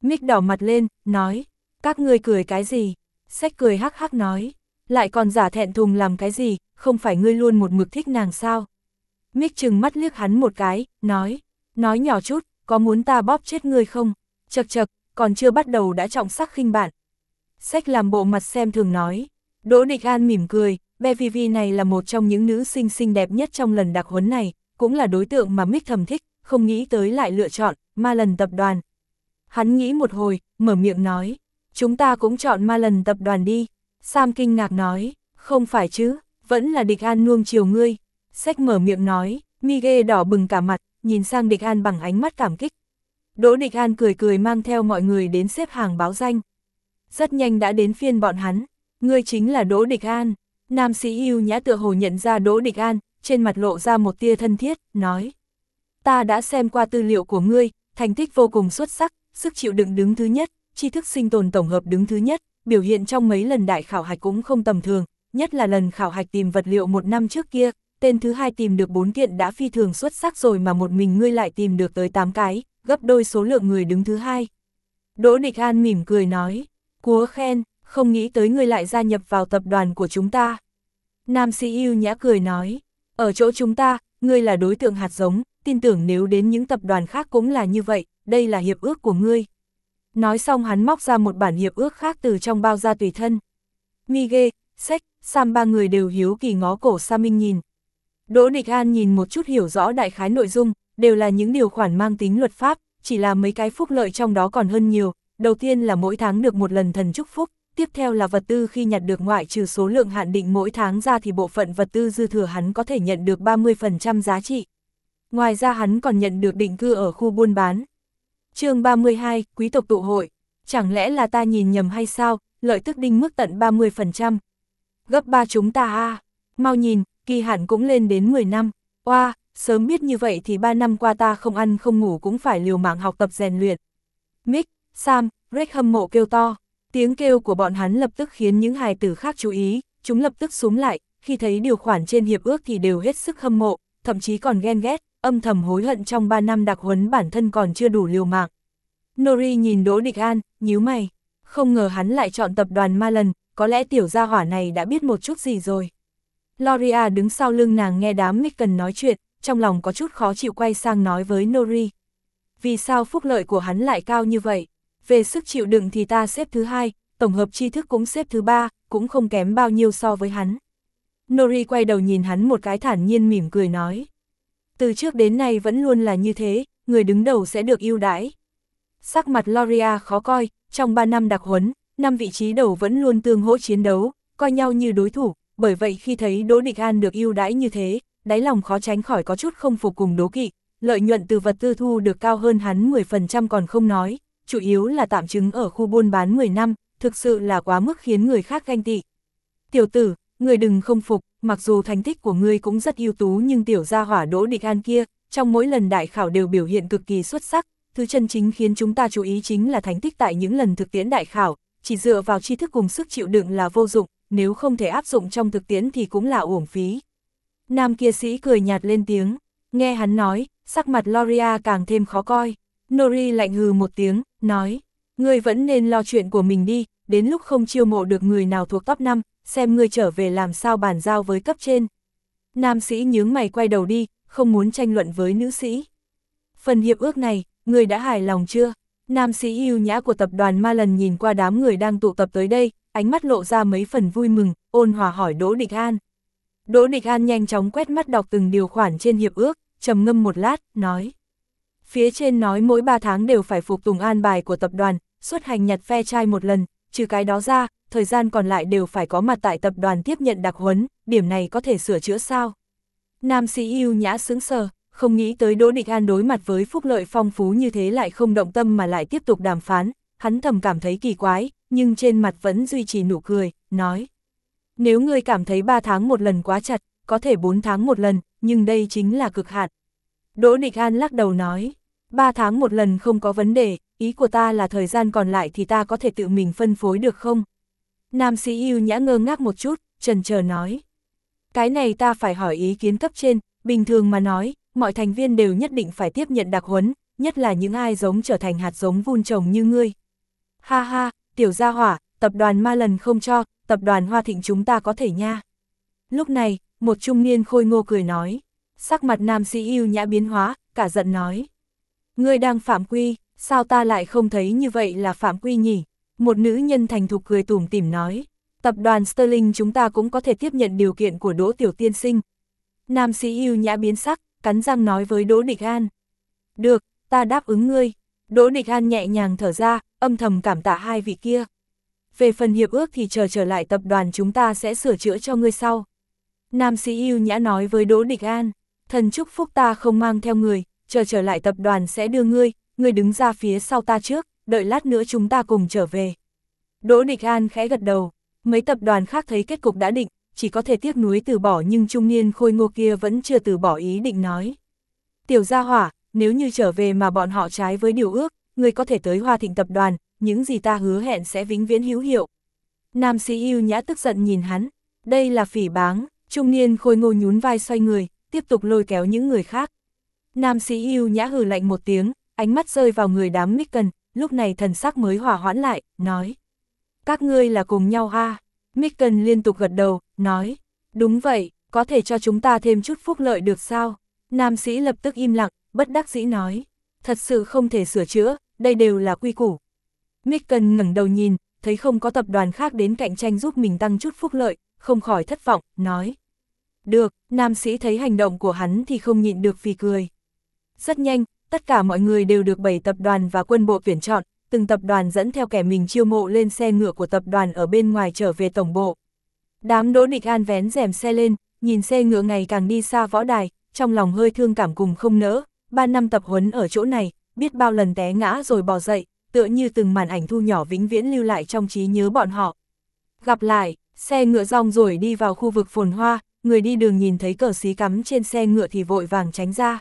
Mick đỏ mặt lên, nói, các ngươi cười cái gì? Sách cười hắc hắc nói, lại còn giả thẹn thùng làm cái gì, không phải ngươi luôn một mực thích nàng sao? Mick chừng mắt liếc hắn một cái, nói, nói nhỏ chút, có muốn ta bóp chết ngươi không? Chật chật, còn chưa bắt đầu đã trọng sắc khinh bạn. Sách làm bộ mặt xem thường nói. Đỗ Địch An mỉm cười, Bevivi này là một trong những nữ sinh xinh đẹp nhất trong lần đặc huấn này, cũng là đối tượng mà Mick thầm thích, không nghĩ tới lại lựa chọn, ma lần tập đoàn. Hắn nghĩ một hồi, mở miệng nói, chúng ta cũng chọn ma lần tập đoàn đi. Sam kinh ngạc nói, không phải chứ, vẫn là địch an nuông chiều ngươi. Sách mở miệng nói, Miguel đỏ bừng cả mặt, nhìn sang địch an bằng ánh mắt cảm kích. Đỗ Địch An cười cười mang theo mọi người đến xếp hàng báo danh. Rất nhanh đã đến phiên bọn hắn, ngươi chính là Đỗ Địch An. Nam sĩ yêu nhã tựa hồ nhận ra Đỗ Địch An, trên mặt lộ ra một tia thân thiết, nói. Ta đã xem qua tư liệu của ngươi, thành tích vô cùng xuất sắc, sức chịu đựng đứng thứ nhất, tri thức sinh tồn tổng hợp đứng thứ nhất, biểu hiện trong mấy lần đại khảo hạch cũng không tầm thường, nhất là lần khảo hạch tìm vật liệu một năm trước kia, tên thứ hai tìm được bốn kiện đã phi thường xuất sắc rồi mà một mình ngươi lại tìm được tới 8 cái, gấp đôi số lượng người đứng thứ hai. Đỗ Địch An mỉm cười nói, cúa khen, không nghĩ tới ngươi lại gia nhập vào tập đoàn của chúng ta. Nam sĩ yêu nhã cười nói, ở chỗ chúng ta, ngươi là đối tượng hạt giống, tin tưởng nếu đến những tập đoàn khác cũng là như vậy, đây là hiệp ước của ngươi. Nói xong hắn móc ra một bản hiệp ước khác từ trong bao da tùy thân. Mige, Sách, Sam ba người đều hiếu kỳ ngó cổ Sa Minh nhìn. Đỗ Địch An nhìn một chút hiểu rõ đại khái nội dung, đều là những điều khoản mang tính luật pháp, chỉ là mấy cái phúc lợi trong đó còn hơn nhiều. Đầu tiên là mỗi tháng được một lần thần chúc phúc, tiếp theo là vật tư khi nhặt được ngoại trừ số lượng hạn định mỗi tháng ra thì bộ phận vật tư dư thừa hắn có thể nhận được 30% giá trị. Ngoài ra hắn còn nhận được định cư ở khu buôn bán. chương 32, Quý tộc tụ hội. Chẳng lẽ là ta nhìn nhầm hay sao, lợi tức đinh mức tận 30%. Gấp ba chúng ta a mau nhìn, kỳ hạn cũng lên đến 10 năm. Oa, sớm biết như vậy thì 3 năm qua ta không ăn không ngủ cũng phải liều mạng học tập rèn luyện. Mick, Sam, Greg hâm mộ kêu to. Tiếng kêu của bọn hắn lập tức khiến những hài tử khác chú ý, chúng lập tức súng lại, khi thấy điều khoản trên hiệp ước thì đều hết sức hâm mộ, thậm chí còn ghen ghét, âm thầm hối hận trong 3 năm đặc huấn bản thân còn chưa đủ liều mạng. Nori nhìn Đỗ Địch An, nhíu mày, không ngờ hắn lại chọn tập đoàn Ma lần, có lẽ tiểu gia hỏa này đã biết một chút gì rồi. Loria đứng sau lưng nàng nghe đám Micken nói chuyện, trong lòng có chút khó chịu quay sang nói với Nori. Vì sao phúc lợi của hắn lại cao như vậy? Về sức chịu đựng thì ta xếp thứ hai, tổng hợp tri thức cũng xếp thứ ba, cũng không kém bao nhiêu so với hắn. Nori quay đầu nhìn hắn một cái thản nhiên mỉm cười nói. Từ trước đến nay vẫn luôn là như thế, người đứng đầu sẽ được ưu đãi. Sắc mặt Loria khó coi, trong 3 năm đặc huấn, năm vị trí đầu vẫn luôn tương hỗ chiến đấu, coi nhau như đối thủ, bởi vậy khi thấy Đỗ Địch An được ưu đãi như thế, đáy lòng khó tránh khỏi có chút không phục cùng đố kỵ, lợi nhuận từ vật tư thu được cao hơn hắn 10% còn không nói, chủ yếu là tạm chứng ở khu buôn bán 10 năm, thực sự là quá mức khiến người khác ganh tị. Tiểu tử, người đừng không phục, mặc dù thành tích của ngươi cũng rất ưu tú nhưng tiểu gia hỏa Đỗ Địch An kia, trong mỗi lần đại khảo đều biểu hiện cực kỳ xuất sắc, thứ chân chính khiến chúng ta chú ý chính là thành tích tại những lần thực tiễn đại khảo, chỉ dựa vào tri thức cùng sức chịu đựng là vô dụng, nếu không thể áp dụng trong thực tiễn thì cũng là uổng phí. Nam kia sĩ cười nhạt lên tiếng, nghe hắn nói, sắc mặt Loria càng thêm khó coi. Nori lạnh hừ một tiếng, nói, ngươi vẫn nên lo chuyện của mình đi, đến lúc không chiêu mộ được người nào thuộc top 5, xem ngươi trở về làm sao bàn giao với cấp trên. Nam sĩ nhướng mày quay đầu đi, không muốn tranh luận với nữ sĩ. Phần hiệp ước này, ngươi đã hài lòng chưa? Nam sĩ yêu nhã của tập đoàn Ma lần nhìn qua đám người đang tụ tập tới đây, ánh mắt lộ ra mấy phần vui mừng, ôn hòa hỏi Đỗ Địch An. Đỗ Địch An nhanh chóng quét mắt đọc từng điều khoản trên hiệp ước, trầm ngâm một lát, nói. Phía trên nói mỗi 3 tháng đều phải phục tùng an bài của tập đoàn, xuất hành nhặt phe trai một lần, trừ cái đó ra, thời gian còn lại đều phải có mặt tại tập đoàn tiếp nhận đặc huấn, điểm này có thể sửa chữa sao? Nam CEO yêu nhã sướng sờ, không nghĩ tới Đỗ Địch An đối mặt với phúc lợi phong phú như thế lại không động tâm mà lại tiếp tục đàm phán, hắn thầm cảm thấy kỳ quái, nhưng trên mặt vẫn duy trì nụ cười, nói. Nếu ngươi cảm thấy 3 tháng một lần quá chặt, có thể 4 tháng một lần, nhưng đây chính là cực hạn. Đỗ Địch An lắc đầu nói, 3 tháng một lần không có vấn đề, ý của ta là thời gian còn lại thì ta có thể tự mình phân phối được không? Nam sĩ yêu nhã ngơ ngác một chút, trần chờ nói. Cái này ta phải hỏi ý kiến cấp trên, bình thường mà nói, mọi thành viên đều nhất định phải tiếp nhận đặc huấn, nhất là những ai giống trở thành hạt giống vun trồng như ngươi. Ha ha, tiểu gia hỏa, tập đoàn ma lần không cho, tập đoàn hoa thịnh chúng ta có thể nha. Lúc này, một trung niên khôi ngô cười nói, sắc mặt nam sĩ yêu nhã biến hóa, cả giận nói. Ngươi đang phạm quy, sao ta lại không thấy như vậy là phạm quy nhỉ? Một nữ nhân thành thục cười tủm tỉm nói, tập đoàn Sterling chúng ta cũng có thể tiếp nhận điều kiện của Đỗ Tiểu Tiên Sinh. Nam sĩ yêu nhã biến sắc, cắn răng nói với Đỗ Địch An. Được, ta đáp ứng ngươi. Đỗ Địch An nhẹ nhàng thở ra, âm thầm cảm tạ hai vị kia. Về phần hiệp ước thì chờ trở lại tập đoàn chúng ta sẽ sửa chữa cho ngươi sau. Nam sĩ yêu nhã nói với Đỗ Địch An, thần chúc phúc ta không mang theo người, chờ trở lại tập đoàn sẽ đưa ngươi, ngươi đứng ra phía sau ta trước, đợi lát nữa chúng ta cùng trở về. Đỗ Địch An khẽ gật đầu, mấy tập đoàn khác thấy kết cục đã định, chỉ có thể tiếc nuối từ bỏ nhưng trung niên khôi ngô kia vẫn chưa từ bỏ ý định nói. Tiểu gia hỏa, nếu như trở về mà bọn họ trái với điều ước, ngươi có thể tới Hoa Thịnh tập đoàn, những gì ta hứa hẹn sẽ vĩnh viễn hữu hiệu. Nam sĩ yêu nhã tức giận nhìn hắn, đây là phỉ báng, trung niên khôi ngô nhún vai xoay người, tiếp tục lôi kéo những người khác. Nam sĩ yêu nhã hừ lạnh một tiếng, ánh mắt rơi vào người đám Micken, lúc này thần sắc mới hỏa hoãn lại, nói. Các ngươi là cùng nhau ha. Micken liên tục gật đầu, nói. Đúng vậy, có thể cho chúng ta thêm chút phúc lợi được sao? Nam sĩ lập tức im lặng, bất đắc dĩ nói. Thật sự không thể sửa chữa, đây đều là quy củ. Micken ngẩng đầu nhìn, thấy không có tập đoàn khác đến cạnh tranh giúp mình tăng chút phúc lợi, không khỏi thất vọng, nói. Được, nam sĩ thấy hành động của hắn thì không nhịn được vì cười. Rất nhanh, tất cả mọi người đều được 7 tập đoàn và quân bộ tuyển chọn, từng tập đoàn dẫn theo kẻ mình chiêu mộ lên xe ngựa của tập đoàn ở bên ngoài trở về tổng bộ. Đám đỗ địch an vén rèm xe lên, nhìn xe ngựa ngày càng đi xa võ đài, trong lòng hơi thương cảm cùng không nỡ, ba năm tập huấn ở chỗ này, biết bao lần té ngã rồi bò dậy, tựa như từng màn ảnh thu nhỏ vĩnh viễn lưu lại trong trí nhớ bọn họ. Gặp lại, xe ngựa rong rồi đi vào khu vực phồn hoa, người đi đường nhìn thấy cờ xí cắm trên xe ngựa thì vội vàng tránh ra.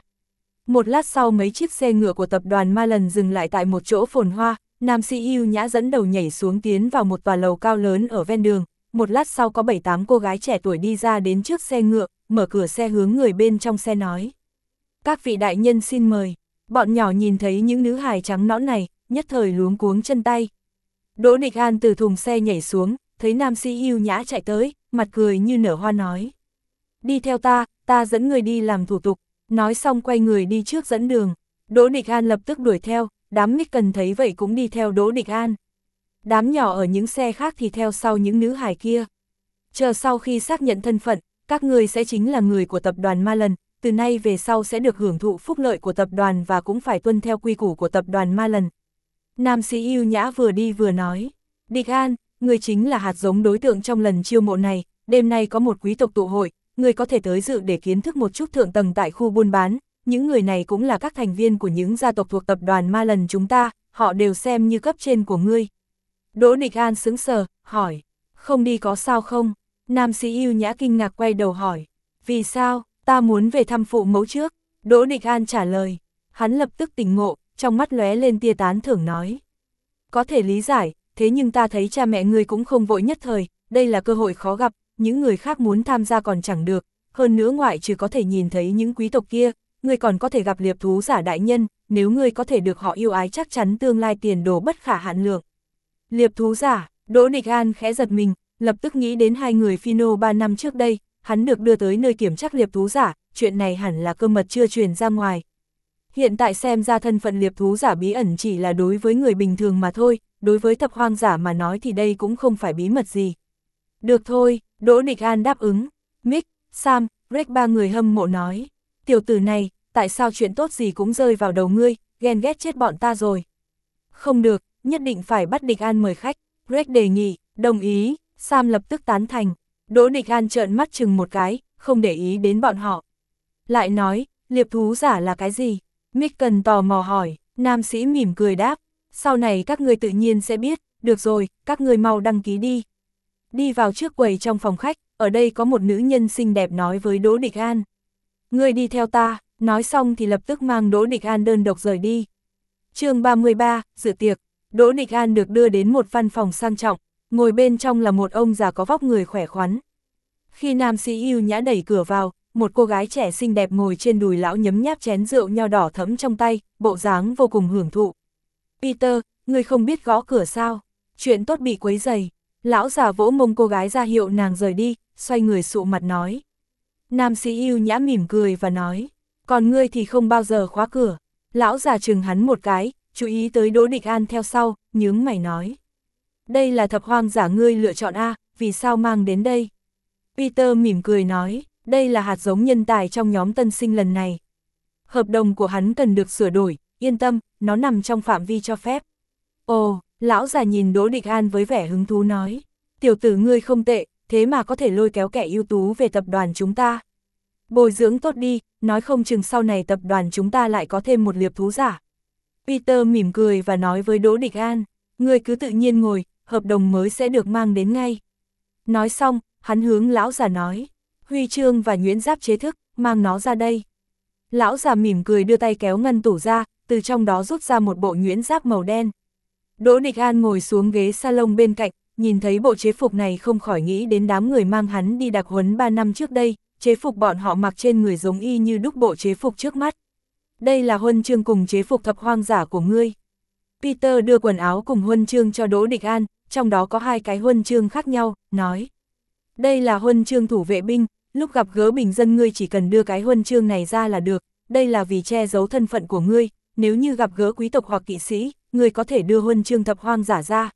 Một lát sau mấy chiếc xe ngựa của tập đoàn Ma Lần dừng lại tại một chỗ phồn hoa, nam sĩ yêu nhã dẫn đầu nhảy xuống tiến vào một tòa lầu cao lớn ở ven đường. Một lát sau có 7-8 cô gái trẻ tuổi đi ra đến trước xe ngựa, mở cửa xe hướng người bên trong xe nói. Các vị đại nhân xin mời. Bọn nhỏ nhìn thấy những nữ hài trắng nõn này, nhất thời luống cuống chân tay. Đỗ Địch An từ thùng xe nhảy xuống, thấy nam sĩ yêu nhã chạy tới, mặt cười như nở hoa nói. Đi theo ta, ta dẫn người đi làm thủ tục, nói xong quay người đi trước dẫn đường. Đỗ Địch An lập tức đuổi theo, đám mít cần thấy vậy cũng đi theo Đỗ Địch An. Đám nhỏ ở những xe khác thì theo sau những nữ hải kia. Chờ sau khi xác nhận thân phận, các người sẽ chính là người của tập đoàn Ma Lần, từ nay về sau sẽ được hưởng thụ phúc lợi của tập đoàn và cũng phải tuân theo quy củ của tập đoàn Ma Lần. Nam sĩ yêu nhã vừa đi vừa nói, Địch An, người chính là hạt giống đối tượng trong lần chiêu mộ này, đêm nay có một quý tộc tụ hội, người có thể tới dự để kiến thức một chút thượng tầng tại khu buôn bán, những người này cũng là các thành viên của những gia tộc thuộc tập đoàn ma lần chúng ta, họ đều xem như cấp trên của ngươi. Đỗ Nịch An sững sờ, hỏi, không đi có sao không? Nam sĩ yêu nhã kinh ngạc quay đầu hỏi, vì sao, ta muốn về thăm phụ mẫu trước? Đỗ Nịch An trả lời, hắn lập tức tỉnh ngộ, trong mắt lóe lên tia tán thưởng nói. Có thể lý giải, thế nhưng ta thấy cha mẹ ngươi cũng không vội nhất thời, đây là cơ hội khó gặp, những người khác muốn tham gia còn chẳng được, hơn nữa ngoại trừ có thể nhìn thấy những quý tộc kia, ngươi còn có thể gặp liệp thú giả đại nhân, nếu ngươi có thể được họ yêu ái chắc chắn tương lai tiền đồ bất khả hạn lượng. Liệp thú giả, Đỗ Địch An khẽ giật mình, lập tức nghĩ đến hai người Phino 3 năm trước đây, hắn được đưa tới nơi kiểm tra liệp thú giả, chuyện này hẳn là cơ mật chưa truyền ra ngoài. Hiện tại xem ra thân phận liệp thú giả bí ẩn chỉ là đối với người bình thường mà thôi, đối với thập hoang giả mà nói thì đây cũng không phải bí mật gì. Được thôi, Đỗ Địch An đáp ứng. Mick, Sam, Greg ba người hâm mộ nói. Tiểu tử này, tại sao chuyện tốt gì cũng rơi vào đầu ngươi, ghen ghét chết bọn ta rồi. Không được, nhất định phải bắt Địch An mời khách. Greg đề nghị, đồng ý, Sam lập tức tán thành. Đỗ Địch An trợn mắt chừng một cái, không để ý đến bọn họ. Lại nói, liệp thú giả là cái gì? Mick cần tò mò hỏi, nam sĩ mỉm cười đáp. Sau này các người tự nhiên sẽ biết, được rồi, các người mau đăng ký đi. Đi vào trước quầy trong phòng khách, ở đây có một nữ nhân xinh đẹp nói với Đỗ Địch An. Người đi theo ta, nói xong thì lập tức mang Đỗ Địch An đơn độc rời đi. chương 33, dự tiệc, Đỗ Địch An được đưa đến một văn phòng sang trọng, ngồi bên trong là một ông già có vóc người khỏe khoắn. Khi nam sĩ yêu nhã đẩy cửa vào, một cô gái trẻ xinh đẹp ngồi trên đùi lão nhấm nháp chén rượu nho đỏ thấm trong tay, bộ dáng vô cùng hưởng thụ. Peter, người không biết gõ cửa sao? Chuyện tốt bị quấy dày. Lão già vỗ mông cô gái ra hiệu nàng rời đi, xoay người sụ mặt nói. Nam sĩ yêu nhã mỉm cười và nói, còn ngươi thì không bao giờ khóa cửa. Lão già chừng hắn một cái, chú ý tới Đỗ Địch An theo sau, nhướng mày nói. Đây là thập hoang giả ngươi lựa chọn A, vì sao mang đến đây? Peter mỉm cười nói, đây là hạt giống nhân tài trong nhóm tân sinh lần này. Hợp đồng của hắn cần được sửa đổi, yên tâm, nó nằm trong phạm vi cho phép. Ồ, Lão già nhìn Đỗ Địch An với vẻ hứng thú nói, tiểu tử ngươi không tệ, thế mà có thể lôi kéo kẻ ưu tú về tập đoàn chúng ta. Bồi dưỡng tốt đi, nói không chừng sau này tập đoàn chúng ta lại có thêm một liệp thú giả. Peter mỉm cười và nói với Đỗ Địch An, ngươi cứ tự nhiên ngồi, hợp đồng mới sẽ được mang đến ngay. Nói xong, hắn hướng lão già nói, huy chương và nhuyễn giáp chế thức, mang nó ra đây. Lão già mỉm cười đưa tay kéo ngăn tủ ra, từ trong đó rút ra một bộ nhuyễn giáp màu đen. Đỗ Địch An ngồi xuống ghế salon bên cạnh, nhìn thấy bộ chế phục này không khỏi nghĩ đến đám người mang hắn đi đặc huấn 3 năm trước đây, chế phục bọn họ mặc trên người giống y như đúc bộ chế phục trước mắt. Đây là huân chương cùng chế phục thập hoang giả của ngươi. Peter đưa quần áo cùng huân chương cho Đỗ Địch An, trong đó có hai cái huân chương khác nhau, nói. Đây là huân chương thủ vệ binh, lúc gặp gỡ bình dân ngươi chỉ cần đưa cái huân chương này ra là được, đây là vì che giấu thân phận của ngươi, nếu như gặp gỡ quý tộc hoặc kỵ sĩ, người có thể đưa huân chương thập hoang giả ra.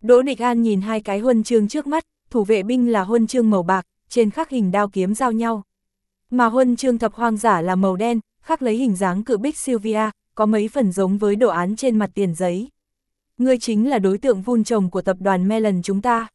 Đỗ Địch An nhìn hai cái huân chương trước mắt, thủ vệ binh là huân chương màu bạc, trên khắc hình đao kiếm giao nhau. Mà huân chương thập hoang giả là màu đen, khắc lấy hình dáng cự bích Sylvia, có mấy phần giống với đồ án trên mặt tiền giấy. Ngươi chính là đối tượng vun trồng của tập đoàn Melon chúng ta.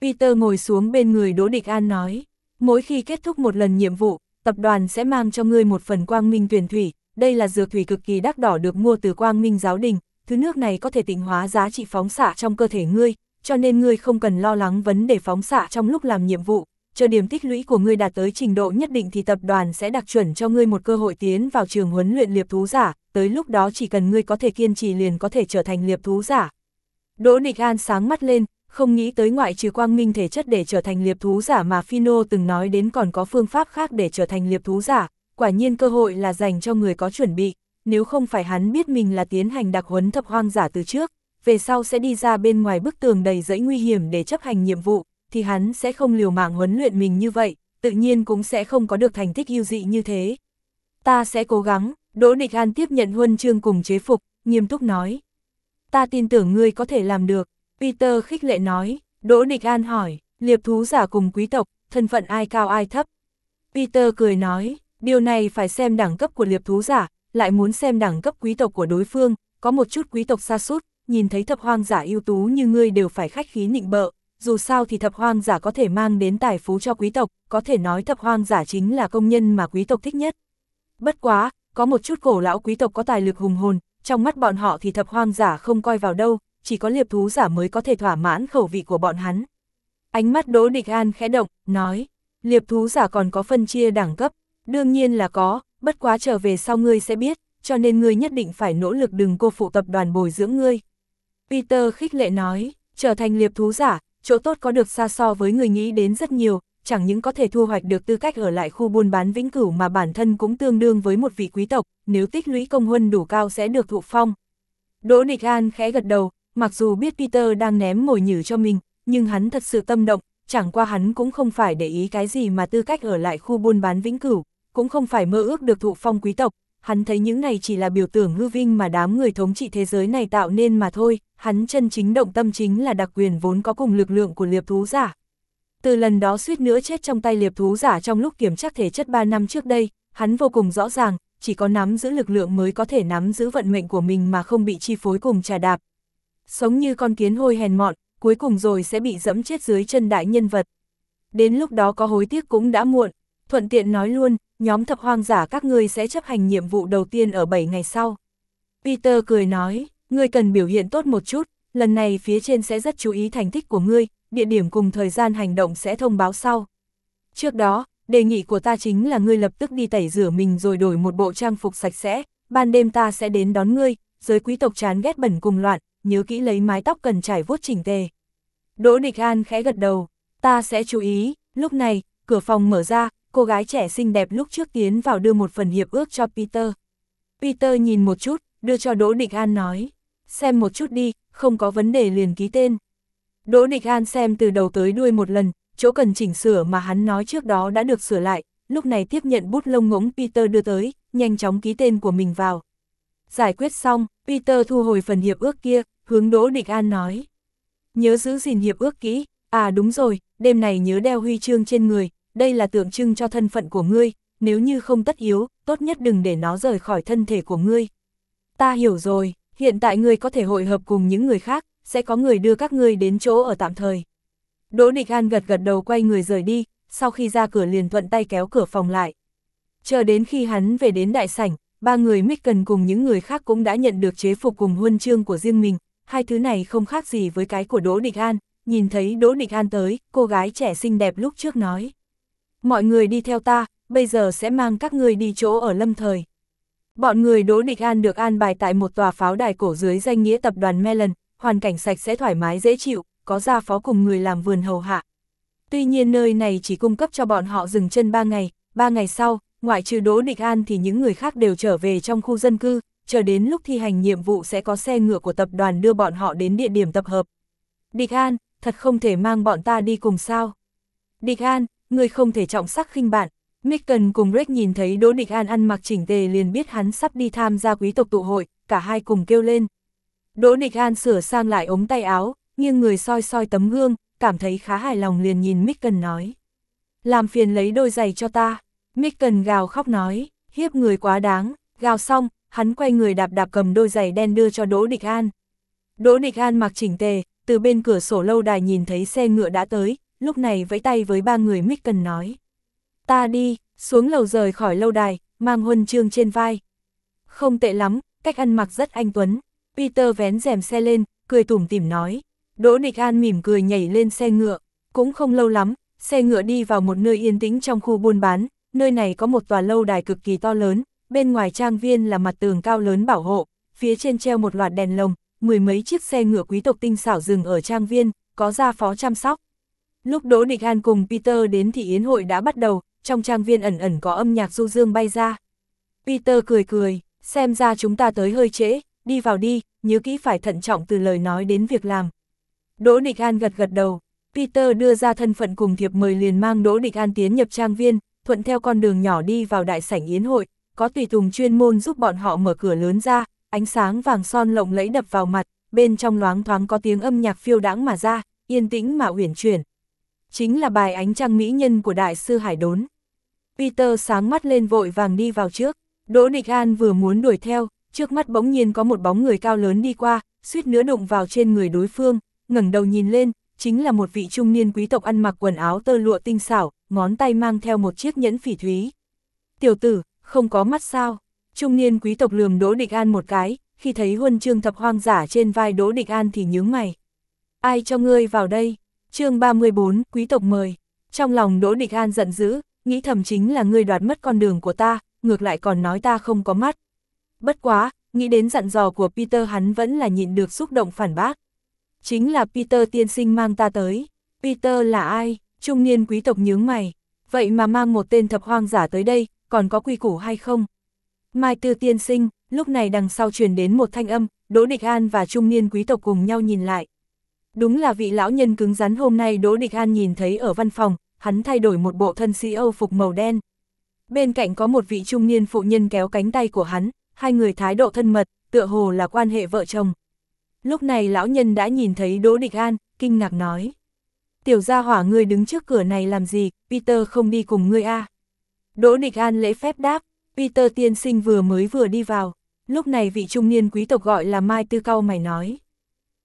Peter ngồi xuống bên người Đỗ Địch An nói, mỗi khi kết thúc một lần nhiệm vụ, tập đoàn sẽ mang cho ngươi một phần quang minh tuyển thủy, đây là dược thủy cực kỳ đắt đỏ được mua từ quang minh giáo đình, thứ nước này có thể tịnh hóa giá trị phóng xạ trong cơ thể ngươi, cho nên ngươi không cần lo lắng vấn đề phóng xạ trong lúc làm nhiệm vụ, chờ điểm tích lũy của ngươi đạt tới trình độ nhất định thì tập đoàn sẽ đặc chuẩn cho ngươi một cơ hội tiến vào trường huấn luyện liệp thú giả, tới lúc đó chỉ cần ngươi có thể kiên trì liền có thể trở thành liệp thú giả. Đỗ Nịch An sáng mắt lên, không nghĩ tới ngoại trừ quang minh thể chất để trở thành liệp thú giả mà Phino từng nói đến còn có phương pháp khác để trở thành liệp thú giả, quả nhiên cơ hội là dành cho người có chuẩn bị, nếu không phải hắn biết mình là tiến hành đặc huấn thập hoang giả từ trước, về sau sẽ đi ra bên ngoài bức tường đầy rẫy nguy hiểm để chấp hành nhiệm vụ, thì hắn sẽ không liều mạng huấn luyện mình như vậy, tự nhiên cũng sẽ không có được thành tích ưu dị như thế. Ta sẽ cố gắng, Đỗ Địch An tiếp nhận huân chương cùng chế phục, nghiêm túc nói. Ta tin tưởng ngươi có thể làm được, Peter khích lệ nói, Đỗ Địch An hỏi, liệp thú giả cùng quý tộc, thân phận ai cao ai thấp. Peter cười nói, điều này phải xem đẳng cấp của liệp thú giả, lại muốn xem đẳng cấp quý tộc của đối phương, có một chút quý tộc xa sút nhìn thấy thập hoang giả ưu tú như ngươi đều phải khách khí nịnh bợ, dù sao thì thập hoang giả có thể mang đến tài phú cho quý tộc, có thể nói thập hoang giả chính là công nhân mà quý tộc thích nhất. Bất quá, có một chút cổ lão quý tộc có tài lực hùng hồn, trong mắt bọn họ thì thập hoang giả không coi vào đâu, chỉ có liệp thú giả mới có thể thỏa mãn khẩu vị của bọn hắn. Ánh mắt Đỗ Địch An khẽ động, nói, liệp thú giả còn có phân chia đẳng cấp, đương nhiên là có, bất quá trở về sau ngươi sẽ biết, cho nên ngươi nhất định phải nỗ lực đừng cô phụ tập đoàn bồi dưỡng ngươi. Peter khích lệ nói, trở thành liệp thú giả, chỗ tốt có được xa so với người nghĩ đến rất nhiều, chẳng những có thể thu hoạch được tư cách ở lại khu buôn bán vĩnh cửu mà bản thân cũng tương đương với một vị quý tộc, nếu tích lũy công huân đủ cao sẽ được thụ phong. Đỗ Địch An khẽ gật đầu, mặc dù biết Peter đang ném mồi nhử cho mình, nhưng hắn thật sự tâm động, chẳng qua hắn cũng không phải để ý cái gì mà tư cách ở lại khu buôn bán vĩnh cửu, cũng không phải mơ ước được thụ phong quý tộc, hắn thấy những này chỉ là biểu tưởng hư vinh mà đám người thống trị thế giới này tạo nên mà thôi, hắn chân chính động tâm chính là đặc quyền vốn có cùng lực lượng của liệp thú giả. Từ lần đó suýt nữa chết trong tay liệp thú giả trong lúc kiểm tra thể chất 3 năm trước đây, hắn vô cùng rõ ràng, chỉ có nắm giữ lực lượng mới có thể nắm giữ vận mệnh của mình mà không bị chi phối cùng trà đạp. Sống như con kiến hôi hèn mọn, cuối cùng rồi sẽ bị dẫm chết dưới chân đại nhân vật. Đến lúc đó có hối tiếc cũng đã muộn, thuận tiện nói luôn, nhóm thập hoang giả các ngươi sẽ chấp hành nhiệm vụ đầu tiên ở 7 ngày sau. Peter cười nói, ngươi cần biểu hiện tốt một chút, lần này phía trên sẽ rất chú ý thành tích của ngươi, địa điểm cùng thời gian hành động sẽ thông báo sau. Trước đó, đề nghị của ta chính là ngươi lập tức đi tẩy rửa mình rồi đổi một bộ trang phục sạch sẽ, ban đêm ta sẽ đến đón ngươi, giới quý tộc chán ghét bẩn cùng loạn, nhớ kỹ lấy mái tóc cần trải vuốt chỉnh tề. Đỗ Địch An khẽ gật đầu, ta sẽ chú ý, lúc này, cửa phòng mở ra, cô gái trẻ xinh đẹp lúc trước tiến vào đưa một phần hiệp ước cho Peter. Peter nhìn một chút, đưa cho Đỗ Địch An nói, xem một chút đi, không có vấn đề liền ký tên. Đỗ Địch An xem từ đầu tới đuôi một lần, chỗ cần chỉnh sửa mà hắn nói trước đó đã được sửa lại, lúc này tiếp nhận bút lông ngỗng Peter đưa tới, nhanh chóng ký tên của mình vào. Giải quyết xong, Peter thu hồi phần hiệp ước kia, hướng Đỗ Địch An nói. Nhớ giữ gìn hiệp ước kỹ, à đúng rồi, đêm này nhớ đeo huy chương trên người, đây là tượng trưng cho thân phận của ngươi, nếu như không tất yếu, tốt nhất đừng để nó rời khỏi thân thể của ngươi. Ta hiểu rồi, hiện tại ngươi có thể hội hợp cùng những người khác, sẽ có người đưa các ngươi đến chỗ ở tạm thời. Đỗ Địch An gật gật đầu quay người rời đi, sau khi ra cửa liền thuận tay kéo cửa phòng lại. Chờ đến khi hắn về đến đại sảnh, ba người Micken cùng những người khác cũng đã nhận được chế phục cùng huân chương của riêng mình, hai thứ này không khác gì với cái của Đỗ Địch An, nhìn thấy Đỗ Địch An tới, cô gái trẻ xinh đẹp lúc trước nói. Mọi người đi theo ta, bây giờ sẽ mang các người đi chỗ ở lâm thời. Bọn người Đỗ Địch An được an bài tại một tòa pháo đài cổ dưới danh nghĩa tập đoàn Melon, hoàn cảnh sạch sẽ thoải mái dễ chịu, có gia phó cùng người làm vườn hầu hạ. Tuy nhiên nơi này chỉ cung cấp cho bọn họ dừng chân 3 ngày, 3 ngày sau, ngoại trừ Đỗ Địch An thì những người khác đều trở về trong khu dân cư, chờ đến lúc thi hành nhiệm vụ sẽ có xe ngựa của tập đoàn đưa bọn họ đến địa điểm tập hợp. Địch An, thật không thể mang bọn ta đi cùng sao. Địch An, người không thể trọng sắc khinh bạn. Micken cùng Rick nhìn thấy Đỗ Địch An ăn mặc chỉnh tề liền biết hắn sắp đi tham gia quý tộc tụ hội, cả hai cùng kêu lên. Đỗ Địch An sửa sang lại ống tay áo, nghiêng người soi soi tấm gương, cảm thấy khá hài lòng liền nhìn Micken nói. Làm phiền lấy đôi giày cho ta. Micken gào khóc nói, hiếp người quá đáng, gào xong, hắn quay người đạp đạp cầm đôi giày đen đưa cho Đỗ Địch An. Đỗ Địch An mặc chỉnh tề, từ bên cửa sổ lâu đài nhìn thấy xe ngựa đã tới, lúc này vẫy tay với ba người Micken nói. Ta đi, xuống lầu rời khỏi lâu đài, mang huân chương trên vai. Không tệ lắm, cách ăn mặc rất anh tuấn. Peter vén rèm xe lên, cười tủm tỉm nói. Đỗ Địch An mỉm cười nhảy lên xe ngựa. Cũng không lâu lắm, xe ngựa đi vào một nơi yên tĩnh trong khu buôn bán. Nơi này có một tòa lâu đài cực kỳ to lớn, bên ngoài trang viên là mặt tường cao lớn bảo hộ, phía trên treo một loạt đèn lồng, mười mấy chiếc xe ngựa quý tộc tinh xảo dừng ở trang viên, có gia phó chăm sóc. Lúc Đỗ Địch An cùng Peter đến thì yến hội đã bắt đầu, trong trang viên ẩn ẩn có âm nhạc du dương bay ra. Peter cười cười, xem ra chúng ta tới hơi trễ, đi vào đi, nhớ kỹ phải thận trọng từ lời nói đến việc làm. Đỗ Địch An gật gật đầu, Peter đưa ra thân phận cùng thiệp mời liền mang Đỗ Địch An tiến nhập trang viên, thuận theo con đường nhỏ đi vào đại sảnh yến hội, có tùy tùng chuyên môn giúp bọn họ mở cửa lớn ra, ánh sáng vàng son lộng lẫy đập vào mặt, bên trong loáng thoáng có tiếng âm nhạc phiêu đãng mà ra, yên tĩnh mà uyển chuyển. Chính là bài ánh trăng mỹ nhân của đại sư Hải Đốn. Peter sáng mắt lên vội vàng đi vào trước, Đỗ Địch An vừa muốn đuổi theo, trước mắt bỗng nhiên có một bóng người cao lớn đi qua, suýt nữa đụng vào trên người đối phương, ngẩng đầu nhìn lên, chính là một vị trung niên quý tộc ăn mặc quần áo tơ lụa tinh xảo, ngón tay mang theo một chiếc nhẫn phỉ thúy. Tiểu tử, không có mắt sao? Trung niên quý tộc lườm Đỗ Địch An một cái, khi thấy huân chương thập hoang giả trên vai Đỗ Địch An thì nhướng mày. Ai cho ngươi vào đây? Chương 34, quý tộc mời. Trong lòng Đỗ Địch An giận dữ, nghĩ thầm chính là ngươi đoạt mất con đường của ta, ngược lại còn nói ta không có mắt. Bất quá, nghĩ đến dặn dò của Peter hắn vẫn là nhịn được xúc động phản bác. Chính là Peter tiên sinh mang ta tới. Peter là ai? Trung niên quý tộc nhướng mày. Vậy mà mang một tên thập hoang giả tới đây, còn có quy củ hay không? Mai Tư tiên sinh, lúc này đằng sau truyền đến một thanh âm, Đỗ Địch An và trung niên quý tộc cùng nhau nhìn lại. Đúng là vị lão nhân cứng rắn hôm nay Đỗ Địch An nhìn thấy ở văn phòng, hắn thay đổi một bộ thân sĩ Âu phục màu đen. Bên cạnh có một vị trung niên phụ nhân kéo cánh tay của hắn, hai người thái độ thân mật, tựa hồ là quan hệ vợ chồng. Lúc này lão nhân đã nhìn thấy Đỗ Địch An, kinh ngạc nói. Tiểu gia hỏa ngươi đứng trước cửa này làm gì, Peter không đi cùng ngươi a à? Đỗ Địch An lễ phép đáp, Peter tiên sinh vừa mới vừa đi vào, lúc này vị trung niên quý tộc gọi là Mai Tư Cao mày nói.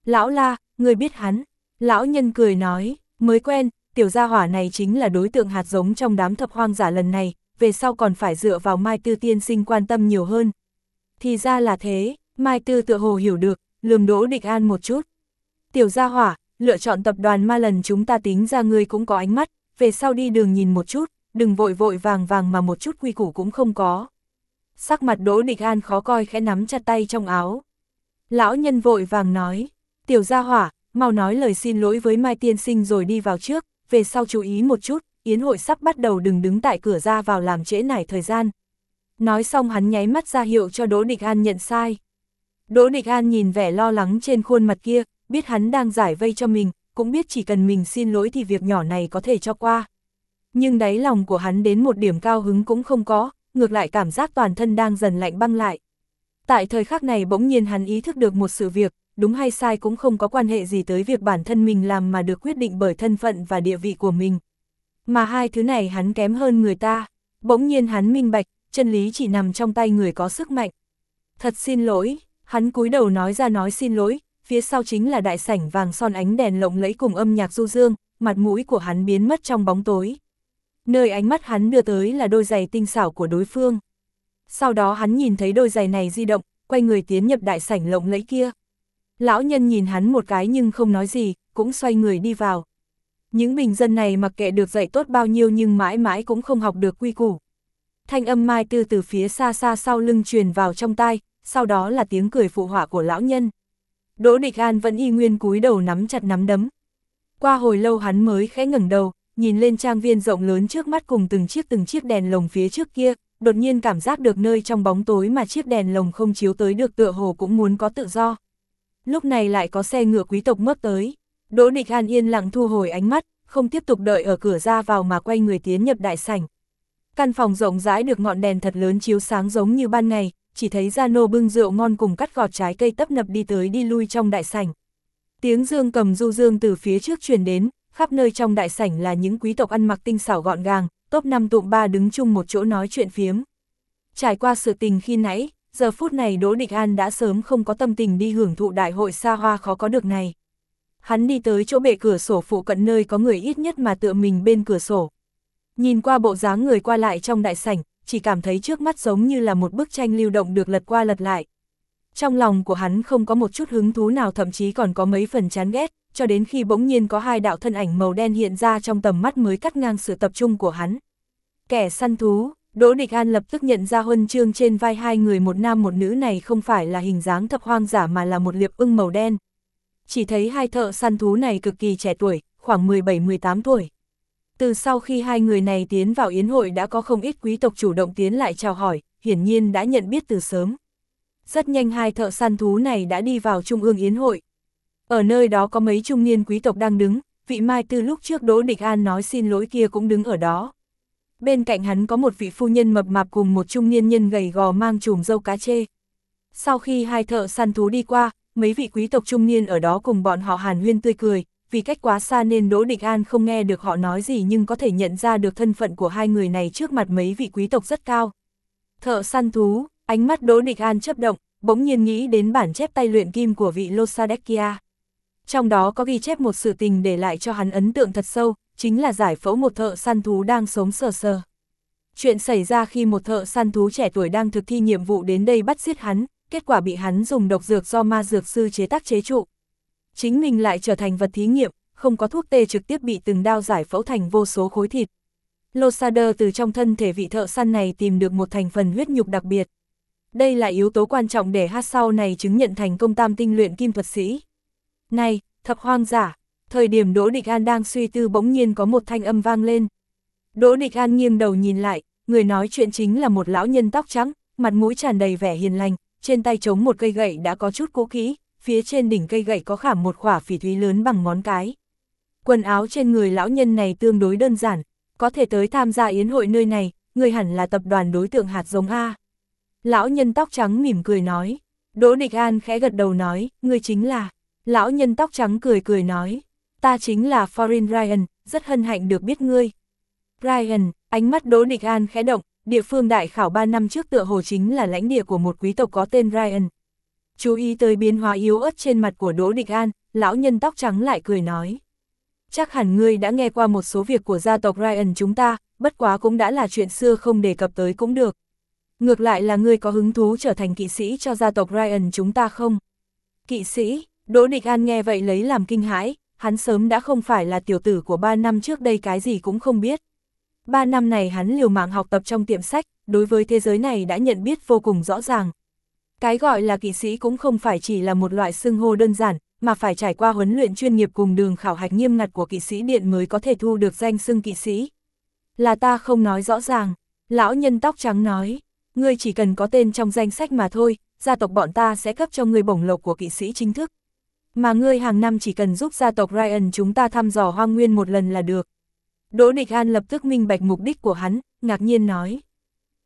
Lão la, người biết hắn, lão nhân cười nói, mới quen, tiểu gia hỏa này chính là đối tượng hạt giống trong đám thập hoang giả lần này, về sau còn phải dựa vào Mai Tư tiên sinh quan tâm nhiều hơn. Thì ra là thế, Mai Tư tựa hồ hiểu được, lườm đỗ địch an một chút. Tiểu gia hỏa, lựa chọn tập đoàn ma lần chúng ta tính ra ngươi cũng có ánh mắt, về sau đi đường nhìn một chút, đừng vội vội vàng vàng mà một chút quy củ cũng không có. Sắc mặt Đỗ Địch An khó coi khẽ nắm chặt tay trong áo. Lão nhân vội vàng nói, tiểu gia hỏa, mau nói lời xin lỗi với Mai Tiên Sinh rồi đi vào trước, về sau chú ý một chút, yến hội sắp bắt đầu đừng đứng tại cửa ra vào làm trễ nải thời gian. Nói xong hắn nháy mắt ra hiệu cho Đỗ Địch An nhận sai. Đỗ Địch An nhìn vẻ lo lắng trên khuôn mặt kia, biết hắn đang giải vây cho mình, cũng biết chỉ cần mình xin lỗi thì việc nhỏ này có thể cho qua nhưng đáy lòng của hắn đến một điểm cao hứng cũng không có, ngược lại cảm giác toàn thân đang dần lạnh băng lại. Tại thời khắc này bỗng nhiên hắn ý thức được một sự việc, đúng hay sai cũng không có quan hệ gì tới việc bản thân mình làm mà được quyết định bởi thân phận và địa vị của mình. Mà hai thứ này hắn kém hơn người ta, bỗng nhiên hắn minh bạch, chân lý chỉ nằm trong tay người có sức mạnh. Thật xin lỗi, hắn cúi đầu nói ra nói xin lỗi, phía sau chính là đại sảnh vàng son ánh đèn lộng lẫy cùng âm nhạc du dương, mặt mũi của hắn biến mất trong bóng tối nơi ánh mắt hắn đưa tới là đôi giày tinh xảo của đối phương. Sau đó hắn nhìn thấy đôi giày này di động, quay người tiến nhập đại sảnh lộng lẫy kia. Lão nhân nhìn hắn một cái nhưng không nói gì, cũng xoay người đi vào. Những bình dân này mặc kệ được dạy tốt bao nhiêu nhưng mãi mãi cũng không học được quy củ. Thanh âm mai tư từ phía xa xa sau lưng truyền vào trong tai, sau đó là tiếng cười phụ họa của lão nhân. Đỗ Địch An vẫn y nguyên cúi đầu nắm chặt nắm đấm. Qua hồi lâu hắn mới khẽ ngẩng đầu, nhìn lên trang viên rộng lớn trước mắt cùng từng chiếc từng chiếc đèn lồng phía trước kia, đột nhiên cảm giác được nơi trong bóng tối mà chiếc đèn lồng không chiếu tới được tựa hồ cũng muốn có tự do. Lúc này lại có xe ngựa quý tộc mớp tới. Đỗ Địch An yên lặng thu hồi ánh mắt, không tiếp tục đợi ở cửa ra vào mà quay người tiến nhập đại sảnh. Căn phòng rộng rãi được ngọn đèn thật lớn chiếu sáng giống như ban ngày, chỉ thấy gia nô bưng rượu ngon cùng cắt gọt trái cây tấp nập đi tới đi lui trong đại sảnh. Tiếng dương cầm du dương từ phía trước truyền đến, khắp nơi trong đại sảnh là những quý tộc ăn mặc tinh xảo gọn gàng, top 5 tụm 3 đứng chung một chỗ nói chuyện phiếm. Trải qua sự tình khi nãy, giờ phút này Đỗ Địch An đã sớm không có tâm tình đi hưởng thụ đại hội xa hoa khó có được này. Hắn đi tới chỗ bệ cửa sổ phụ cận nơi có người ít nhất mà tựa mình bên cửa sổ. Nhìn qua bộ dáng người qua lại trong đại sảnh, chỉ cảm thấy trước mắt giống như là một bức tranh lưu động được lật qua lật lại. Trong lòng của hắn không có một chút hứng thú nào thậm chí còn có mấy phần chán ghét, cho đến khi bỗng nhiên có hai đạo thân ảnh màu đen hiện ra trong tầm mắt mới cắt ngang sự tập trung của hắn. Kẻ săn thú, Đỗ Địch An lập tức nhận ra huân chương trên vai hai người một nam một nữ này không phải là hình dáng thập hoang giả mà là một liệp ưng màu đen. Chỉ thấy hai thợ săn thú này cực kỳ trẻ tuổi, khoảng 17-18 tuổi. Từ sau khi hai người này tiến vào yến hội đã có không ít quý tộc chủ động tiến lại chào hỏi, hiển nhiên đã nhận biết từ sớm. Rất nhanh hai thợ săn thú này đã đi vào trung ương yến hội. Ở nơi đó có mấy trung niên quý tộc đang đứng, vị mai Tư lúc trước Đỗ Địch An nói xin lỗi kia cũng đứng ở đó. Bên cạnh hắn có một vị phu nhân mập mạp cùng một trung niên nhân gầy gò mang chùm dâu cá chê. Sau khi hai thợ săn thú đi qua, mấy vị quý tộc trung niên ở đó cùng bọn họ hàn huyên tươi cười, vì cách quá xa nên Đỗ Địch An không nghe được họ nói gì nhưng có thể nhận ra được thân phận của hai người này trước mặt mấy vị quý tộc rất cao. Thợ săn thú, ánh mắt Đỗ Địch An chấp động, bỗng nhiên nghĩ đến bản chép tay luyện kim của vị Losadekia. Trong đó có ghi chép một sự tình để lại cho hắn ấn tượng thật sâu, chính là giải phẫu một thợ săn thú đang sống sờ sờ. Chuyện xảy ra khi một thợ săn thú trẻ tuổi đang thực thi nhiệm vụ đến đây bắt giết hắn, kết quả bị hắn dùng độc dược do ma dược sư chế tác chế trụ. Chính mình lại trở thành vật thí nghiệm, không có thuốc tê trực tiếp bị từng đao giải phẫu thành vô số khối thịt. Losader từ trong thân thể vị thợ săn này tìm được một thành phần huyết nhục đặc biệt. Đây là yếu tố quan trọng để hát sau này chứng nhận thành công tam tinh luyện kim thuật sĩ. Này, thập hoang giả, thời điểm Đỗ Địch An đang suy tư bỗng nhiên có một thanh âm vang lên. Đỗ Địch An nghiêng đầu nhìn lại, người nói chuyện chính là một lão nhân tóc trắng, mặt mũi tràn đầy vẻ hiền lành, trên tay chống một cây gậy đã có chút cũ kỹ, phía trên đỉnh cây gậy có khảm một khỏa phỉ thúy lớn bằng ngón cái. Quần áo trên người lão nhân này tương đối đơn giản, có thể tới tham gia yến hội nơi này, người hẳn là tập đoàn đối tượng hạt giống A. Lão nhân tóc trắng mỉm cười nói, Đỗ Địch An khẽ gật đầu nói, người chính là, lão nhân tóc trắng cười cười nói, ta chính là Foreign Ryan, rất hân hạnh được biết ngươi. Ryan, ánh mắt Đỗ Địch An khẽ động, địa phương đại khảo 3 năm trước tựa hồ chính là lãnh địa của một quý tộc có tên Ryan. Chú ý tới biến hóa yếu ớt trên mặt của Đỗ Địch An, lão nhân tóc trắng lại cười nói. Chắc hẳn ngươi đã nghe qua một số việc của gia tộc Ryan chúng ta, bất quá cũng đã là chuyện xưa không đề cập tới cũng được. Ngược lại là ngươi có hứng thú trở thành kỵ sĩ cho gia tộc Ryan chúng ta không? Kỵ sĩ, Đỗ Địch An nghe vậy lấy làm kinh hãi, hắn sớm đã không phải là tiểu tử của ba năm trước đây cái gì cũng không biết. Ba năm này hắn liều mạng học tập trong tiệm sách, đối với thế giới này đã nhận biết vô cùng rõ ràng. Cái gọi là kỵ sĩ cũng không phải chỉ là một loại xưng hô đơn giản, mà phải trải qua huấn luyện chuyên nghiệp cùng đường khảo hạch nghiêm ngặt của kỵ sĩ điện mới có thể thu được danh xưng kỵ sĩ. Là ta không nói rõ ràng, lão nhân tóc trắng nói, ngươi chỉ cần có tên trong danh sách mà thôi, gia tộc bọn ta sẽ cấp cho ngươi bổng lộc của kỵ sĩ chính thức. Mà ngươi hàng năm chỉ cần giúp gia tộc Ryan chúng ta thăm dò hoang nguyên một lần là được. Đỗ Địch An lập tức minh bạch mục đích của hắn, ngạc nhiên nói.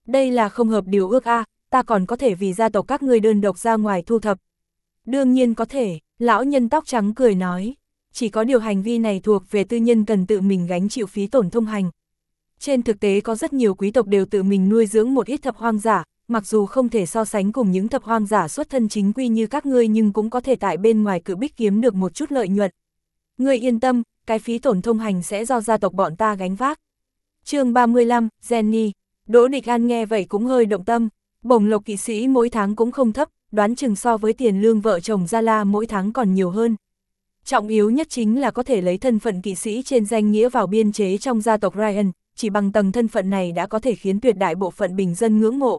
Đây là không hợp điều ước A, ta còn có thể vì gia tộc các ngươi đơn độc ra ngoài thu thập. Đương nhiên có thể, lão nhân tóc trắng cười nói, chỉ có điều hành vi này thuộc về tư nhân cần tự mình gánh chịu phí tổn thông hành. Trên thực tế có rất nhiều quý tộc đều tự mình nuôi dưỡng một ít thập hoang giả, mặc dù không thể so sánh cùng những thập hoang giả xuất thân chính quy như các ngươi nhưng cũng có thể tại bên ngoài cự bích kiếm được một chút lợi nhuận. Ngươi yên tâm, cái phí tổn thông hành sẽ do gia tộc bọn ta gánh vác. chương 35, Jenny, Đỗ Địch An nghe vậy cũng hơi động tâm, bổng lộc kỵ sĩ mỗi tháng cũng không thấp, đoán chừng so với tiền lương vợ chồng Gia La mỗi tháng còn nhiều hơn. Trọng yếu nhất chính là có thể lấy thân phận kỵ sĩ trên danh nghĩa vào biên chế trong gia tộc Ryan, chỉ bằng tầng thân phận này đã có thể khiến tuyệt đại bộ phận bình dân ngưỡng mộ.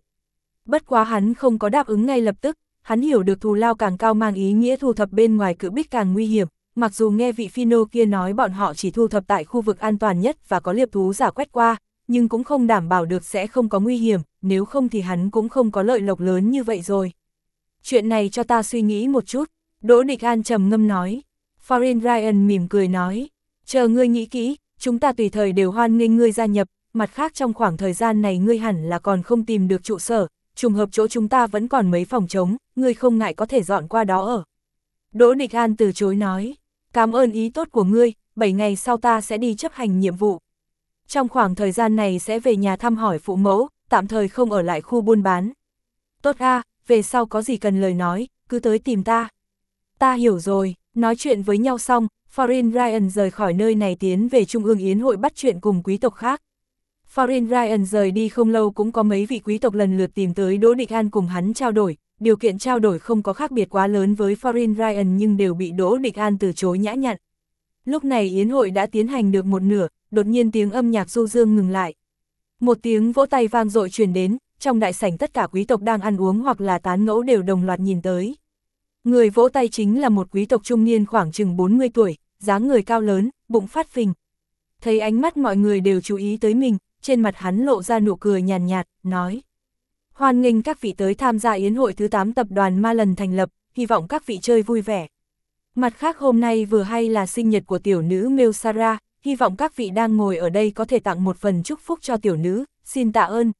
Bất quá hắn không có đáp ứng ngay lập tức, hắn hiểu được thù lao càng cao mang ý nghĩa thu thập bên ngoài cự bích càng nguy hiểm, mặc dù nghe vị Phino kia nói bọn họ chỉ thu thập tại khu vực an toàn nhất và có liệp thú giả quét qua, nhưng cũng không đảm bảo được sẽ không có nguy hiểm, nếu không thì hắn cũng không có lợi lộc lớn như vậy rồi. Chuyện này cho ta suy nghĩ một chút, Đỗ Địch An trầm ngâm nói. Foreign Ryan mỉm cười nói, chờ ngươi nghĩ kỹ, chúng ta tùy thời đều hoan nghênh ngươi gia nhập, mặt khác trong khoảng thời gian này ngươi hẳn là còn không tìm được trụ sở, trùng hợp chỗ chúng ta vẫn còn mấy phòng trống, ngươi không ngại có thể dọn qua đó ở. Đỗ Nịch An từ chối nói, cảm ơn ý tốt của ngươi, 7 ngày sau ta sẽ đi chấp hành nhiệm vụ. Trong khoảng thời gian này sẽ về nhà thăm hỏi phụ mẫu, tạm thời không ở lại khu buôn bán. Tốt a, về sau có gì cần lời nói, cứ tới tìm ta. Ta hiểu rồi, nói chuyện với nhau xong, Foreign Ryan rời khỏi nơi này tiến về Trung ương Yến hội bắt chuyện cùng quý tộc khác. Foreign Ryan rời đi không lâu cũng có mấy vị quý tộc lần lượt tìm tới Đỗ Địch An cùng hắn trao đổi, điều kiện trao đổi không có khác biệt quá lớn với Foreign Ryan nhưng đều bị Đỗ Địch An từ chối nhã nhặn. Lúc này Yến hội đã tiến hành được một nửa, đột nhiên tiếng âm nhạc du dương ngừng lại. Một tiếng vỗ tay vang dội truyền đến, trong đại sảnh tất cả quý tộc đang ăn uống hoặc là tán ngẫu đều đồng loạt nhìn tới. Người vỗ tay chính là một quý tộc trung niên khoảng chừng 40 tuổi, dáng người cao lớn, bụng phát phình. Thấy ánh mắt mọi người đều chú ý tới mình, trên mặt hắn lộ ra nụ cười nhàn nhạt, nhạt, nói. Hoan nghênh các vị tới tham gia yến hội thứ 8 tập đoàn ma lần thành lập, hy vọng các vị chơi vui vẻ. Mặt khác hôm nay vừa hay là sinh nhật của tiểu nữ Mel Sarah, hy vọng các vị đang ngồi ở đây có thể tặng một phần chúc phúc cho tiểu nữ, xin tạ ơn.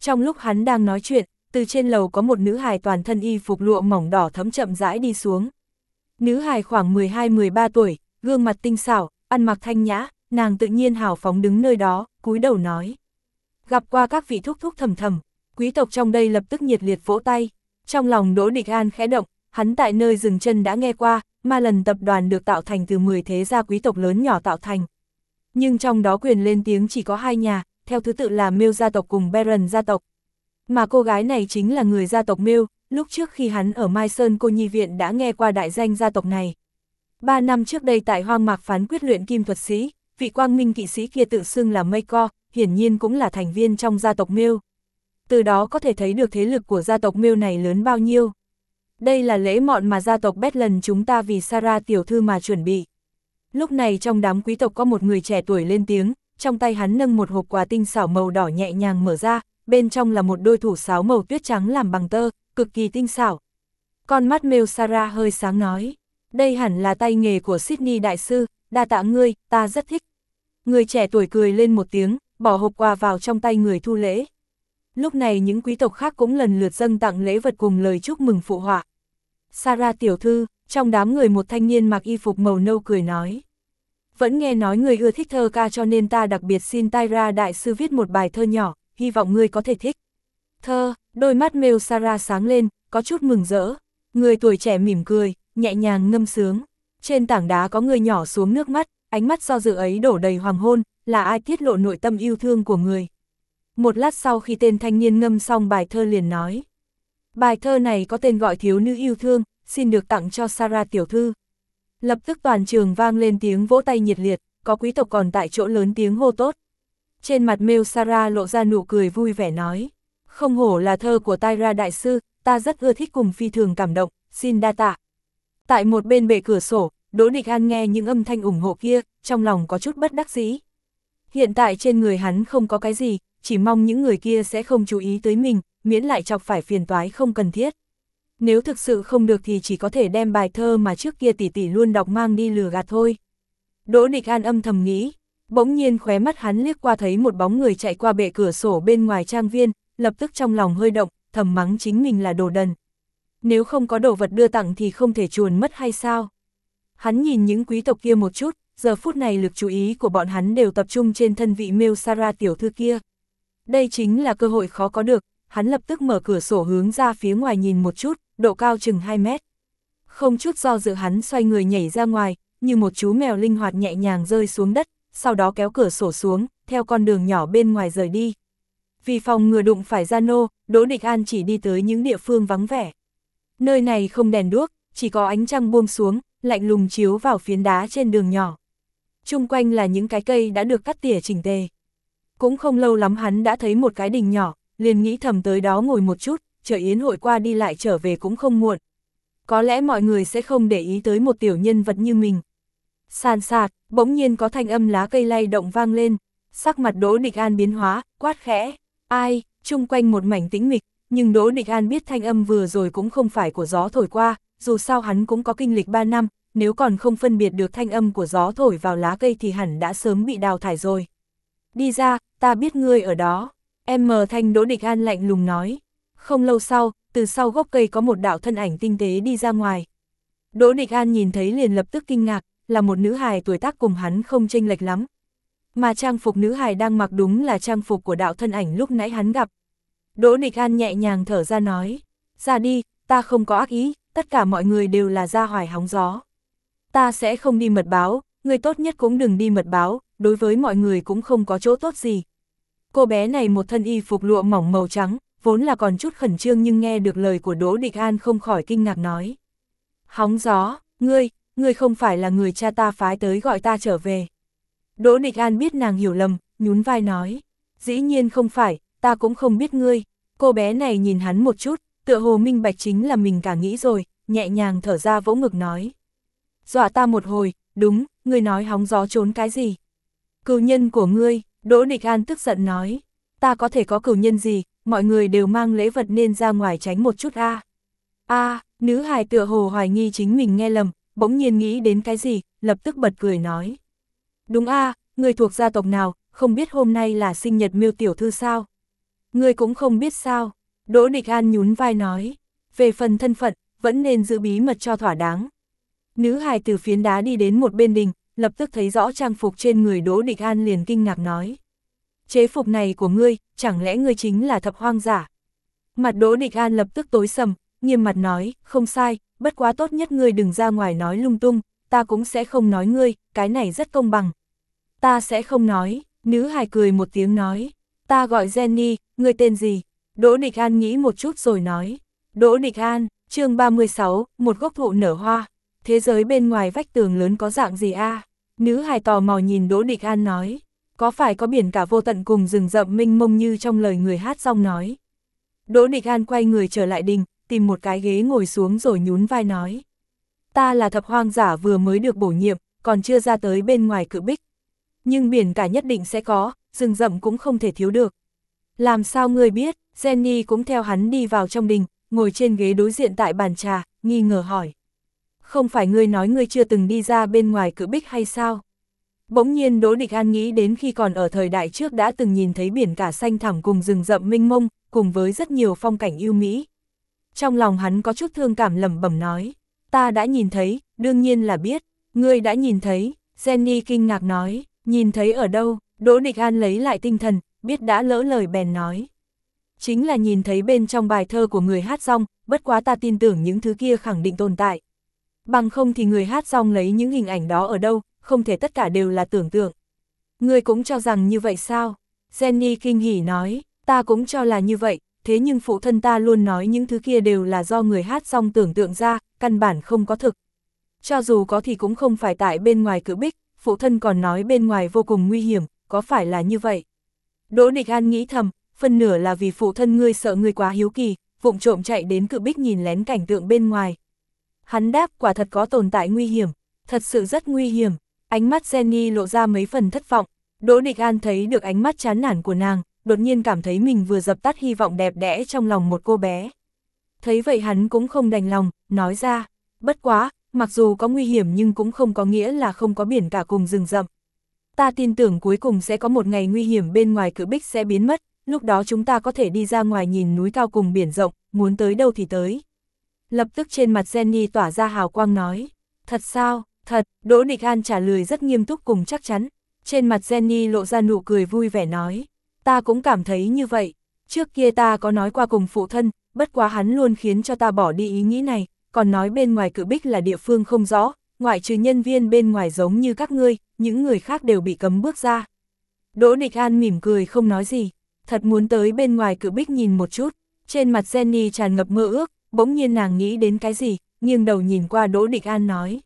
Trong lúc hắn đang nói chuyện, từ trên lầu có một nữ hài toàn thân y phục lụa mỏng đỏ thấm chậm rãi đi xuống. Nữ hài khoảng 12-13 tuổi, gương mặt tinh xảo, ăn mặc thanh nhã, nàng tự nhiên hào phóng đứng nơi đó, cúi đầu nói. Gặp qua các vị thúc thúc thầm thầm, quý tộc trong đây lập tức nhiệt liệt vỗ tay. Trong lòng Đỗ Địch An khẽ động, hắn tại nơi dừng chân đã nghe qua, mà lần tập đoàn được tạo thành từ 10 thế gia quý tộc lớn nhỏ tạo thành. Nhưng trong đó quyền lên tiếng chỉ có hai nhà, theo thứ tự là Miêu gia tộc cùng Baron gia tộc. Mà cô gái này chính là người gia tộc Miêu, lúc trước khi hắn ở Mai Sơn Cô Nhi Viện đã nghe qua đại danh gia tộc này. Ba năm trước đây tại Hoang Mạc phán quyết luyện kim thuật sĩ, vị quang minh kỵ sĩ kia tự xưng là Mây Co, hiển nhiên cũng là thành viên trong gia tộc Miêu. Từ đó có thể thấy được thế lực của gia tộc Miêu này lớn bao nhiêu. Đây là lễ mọn mà gia tộc Bét lần chúng ta vì Sarah tiểu thư mà chuẩn bị. Lúc này trong đám quý tộc có một người trẻ tuổi lên tiếng, trong tay hắn nâng một hộp quà tinh xảo màu đỏ nhẹ nhàng mở ra, bên trong là một đôi thủ sáo màu tuyết trắng làm bằng tơ, cực kỳ tinh xảo. Con mắt Mêu Sarah hơi sáng nói, đây hẳn là tay nghề của Sydney đại sư, đa tạ ngươi, ta rất thích. Người trẻ tuổi cười lên một tiếng, bỏ hộp quà vào trong tay người thu lễ. Lúc này những quý tộc khác cũng lần lượt dâng tặng lễ vật cùng lời chúc mừng phụ họa. Sarah tiểu thư, trong đám người một thanh niên mặc y phục màu nâu cười nói. Vẫn nghe nói người ưa thích thơ ca cho nên ta đặc biệt xin Tyra đại sư viết một bài thơ nhỏ, hy vọng ngươi có thể thích. Thơ, đôi mắt Mel Sarah sáng lên, có chút mừng rỡ. Người tuổi trẻ mỉm cười, nhẹ nhàng ngâm sướng. Trên tảng đá có người nhỏ xuống nước mắt, ánh mắt do dự ấy đổ đầy hoàng hôn, là ai tiết lộ nội tâm yêu thương của người. Một lát sau khi tên thanh niên ngâm xong bài thơ liền nói. Bài thơ này có tên gọi thiếu nữ yêu thương, xin được tặng cho Sarah tiểu thư. Lập tức toàn trường vang lên tiếng vỗ tay nhiệt liệt, có quý tộc còn tại chỗ lớn tiếng hô tốt. Trên mặt mêu Sarah lộ ra nụ cười vui vẻ nói. Không hổ là thơ của Tyra đại sư, ta rất ưa thích cùng phi thường cảm động, xin đa tạ. Tại một bên bệ cửa sổ, Đỗ Địch An nghe những âm thanh ủng hộ kia, trong lòng có chút bất đắc dĩ. Hiện tại trên người hắn không có cái gì, chỉ mong những người kia sẽ không chú ý tới mình, miễn lại chọc phải phiền toái không cần thiết. Nếu thực sự không được thì chỉ có thể đem bài thơ mà trước kia tỷ tỷ luôn đọc mang đi lừa gạt thôi. Đỗ Địch An âm thầm nghĩ, bỗng nhiên khóe mắt hắn liếc qua thấy một bóng người chạy qua bệ cửa sổ bên ngoài trang viên, lập tức trong lòng hơi động, thầm mắng chính mình là đồ đần. Nếu không có đồ vật đưa tặng thì không thể chuồn mất hay sao? Hắn nhìn những quý tộc kia một chút, giờ phút này lực chú ý của bọn hắn đều tập trung trên thân vị Mêu Sarah tiểu thư kia. Đây chính là cơ hội khó có được, hắn lập tức mở cửa sổ hướng ra phía ngoài nhìn một chút, độ cao chừng 2 mét. Không chút do dự hắn xoay người nhảy ra ngoài, như một chú mèo linh hoạt nhẹ nhàng rơi xuống đất, sau đó kéo cửa sổ xuống, theo con đường nhỏ bên ngoài rời đi. Vì phòng ngừa đụng phải Gia Nô, Đỗ Địch An chỉ đi tới những địa phương vắng vẻ. Nơi này không đèn đuốc, chỉ có ánh trăng buông xuống, lạnh lùng chiếu vào phiến đá trên đường nhỏ. Trung quanh là những cái cây đã được cắt tỉa chỉnh tề. Cũng không lâu lắm hắn đã thấy một cái đình nhỏ, liền nghĩ thầm tới đó ngồi một chút, chờ yến hội qua đi lại trở về cũng không muộn. Có lẽ mọi người sẽ không để ý tới một tiểu nhân vật như mình. Sàn sạt, bỗng nhiên có thanh âm lá cây lay động vang lên, sắc mặt Đỗ Địch An biến hóa, quát khẽ, ai, chung quanh một mảnh tĩnh mịch, nhưng Đỗ Địch An biết thanh âm vừa rồi cũng không phải của gió thổi qua, dù sao hắn cũng có kinh lịch 3 năm, nếu còn không phân biệt được thanh âm của gió thổi vào lá cây thì hẳn đã sớm bị đào thải rồi. Đi ra, ta biết ngươi ở đó. Em mờ thanh Đỗ Địch An lạnh lùng nói. Không lâu sau, từ sau gốc cây có một đạo thân ảnh tinh tế đi ra ngoài. Đỗ Địch An nhìn thấy liền lập tức kinh ngạc, là một nữ hài tuổi tác cùng hắn không chênh lệch lắm. Mà trang phục nữ hài đang mặc đúng là trang phục của đạo thân ảnh lúc nãy hắn gặp. Đỗ Địch An nhẹ nhàng thở ra nói, ra đi, ta không có ác ý, tất cả mọi người đều là ra hoài hóng gió. Ta sẽ không đi mật báo, người tốt nhất cũng đừng đi mật báo, đối với mọi người cũng không có chỗ tốt gì. Cô bé này một thân y phục lụa mỏng màu trắng, vốn là còn chút khẩn trương nhưng nghe được lời của Đỗ Địch An không khỏi kinh ngạc nói. Hóng gió, ngươi, ngươi không phải là người cha ta phái tới gọi ta trở về. Đỗ Địch An biết nàng hiểu lầm, nhún vai nói. Dĩ nhiên không phải, ta cũng không biết ngươi. Cô bé này nhìn hắn một chút, tựa hồ minh bạch chính là mình cả nghĩ rồi, nhẹ nhàng thở ra vỗ ngực nói. Dọa ta một hồi, đúng, ngươi nói hóng gió trốn cái gì? Cựu nhân của ngươi, Đỗ Địch An tức giận nói. Ta có thể có cựu nhân gì, mọi người đều mang lễ vật nên ra ngoài tránh một chút a. A, nữ hài tựa hồ hoài nghi chính mình nghe lầm, bỗng nhiên nghĩ đến cái gì, lập tức bật cười nói. Đúng a, người thuộc gia tộc nào, không biết hôm nay là sinh nhật miêu tiểu thư sao? Ngươi cũng không biết sao, Đỗ Địch An nhún vai nói, về phần thân phận, vẫn nên giữ bí mật cho thỏa đáng. Nữ hài từ phiến đá đi đến một bên đình, lập tức thấy rõ trang phục trên người Đỗ Địch An liền kinh ngạc nói. Chế phục này của ngươi, chẳng lẽ ngươi chính là thập hoang giả? Mặt Đỗ Địch An lập tức tối sầm, nghiêm mặt nói, không sai, bất quá tốt nhất ngươi đừng ra ngoài nói lung tung, ta cũng sẽ không nói ngươi, cái này rất công bằng. Ta sẽ không nói, nữ hài cười một tiếng nói, ta gọi Jenny, người tên gì? Đỗ Địch An nghĩ một chút rồi nói, Đỗ Địch An, chương 36, một gốc thụ nở hoa, thế giới bên ngoài vách tường lớn có dạng gì a? Nữ hài tò mò nhìn Đỗ Địch An nói, có phải có biển cả vô tận cùng rừng rậm minh mông như trong lời người hát xong nói. Đỗ Địch An quay người trở lại đình, tìm một cái ghế ngồi xuống rồi nhún vai nói. Ta là thập hoang giả vừa mới được bổ nhiệm, còn chưa ra tới bên ngoài cự bích. Nhưng biển cả nhất định sẽ có, rừng rậm cũng không thể thiếu được. Làm sao ngươi biết, Jenny cũng theo hắn đi vào trong đình, ngồi trên ghế đối diện tại bàn trà, nghi ngờ hỏi. Không phải ngươi nói ngươi chưa từng đi ra bên ngoài cự bích hay sao? Bỗng nhiên Đỗ Địch An nghĩ đến khi còn ở thời đại trước đã từng nhìn thấy biển cả xanh thẳm cùng rừng rậm mênh mông, cùng với rất nhiều phong cảnh yêu mỹ. Trong lòng hắn có chút thương cảm lẩm bẩm nói, ta đã nhìn thấy, đương nhiên là biết, ngươi đã nhìn thấy, Jenny kinh ngạc nói, nhìn thấy ở đâu, Đỗ Nịch An lấy lại tinh thần, biết đã lỡ lời bèn nói. Chính là nhìn thấy bên trong bài thơ của người hát xong, bất quá ta tin tưởng những thứ kia khẳng định tồn tại. Bằng không thì người hát xong lấy những hình ảnh đó ở đâu, không thể tất cả đều là tưởng tượng. Ngươi cũng cho rằng như vậy sao? Jenny kinh hỉ nói, ta cũng cho là như vậy, thế nhưng phụ thân ta luôn nói những thứ kia đều là do người hát xong tưởng tượng ra, căn bản không có thực. Cho dù có thì cũng không phải tại bên ngoài cử bích, phụ thân còn nói bên ngoài vô cùng nguy hiểm, có phải là như vậy? Đỗ Địch An nghĩ thầm, phần nửa là vì phụ thân ngươi sợ ngươi quá hiếu kỳ, vụng trộm chạy đến cự bích nhìn lén cảnh tượng bên ngoài. Hắn đáp quả thật có tồn tại nguy hiểm, thật sự rất nguy hiểm, ánh mắt Jenny lộ ra mấy phần thất vọng, Đỗ Địch An thấy được ánh mắt chán nản của nàng, đột nhiên cảm thấy mình vừa dập tắt hy vọng đẹp đẽ trong lòng một cô bé. Thấy vậy hắn cũng không đành lòng, nói ra, bất quá, mặc dù có nguy hiểm nhưng cũng không có nghĩa là không có biển cả cùng rừng rậm. Ta tin tưởng cuối cùng sẽ có một ngày nguy hiểm bên ngoài cự bích sẽ biến mất, lúc đó chúng ta có thể đi ra ngoài nhìn núi cao cùng biển rộng, muốn tới đâu thì tới. Lập tức trên mặt Jenny tỏa ra hào quang nói, thật sao, thật, Đỗ Địch An trả lời rất nghiêm túc cùng chắc chắn. Trên mặt Jenny lộ ra nụ cười vui vẻ nói, ta cũng cảm thấy như vậy, trước kia ta có nói qua cùng phụ thân, bất quá hắn luôn khiến cho ta bỏ đi ý nghĩ này, còn nói bên ngoài cự bích là địa phương không rõ, ngoại trừ nhân viên bên ngoài giống như các ngươi, những người khác đều bị cấm bước ra. Đỗ Địch An mỉm cười không nói gì, thật muốn tới bên ngoài cự bích nhìn một chút, trên mặt Jenny tràn ngập mơ ước, bỗng nhiên nàng nghĩ đến cái gì, nghiêng đầu nhìn qua Đỗ Địch An nói.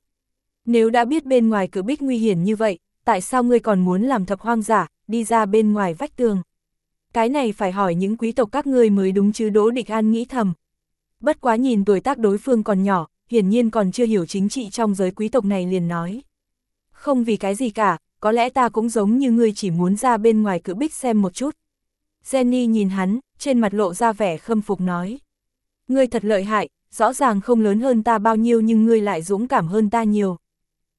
Nếu đã biết bên ngoài cự bích nguy hiểm như vậy, tại sao ngươi còn muốn làm thập hoang giả, đi ra bên ngoài vách tường? Cái này phải hỏi những quý tộc các ngươi mới đúng chứ Đỗ Địch An nghĩ thầm. Bất quá nhìn tuổi tác đối phương còn nhỏ, hiển nhiên còn chưa hiểu chính trị trong giới quý tộc này liền nói. Không vì cái gì cả, có lẽ ta cũng giống như ngươi chỉ muốn ra bên ngoài cự bích xem một chút. Jenny nhìn hắn, trên mặt lộ ra vẻ khâm phục nói. Ngươi thật lợi hại, rõ ràng không lớn hơn ta bao nhiêu nhưng ngươi lại dũng cảm hơn ta nhiều.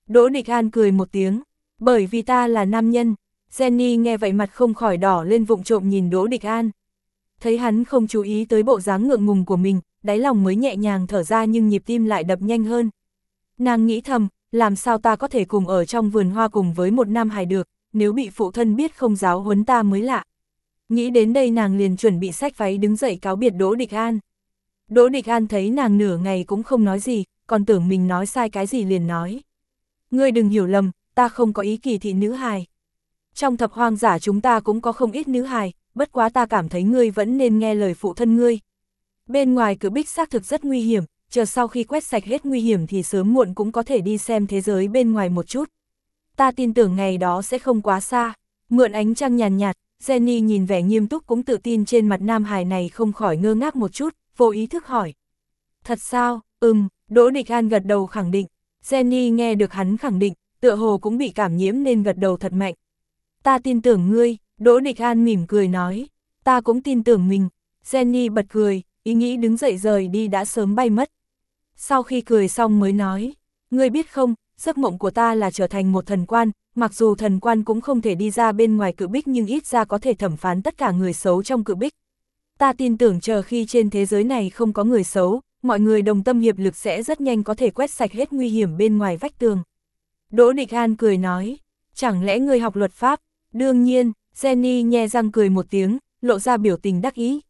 Đỗ Địch An cười một tiếng, bởi vì ta là nam nhân. Jenny nghe vậy mặt không khỏi đỏ lên vụng trộm nhìn Đỗ Địch An. Thấy hắn không chú ý tới bộ dáng ngượng ngùng của mình, đáy lòng mới nhẹ nhàng thở ra nhưng nhịp tim lại đập nhanh hơn. Nàng nghĩ thầm, làm sao ta có thể cùng ở trong vườn hoa cùng với một nam hài được, nếu bị phụ thân biết không giáo huấn ta mới lạ. Nghĩ đến đây nàng liền chuẩn bị sách váy đứng dậy cáo biệt Đỗ Địch An. Đỗ Địch An thấy nàng nửa ngày cũng không nói gì, còn tưởng mình nói sai cái gì liền nói. Ngươi đừng hiểu lầm, ta không có ý kỳ thị nữ hài. Trong thập hoang giả chúng ta cũng có không ít nữ hài, bất quá ta cảm thấy ngươi vẫn nên nghe lời phụ thân ngươi. Bên ngoài cửa bích xác thực rất nguy hiểm, chờ sau khi quét sạch hết nguy hiểm thì sớm muộn cũng có thể đi xem thế giới bên ngoài một chút. Ta tin tưởng ngày đó sẽ không quá xa. Mượn ánh trăng nhàn nhạt, Jenny nhìn vẻ nghiêm túc cũng tự tin trên mặt nam hài này không khỏi ngơ ngác một chút, vô ý thức hỏi. Thật sao, ừm, Đỗ Địch An gật đầu khẳng định. Jenny nghe được hắn khẳng định, tựa hồ cũng bị cảm nhiễm nên gật đầu thật mạnh. Ta tin tưởng ngươi, Đỗ Địch An mỉm cười nói. Ta cũng tin tưởng mình. Jenny bật cười, ý nghĩ đứng dậy rời đi đã sớm bay mất. Sau khi cười xong mới nói, ngươi biết không, giấc mộng của ta là trở thành một thần quan, mặc dù thần quan cũng không thể đi ra bên ngoài cự bích nhưng ít ra có thể thẩm phán tất cả người xấu trong cự bích. Ta tin tưởng chờ khi trên thế giới này không có người xấu, mọi người đồng tâm hiệp lực sẽ rất nhanh có thể quét sạch hết nguy hiểm bên ngoài vách tường. Đỗ Địch An cười nói, chẳng lẽ ngươi học luật pháp? Đương nhiên, Jenny nhe răng cười một tiếng, lộ ra biểu tình đắc ý.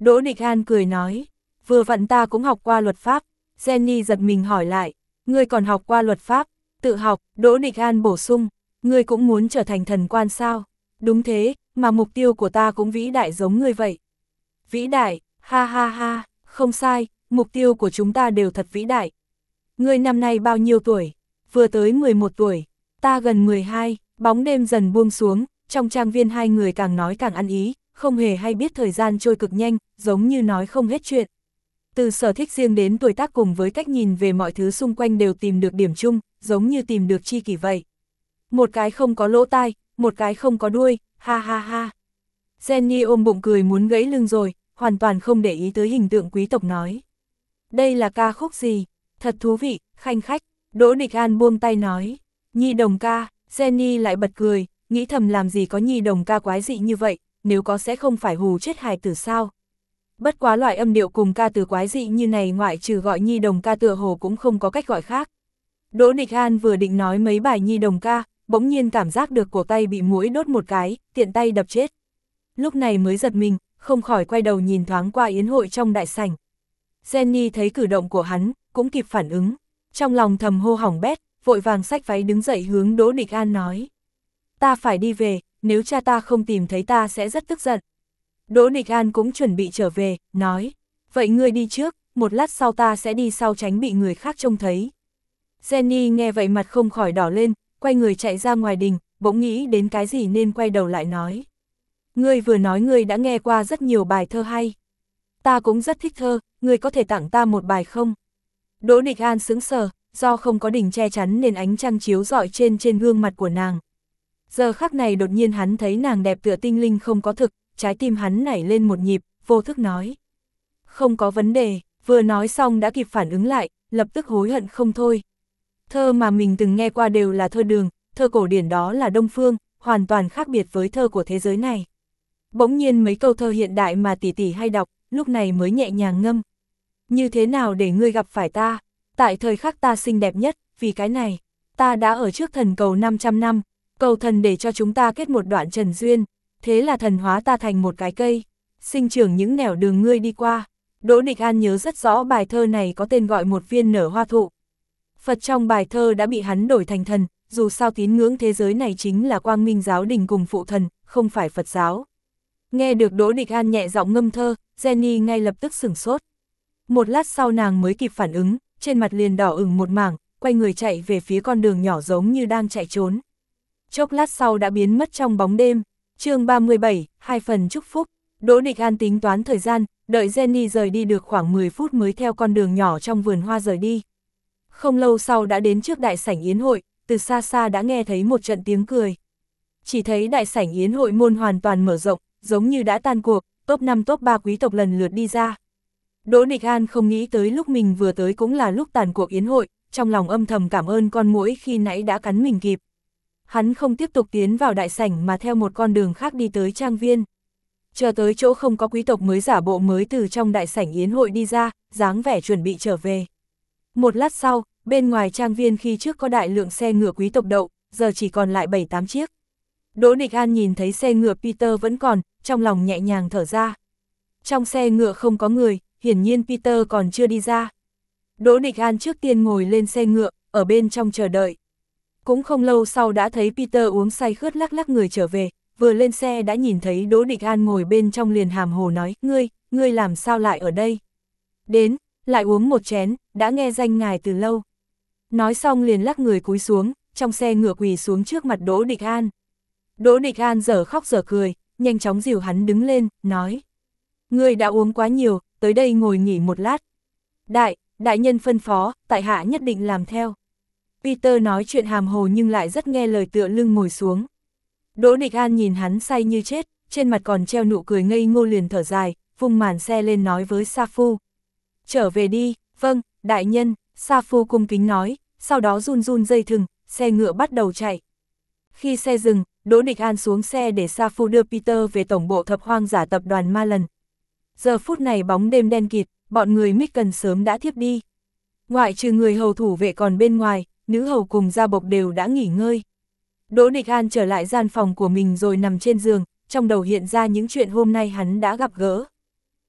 Đỗ Địch An cười nói, vừa vặn ta cũng học qua luật pháp. Jenny giật mình hỏi lại, ngươi còn học qua luật pháp, tự học, Đỗ Địch An bổ sung, ngươi cũng muốn trở thành thần quan sao? Đúng thế, mà mục tiêu của ta cũng vĩ đại giống ngươi vậy. Vĩ đại, ha ha ha, không sai, mục tiêu của chúng ta đều thật vĩ đại. Ngươi năm nay bao nhiêu tuổi? Vừa tới 11 tuổi, ta gần 12, bóng đêm dần buông xuống, trong trang viên hai người càng nói càng ăn ý, không hề hay biết thời gian trôi cực nhanh, giống như nói không hết chuyện. Từ sở thích riêng đến tuổi tác cùng với cách nhìn về mọi thứ xung quanh đều tìm được điểm chung, giống như tìm được chi kỷ vậy. Một cái không có lỗ tai, một cái không có đuôi, ha ha ha. Jenny ôm bụng cười muốn gãy lưng rồi, hoàn toàn không để ý tới hình tượng quý tộc nói. Đây là ca khúc gì? Thật thú vị, khanh khách. Đỗ Địch An buông tay nói. Nhi đồng ca, Jenny lại bật cười, nghĩ thầm làm gì có nhi đồng ca quái dị như vậy, nếu có sẽ không phải hù chết hài tử sao. Bất quá loại âm điệu cùng ca từ quái dị như này ngoại trừ gọi nhi đồng ca tựa hồ cũng không có cách gọi khác. Đỗ Địch An vừa định nói mấy bài nhi đồng ca, bỗng nhiên cảm giác được cổ tay bị mũi đốt một cái, tiện tay đập chết. Lúc này mới giật mình, không khỏi quay đầu nhìn thoáng qua yến hội trong đại sảnh. Jenny thấy cử động của hắn, cũng kịp phản ứng, trong lòng thầm hô hỏng bét, vội vàng sách váy đứng dậy hướng Đỗ Địch An nói. Ta phải đi về, nếu cha ta không tìm thấy ta sẽ rất tức giận. Đỗ Nịch An cũng chuẩn bị trở về, nói, vậy ngươi đi trước, một lát sau ta sẽ đi sau tránh bị người khác trông thấy. Jenny nghe vậy mặt không khỏi đỏ lên, quay người chạy ra ngoài đình, bỗng nghĩ đến cái gì nên quay đầu lại nói. Ngươi vừa nói ngươi đã nghe qua rất nhiều bài thơ hay. Ta cũng rất thích thơ, ngươi có thể tặng ta một bài không? Đỗ Nịch An sững sờ, do không có đỉnh che chắn nên ánh trăng chiếu rọi trên trên gương mặt của nàng. Giờ khắc này đột nhiên hắn thấy nàng đẹp tựa tinh linh không có thực, trái tim hắn nảy lên một nhịp, vô thức nói. Không có vấn đề, vừa nói xong đã kịp phản ứng lại, lập tức hối hận không thôi. Thơ mà mình từng nghe qua đều là thơ đường, thơ cổ điển đó là Đông Phương, hoàn toàn khác biệt với thơ của thế giới này. Bỗng nhiên mấy câu thơ hiện đại mà tỷ tỷ hay đọc, lúc này mới nhẹ nhàng ngâm. Như thế nào để ngươi gặp phải ta? Tại thời khắc ta xinh đẹp nhất, vì cái này, ta đã ở trước thần cầu 500 năm, cầu thần để cho chúng ta kết một đoạn trần duyên, thế là thần hóa ta thành một cái cây, sinh trưởng những nẻo đường ngươi đi qua. Đỗ Địch An nhớ rất rõ bài thơ này có tên gọi một viên nở hoa thụ. Phật trong bài thơ đã bị hắn đổi thành thần, dù sao tín ngưỡng thế giới này chính là quang minh giáo đình cùng phụ thần, không phải Phật giáo. Nghe được Đỗ Địch An nhẹ giọng ngâm thơ, Jenny ngay lập tức sửng sốt. Một lát sau nàng mới kịp phản ứng, trên mặt liền đỏ ửng một mảng, quay người chạy về phía con đường nhỏ giống như đang chạy trốn. Chốc lát sau đã biến mất trong bóng đêm, chương 37, hai phần chúc phúc. Đỗ Địch An tính toán thời gian, đợi Jenny rời đi được khoảng 10 phút mới theo con đường nhỏ trong vườn hoa rời đi. Không lâu sau đã đến trước đại sảnh yến hội, từ xa xa đã nghe thấy một trận tiếng cười. Chỉ thấy đại sảnh yến hội môn hoàn toàn mở rộng, giống như đã tan cuộc, top 5 top 3 quý tộc lần lượt đi ra. Đỗ Địch An không nghĩ tới lúc mình vừa tới cũng là lúc tàn cuộc yến hội, trong lòng âm thầm cảm ơn con muỗi khi nãy đã cắn mình kịp. Hắn không tiếp tục tiến vào đại sảnh mà theo một con đường khác đi tới trang viên. Chờ tới chỗ không có quý tộc mới giả bộ mới từ trong đại sảnh yến hội đi ra, dáng vẻ chuẩn bị trở về. Một lát sau, bên ngoài trang viên khi trước có đại lượng xe ngựa quý tộc đậu, giờ chỉ còn lại 7-8 chiếc. Đỗ Địch An nhìn thấy xe ngựa Peter vẫn còn, trong lòng nhẹ nhàng thở ra. Trong xe ngựa không có người, hiển nhiên Peter còn chưa đi ra. Đỗ Địch An trước tiên ngồi lên xe ngựa, ở bên trong chờ đợi. Cũng không lâu sau đã thấy Peter uống say khướt lắc lắc người trở về, vừa lên xe đã nhìn thấy Đỗ Địch An ngồi bên trong liền hàm hồ nói, ngươi, ngươi làm sao lại ở đây? Đến, lại uống một chén, đã nghe danh ngài từ lâu. Nói xong liền lắc người cúi xuống, trong xe ngựa quỳ xuống trước mặt Đỗ Địch An. Đỗ Địch An giờ khóc giờ cười, nhanh chóng dìu hắn đứng lên, nói. Ngươi đã uống quá nhiều, tới đây ngồi nghỉ một lát. Đại, đại nhân phân phó, tại hạ nhất định làm theo. Peter nói chuyện hàm hồ nhưng lại rất nghe lời tựa lưng ngồi xuống. Đỗ Địch An nhìn hắn say như chết, trên mặt còn treo nụ cười ngây ngô liền thở dài, vùng màn xe lên nói với Sa Phu. Trở về đi, vâng, đại nhân, Sa Phu cung kính nói, sau đó run run dây thừng, xe ngựa bắt đầu chạy. Khi xe dừng, Đỗ Địch An xuống xe để Sa Phu đưa Peter về tổng bộ thập hoang giả tập đoàn Ma Lần. Giờ phút này bóng đêm đen kịt, bọn người Micken sớm đã thiếp đi. Ngoại trừ người hầu thủ vệ còn bên ngoài, nữ hầu cùng gia bộc đều đã nghỉ ngơi. Đỗ Địch An trở lại gian phòng của mình rồi nằm trên giường, trong đầu hiện ra những chuyện hôm nay hắn đã gặp gỡ.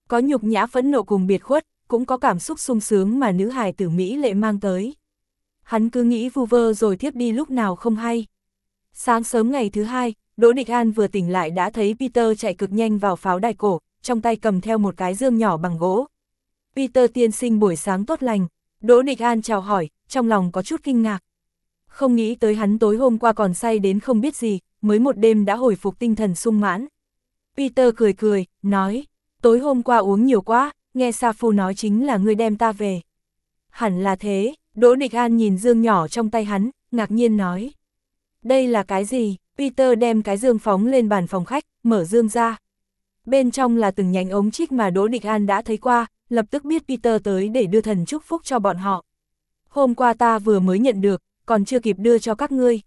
Có nhục nhã phẫn nộ cùng biệt khuất, cũng có cảm xúc sung sướng mà nữ hài tử Mỹ lệ mang tới. Hắn cứ nghĩ vu vơ rồi thiếp đi lúc nào không hay. Sáng sớm ngày thứ hai, Đỗ Địch An vừa tỉnh lại đã thấy Peter chạy cực nhanh vào pháo đài cổ, trong tay cầm theo một cái dương nhỏ bằng gỗ. Peter tiên sinh buổi sáng tốt lành, Đỗ Địch An chào hỏi, trong lòng có chút kinh ngạc. Không nghĩ tới hắn tối hôm qua còn say đến không biết gì, mới một đêm đã hồi phục tinh thần sung mãn. Peter cười cười, nói, tối hôm qua uống nhiều quá, nghe Sa Phu nói chính là ngươi đem ta về. Hẳn là thế, Đỗ Địch An nhìn dương nhỏ trong tay hắn, ngạc nhiên nói. Đây là cái gì? Peter đem cái dương phóng lên bàn phòng khách, mở dương ra. Bên trong là từng nhánh ống chích mà Đỗ Địch An đã thấy qua, lập tức biết Peter tới để đưa thần chúc phúc cho bọn họ. Hôm qua ta vừa mới nhận được, còn chưa kịp đưa cho các ngươi.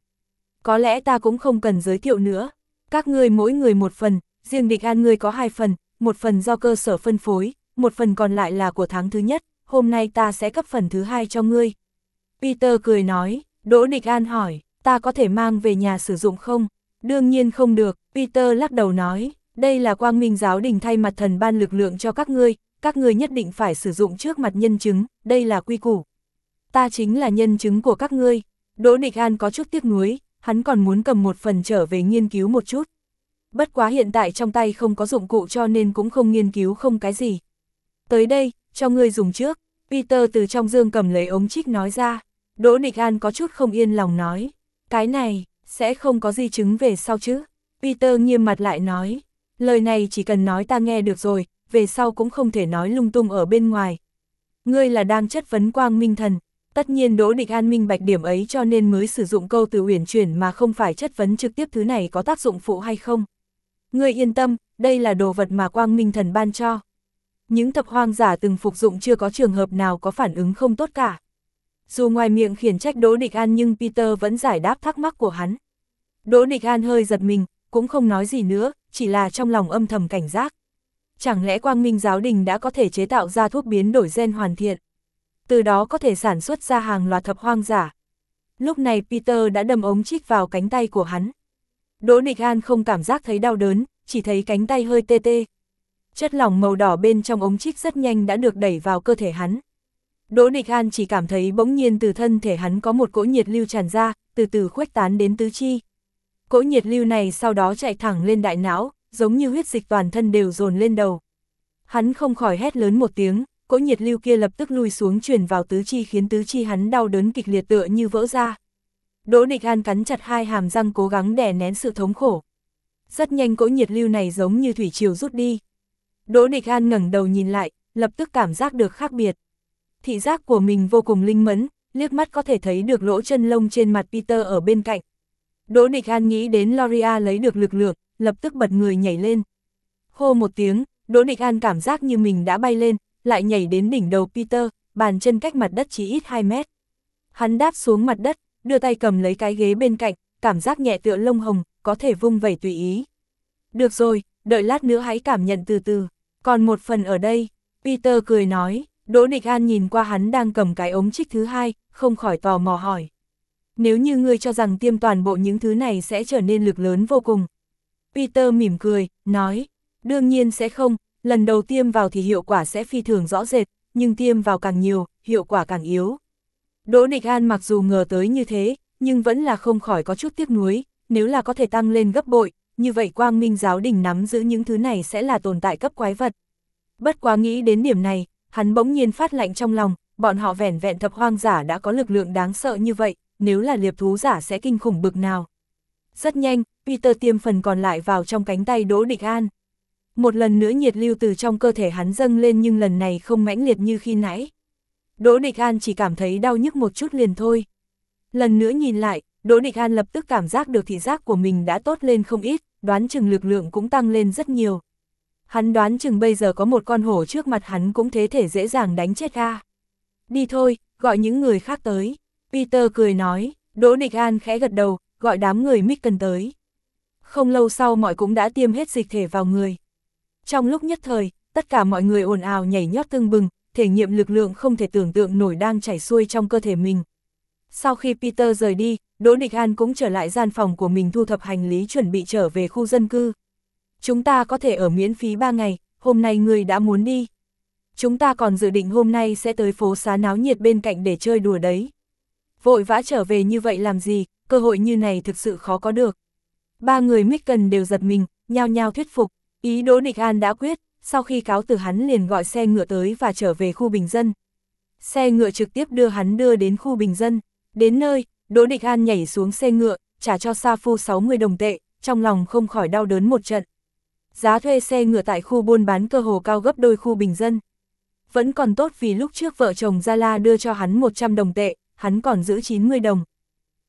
Có lẽ ta cũng không cần giới thiệu nữa. Các ngươi mỗi người một phần, riêng Địch An ngươi có hai phần, một phần do cơ sở phân phối, một phần còn lại là của tháng thứ nhất, hôm nay ta sẽ cấp phần thứ hai cho ngươi. Peter cười nói, Đỗ Địch An hỏi, ta có thể mang về nhà sử dụng không? Đương nhiên không được, Peter lắc đầu nói, đây là quang minh giáo đình thay mặt thần ban lực lượng cho các ngươi, các ngươi nhất định phải sử dụng trước mặt nhân chứng, đây là quy củ. Ta chính là nhân chứng của các ngươi. Đỗ Địch An có chút tiếc nuối, hắn còn muốn cầm một phần trở về nghiên cứu một chút. Bất quá hiện tại trong tay không có dụng cụ cho nên cũng không nghiên cứu không cái gì. Tới đây, cho ngươi dùng trước, Peter từ trong dương cầm lấy ống chích nói ra. Đỗ Địch An có chút không yên lòng nói, cái này, sẽ không có gì chứng về sau chứ. Peter nghiêm mặt lại nói, lời này chỉ cần nói ta nghe được rồi, về sau cũng không thể nói lung tung ở bên ngoài. Ngươi là đang chất vấn quang minh thần, tất nhiên Đỗ Địch An minh bạch điểm ấy cho nên mới sử dụng câu từ uyển chuyển mà không phải chất vấn trực tiếp thứ này có tác dụng phụ hay không. Ngươi yên tâm, đây là đồ vật mà quang minh thần ban cho. Những thập hoang giả từng phục dụng chưa có trường hợp nào có phản ứng không tốt cả. Dù ngoài miệng khiển trách Đỗ Địch An nhưng Peter vẫn giải đáp thắc mắc của hắn. Đỗ Địch An hơi giật mình, cũng không nói gì nữa, chỉ là trong lòng âm thầm cảnh giác. Chẳng lẽ quang minh giáo đình đã có thể chế tạo ra thuốc biến đổi gen hoàn thiện? Từ đó có thể sản xuất ra hàng loạt thập hoang giả. Lúc này Peter đã đâm ống chích vào cánh tay của hắn. Đỗ Địch An không cảm giác thấy đau đớn, chỉ thấy cánh tay hơi tê tê. Chất lỏng màu đỏ bên trong ống chích rất nhanh đã được đẩy vào cơ thể hắn. Đỗ Địch An chỉ cảm thấy bỗng nhiên từ thân thể hắn có một cỗ nhiệt lưu tràn ra, từ từ khuếch tán đến tứ chi. Cỗ nhiệt lưu này sau đó chạy thẳng lên đại não, giống như huyết dịch toàn thân đều dồn lên đầu. Hắn không khỏi hét lớn một tiếng, cỗ nhiệt lưu kia lập tức lùi xuống truyền vào tứ chi khiến tứ chi hắn đau đớn kịch liệt tựa như vỡ ra. Đỗ Địch An cắn chặt hai hàm răng cố gắng đè nén sự thống khổ. Rất nhanh cỗ nhiệt lưu này giống như thủy triều rút đi. Đỗ Địch An ngẩng đầu nhìn lại, lập tức cảm giác được khác biệt. Thị giác của mình vô cùng linh mẫn, liếc mắt có thể thấy được lỗ chân lông trên mặt Peter ở bên cạnh. Đỗ Địch An nghĩ đến Loria lấy được lực lượng, lập tức bật người nhảy lên. Hô một tiếng, Đỗ Địch An cảm giác như mình đã bay lên, lại nhảy đến đỉnh đầu Peter, bàn chân cách mặt đất chỉ ít 2 mét. Hắn đáp xuống mặt đất, đưa tay cầm lấy cái ghế bên cạnh, cảm giác nhẹ tựa lông hồng, có thể vung vẩy tùy ý. Được rồi, đợi lát nữa hãy cảm nhận từ từ, còn một phần ở đây, Peter cười nói, Đỗ Địch An nhìn qua hắn đang cầm cái ống trích thứ hai, không khỏi tò mò hỏi. Nếu như ngươi cho rằng tiêm toàn bộ những thứ này sẽ trở nên lực lớn vô cùng. Peter mỉm cười, nói, đương nhiên sẽ không, lần đầu tiêm vào thì hiệu quả sẽ phi thường rõ rệt, nhưng tiêm vào càng nhiều, hiệu quả càng yếu. Đỗ Địch An mặc dù ngờ tới như thế, nhưng vẫn là không khỏi có chút tiếc nuối, nếu là có thể tăng lên gấp bội, như vậy quang minh giáo đình nắm giữ những thứ này sẽ là tồn tại cấp quái vật. Bất quá nghĩ đến điểm này, hắn bỗng nhiên phát lạnh trong lòng, bọn họ vẻn vẹn thập hoang giả đã có lực lượng đáng sợ như vậy, nếu là liệp thú giả sẽ kinh khủng bực nào. Rất nhanh, Peter tiêm phần còn lại vào trong cánh tay Đỗ Địch An. Một lần nữa nhiệt lưu từ trong cơ thể hắn dâng lên nhưng lần này không mãnh liệt như khi nãy. Đỗ Địch An chỉ cảm thấy đau nhức một chút liền thôi. Lần nữa nhìn lại, Đỗ Địch An lập tức cảm giác được thị giác của mình đã tốt lên không ít, đoán chừng lực lượng cũng tăng lên rất nhiều. Hắn đoán chừng bây giờ có một con hổ trước mặt hắn cũng thế thể dễ dàng đánh chết ga. Đi thôi, gọi những người khác tới. Peter cười nói, Đỗ Địch An khẽ gật đầu, gọi đám người Micken tới. Không lâu sau mọi cũng đã tiêm hết dịch thể vào người. Trong lúc nhất thời, tất cả mọi người ồn ào nhảy nhót tương bừng, thể nghiệm lực lượng không thể tưởng tượng nổi đang chảy xuôi trong cơ thể mình. Sau khi Peter rời đi, Đỗ Địch An cũng trở lại gian phòng của mình thu thập hành lý chuẩn bị trở về khu dân cư. Chúng ta có thể ở miễn phí 3 ngày, hôm nay người đã muốn đi. Chúng ta còn dự định hôm nay sẽ tới phố xá náo nhiệt bên cạnh để chơi đùa đấy. Vội vã trở về như vậy làm gì, cơ hội như này thực sự khó có được. Ba người Micken đều giật mình, nhao nhao thuyết phục, ý Đỗ Địch An đã quyết, sau khi cáo từ hắn liền gọi xe ngựa tới và trở về khu bình dân. Xe ngựa trực tiếp đưa hắn đưa đến khu bình dân, đến nơi, Đỗ Địch An nhảy xuống xe ngựa, trả cho Sa Phu 60 đồng tệ, trong lòng không khỏi đau đớn một trận. Giá thuê xe ngựa tại khu buôn bán cơ hồ cao gấp đôi khu bình dân. Vẫn còn tốt vì lúc trước vợ chồng Gia La đưa cho hắn 100 đồng tệ, hắn còn giữ 90 đồng.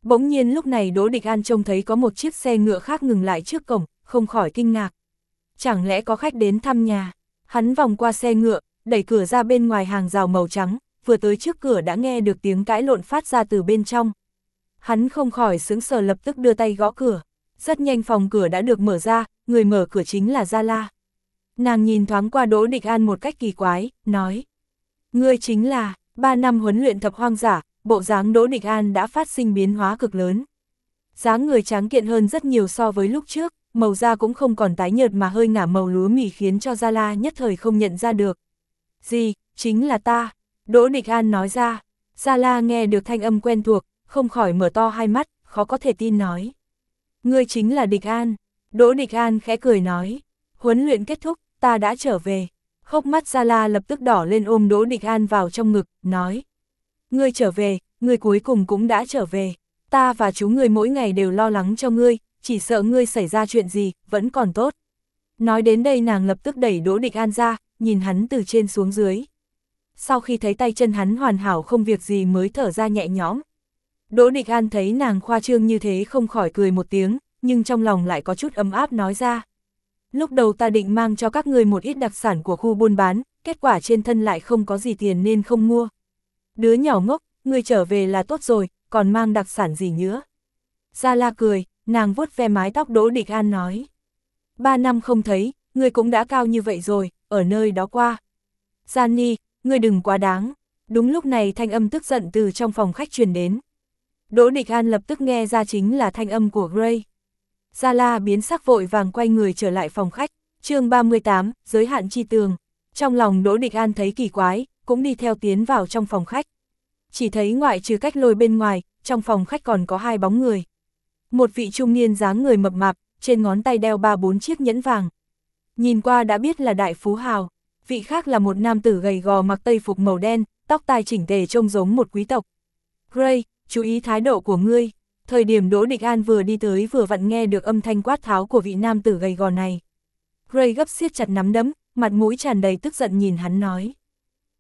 Bỗng nhiên lúc này Đỗ Địch An trông thấy có một chiếc xe ngựa khác ngừng lại trước cổng, không khỏi kinh ngạc. Chẳng lẽ có khách đến thăm nhà? Hắn vòng qua xe ngựa, đẩy cửa ra bên ngoài hàng rào màu trắng, vừa tới trước cửa đã nghe được tiếng cãi lộn phát ra từ bên trong. Hắn không khỏi sướng sờ lập tức đưa tay gõ cửa. Rất nhanh phòng cửa đã được mở ra, người mở cửa chính là Gia La. Nàng nhìn thoáng qua Đỗ Địch An một cách kỳ quái, nói. Ngươi chính là, ba năm huấn luyện thập hoang giả, bộ dáng Đỗ Địch An đã phát sinh biến hóa cực lớn. dáng người tráng kiện hơn rất nhiều so với lúc trước, màu da cũng không còn tái nhợt mà hơi ngả màu lúa mì khiến cho Gia La nhất thời không nhận ra được. Gì, chính là ta, Đỗ Địch An nói ra. Gia La nghe được thanh âm quen thuộc, không khỏi mở to hai mắt, khó có thể tin nói. Ngươi chính là Địch An. Đỗ Địch An khẽ cười nói. Huấn luyện kết thúc, ta đã trở về. khóc mắt Gia La lập tức đỏ lên ôm Đỗ Địch An vào trong ngực, nói. Ngươi trở về, ngươi cuối cùng cũng đã trở về. Ta và chú ngươi mỗi ngày đều lo lắng cho ngươi, chỉ sợ ngươi xảy ra chuyện gì, vẫn còn tốt. Nói đến đây nàng lập tức đẩy Đỗ Địch An ra, nhìn hắn từ trên xuống dưới. Sau khi thấy tay chân hắn hoàn hảo không việc gì mới thở ra nhẹ nhõm. Đỗ Địch An thấy nàng khoa trương như thế không khỏi cười một tiếng, nhưng trong lòng lại có chút ấm áp nói ra. Lúc đầu ta định mang cho các người một ít đặc sản của khu buôn bán, kết quả trên thân lại không có gì tiền nên không mua. Đứa nhỏ ngốc, người trở về là tốt rồi, còn mang đặc sản gì nữa. Gia La cười, nàng vuốt ve mái tóc Đỗ Địch An nói. Ba năm không thấy, người cũng đã cao như vậy rồi, ở nơi đó qua. Gia Ni, người đừng quá đáng. Đúng lúc này thanh âm tức giận từ trong phòng khách truyền đến. Đỗ Địch An lập tức nghe ra chính là thanh âm của Gray. Gia La biến sắc vội vàng quay người trở lại phòng khách, chương 38, giới hạn chi tường. Trong lòng Đỗ Địch An thấy kỳ quái, cũng đi theo tiến vào trong phòng khách. Chỉ thấy ngoại trừ cách lôi bên ngoài, trong phòng khách còn có hai bóng người. Một vị trung niên dáng người mập mạp, trên ngón tay đeo ba bốn chiếc nhẫn vàng. Nhìn qua đã biết là đại phú hào. vị khác là một nam tử gầy gò mặc tây phục màu đen, tóc tai chỉnh tề trông giống một quý tộc. Gray, chú ý thái độ của ngươi. Thời điểm Đỗ Địch An vừa đi tới vừa vặn nghe được âm thanh quát tháo của vị nam tử gầy gò này. Gray gấp siết chặt nắm đấm, mặt mũi tràn đầy tức giận nhìn hắn nói.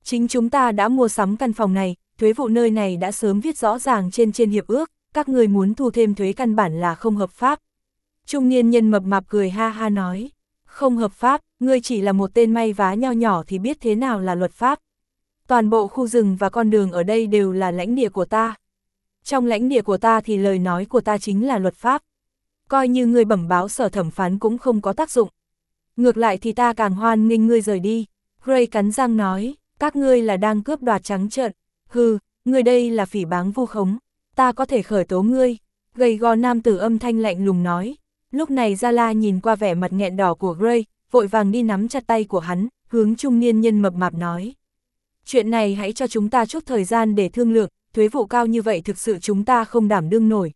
Chính chúng ta đã mua sắm căn phòng này, thuế vụ nơi này đã sớm viết rõ ràng trên trên hiệp ước, các người muốn thu thêm thuế căn bản là không hợp pháp. Trung niên nhân mập mạp cười ha ha nói, không hợp pháp, ngươi chỉ là một tên may vá nho nhỏ thì biết thế nào là luật pháp. Toàn bộ khu rừng và con đường ở đây đều là lãnh địa của ta. Trong lãnh địa của ta thì lời nói của ta chính là luật pháp. Coi như ngươi bẩm báo sở thẩm phán cũng không có tác dụng. Ngược lại thì ta càng hoan nghênh ngươi rời đi. Gray cắn răng nói, các ngươi là đang cướp đoạt trắng trợn. Hừ, ngươi đây là phỉ báng vu khống. Ta có thể khởi tố ngươi. Gầy gò nam tử âm thanh lạnh lùng nói. Lúc này Gia La nhìn qua vẻ mặt nghẹn đỏ của Gray, vội vàng đi nắm chặt tay của hắn, hướng trung niên nhân mập mạp nói. Chuyện này hãy cho chúng ta chút thời gian để thương lượng, thuế vụ cao như vậy thực sự chúng ta không đảm đương nổi.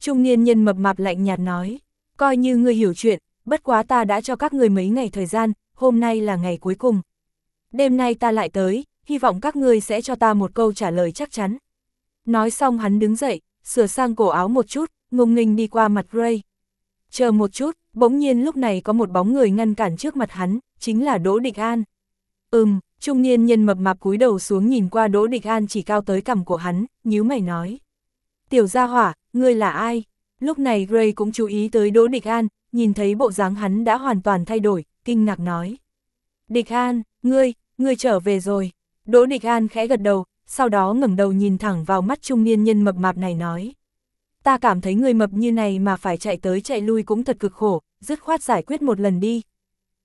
Trung niên nhân mập mạp lạnh nhạt nói, coi như ngươi hiểu chuyện, bất quá ta đã cho các người mấy ngày thời gian, hôm nay là ngày cuối cùng. Đêm nay ta lại tới, hy vọng các ngươi sẽ cho ta một câu trả lời chắc chắn. Nói xong hắn đứng dậy, sửa sang cổ áo một chút, ngông nghênh đi qua mặt Ray. Chờ một chút, bỗng nhiên lúc này có một bóng người ngăn cản trước mặt hắn, chính là Đỗ Địch An. Ừm, trung niên nhân mập mạp cúi đầu xuống nhìn qua Đỗ Địch An chỉ cao tới cằm của hắn, nhíu mày nói. Tiểu gia hỏa, ngươi là ai? Lúc này Gray cũng chú ý tới Đỗ Địch An, nhìn thấy bộ dáng hắn đã hoàn toàn thay đổi, kinh ngạc nói. Địch An, ngươi, ngươi trở về rồi. Đỗ Địch An khẽ gật đầu, sau đó ngẩng đầu nhìn thẳng vào mắt trung niên nhân mập mạp này nói ta cảm thấy người mập như này mà phải chạy tới chạy lui cũng thật cực khổ, dứt khoát giải quyết một lần đi.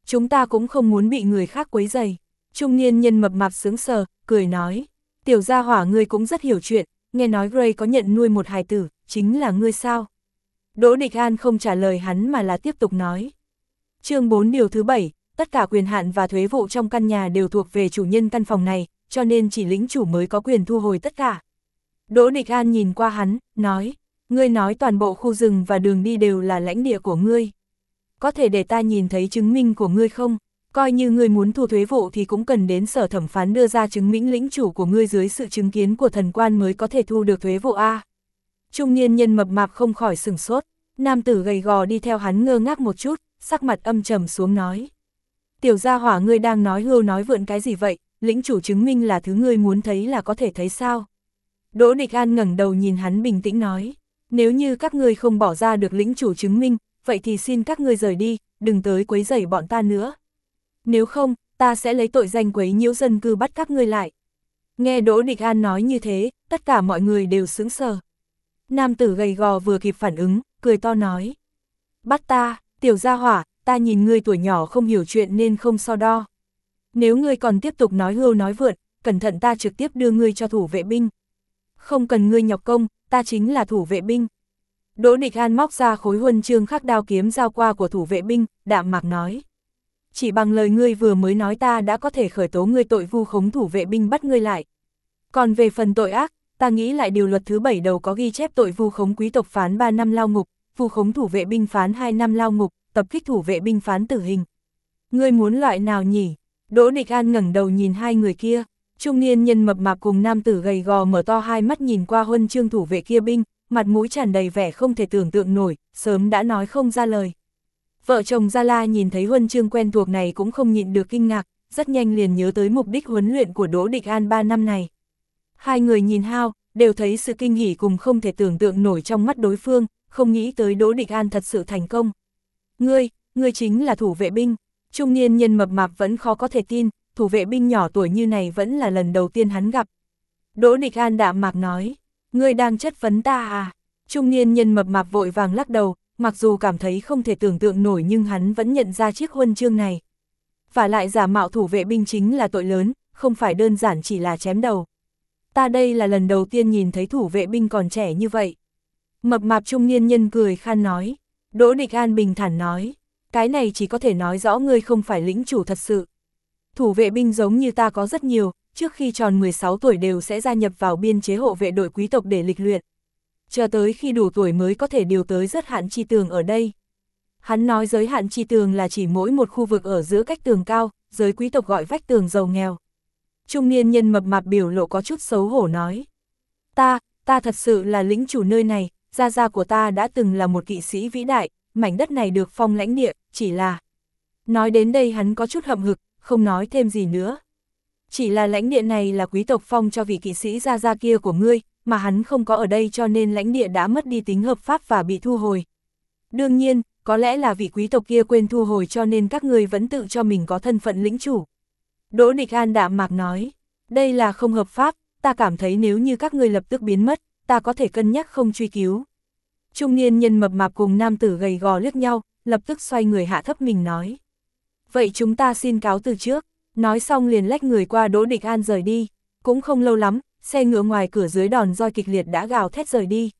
Chúng ta cũng không muốn bị người khác quấy dày. Trung niên nhân mập mạp sướng sờ, cười nói, tiểu gia hỏa ngươi cũng rất hiểu chuyện, nghe nói Gray có nhận nuôi một hài tử, chính là ngươi sao? Đỗ Địch An không trả lời hắn mà là tiếp tục nói. chương 4 điều thứ 7, tất cả quyền hạn và thuế vụ trong căn nhà đều thuộc về chủ nhân căn phòng này, cho nên chỉ lĩnh chủ mới có quyền thu hồi tất cả. Đỗ Địch An nhìn qua hắn, nói, ngươi nói toàn bộ khu rừng và đường đi đều là lãnh địa của ngươi. Có thể để ta nhìn thấy chứng minh của ngươi không? Coi như ngươi muốn thu thuế vụ thì cũng cần đến sở thẩm phán đưa ra chứng minh lĩnh chủ của ngươi dưới sự chứng kiến của thần quan mới có thể thu được thuế vụ A. Trung niên nhân mập mạp không khỏi sừng sốt, nam tử gầy gò đi theo hắn ngơ ngác một chút, sắc mặt âm trầm xuống nói. Tiểu gia hỏa ngươi đang nói hưu nói vượn cái gì vậy, lĩnh chủ chứng minh là thứ ngươi muốn thấy là có thể thấy sao? Đỗ Địch An ngẩng đầu nhìn hắn bình tĩnh nói nếu như các ngươi không bỏ ra được lĩnh chủ chứng minh, vậy thì xin các ngươi rời đi, đừng tới quấy rầy bọn ta nữa. Nếu không, ta sẽ lấy tội danh quấy nhiễu dân cư bắt các ngươi lại. Nghe Đỗ Địch An nói như thế, tất cả mọi người đều sững sờ. Nam tử gầy gò vừa kịp phản ứng, cười to nói. Bắt ta, tiểu gia hỏa, ta nhìn ngươi tuổi nhỏ không hiểu chuyện nên không so đo. Nếu ngươi còn tiếp tục nói hưu nói vượt, cẩn thận ta trực tiếp đưa ngươi cho thủ vệ binh. Không cần ngươi nhọc công, ta chính là thủ vệ binh. Đỗ Địch An móc ra khối huân chương khắc đao kiếm giao qua của thủ vệ binh, đạm mạc nói. Chỉ bằng lời ngươi vừa mới nói ta đã có thể khởi tố ngươi tội vu khống thủ vệ binh bắt ngươi lại. Còn về phần tội ác, ta nghĩ lại điều luật thứ bảy đầu có ghi chép tội vu khống quý tộc phán 3 năm lao ngục, vu khống thủ vệ binh phán 2 năm lao ngục, tập kích thủ vệ binh phán tử hình. Ngươi muốn loại nào nhỉ? Đỗ Địch An ngẩng đầu nhìn hai người kia, Trung niên nhân mập mạp cùng nam tử gầy gò mở to hai mắt nhìn qua huân chương thủ vệ kia binh, mặt mũi tràn đầy vẻ không thể tưởng tượng nổi, sớm đã nói không ra lời. Vợ chồng Gia La nhìn thấy huân chương quen thuộc này cũng không nhịn được kinh ngạc, rất nhanh liền nhớ tới mục đích huấn luyện của Đỗ Địch An 3 năm này. Hai người nhìn hao, đều thấy sự kinh hỉ cùng không thể tưởng tượng nổi trong mắt đối phương, không nghĩ tới Đỗ Địch An thật sự thành công. Ngươi, ngươi chính là thủ vệ binh. Trung niên nhân mập mạp vẫn khó có thể tin, thủ vệ binh nhỏ tuổi như này vẫn là lần đầu tiên hắn gặp. Đỗ Địch An đạm mạc nói, ngươi đang chất vấn ta à? Trung niên nhân mập mạp vội vàng lắc đầu, mặc dù cảm thấy không thể tưởng tượng nổi nhưng hắn vẫn nhận ra chiếc huân chương này. Và lại giả mạo thủ vệ binh chính là tội lớn, không phải đơn giản chỉ là chém đầu. Ta đây là lần đầu tiên nhìn thấy thủ vệ binh còn trẻ như vậy. Mập mạp trung niên nhân cười khan nói. Đỗ Địch An bình thản nói. Cái này chỉ có thể nói rõ ngươi không phải lĩnh chủ thật sự thủ vệ binh giống như ta có rất nhiều, trước khi tròn 16 tuổi đều sẽ gia nhập vào biên chế hộ vệ đội quý tộc để lịch luyện. Chờ tới khi đủ tuổi mới có thể điều tới rất hạn chi tường ở đây. Hắn nói giới hạn chi tường là chỉ mỗi một khu vực ở giữa cách tường cao, giới quý tộc gọi vách tường giàu nghèo. Trung niên nhân mập mạp biểu lộ có chút xấu hổ nói. Ta, ta thật sự là lĩnh chủ nơi này, gia gia của ta đã từng là một kỵ sĩ vĩ đại, mảnh đất này được phong lãnh địa, chỉ là... Nói đến đây hắn có chút hậm hực, không nói thêm gì nữa. Chỉ là lãnh địa này là quý tộc phong cho vị kỵ sĩ gia gia kia của ngươi, mà hắn không có ở đây cho nên lãnh địa đã mất đi tính hợp pháp và bị thu hồi. Đương nhiên, có lẽ là vị quý tộc kia quên thu hồi cho nên các ngươi vẫn tự cho mình có thân phận lĩnh chủ. Đỗ Địch An đạm mạc nói, đây là không hợp pháp, ta cảm thấy nếu như các ngươi lập tức biến mất, ta có thể cân nhắc không truy cứu. Trung niên nhân mập mạp cùng nam tử gầy gò liếc nhau, lập tức xoay người hạ thấp mình nói. Vậy chúng ta xin cáo từ trước, nói xong liền lách người qua Đỗ Địch An rời đi, cũng không lâu lắm, xe ngựa ngoài cửa dưới đòn roi kịch liệt đã gào thét rời đi.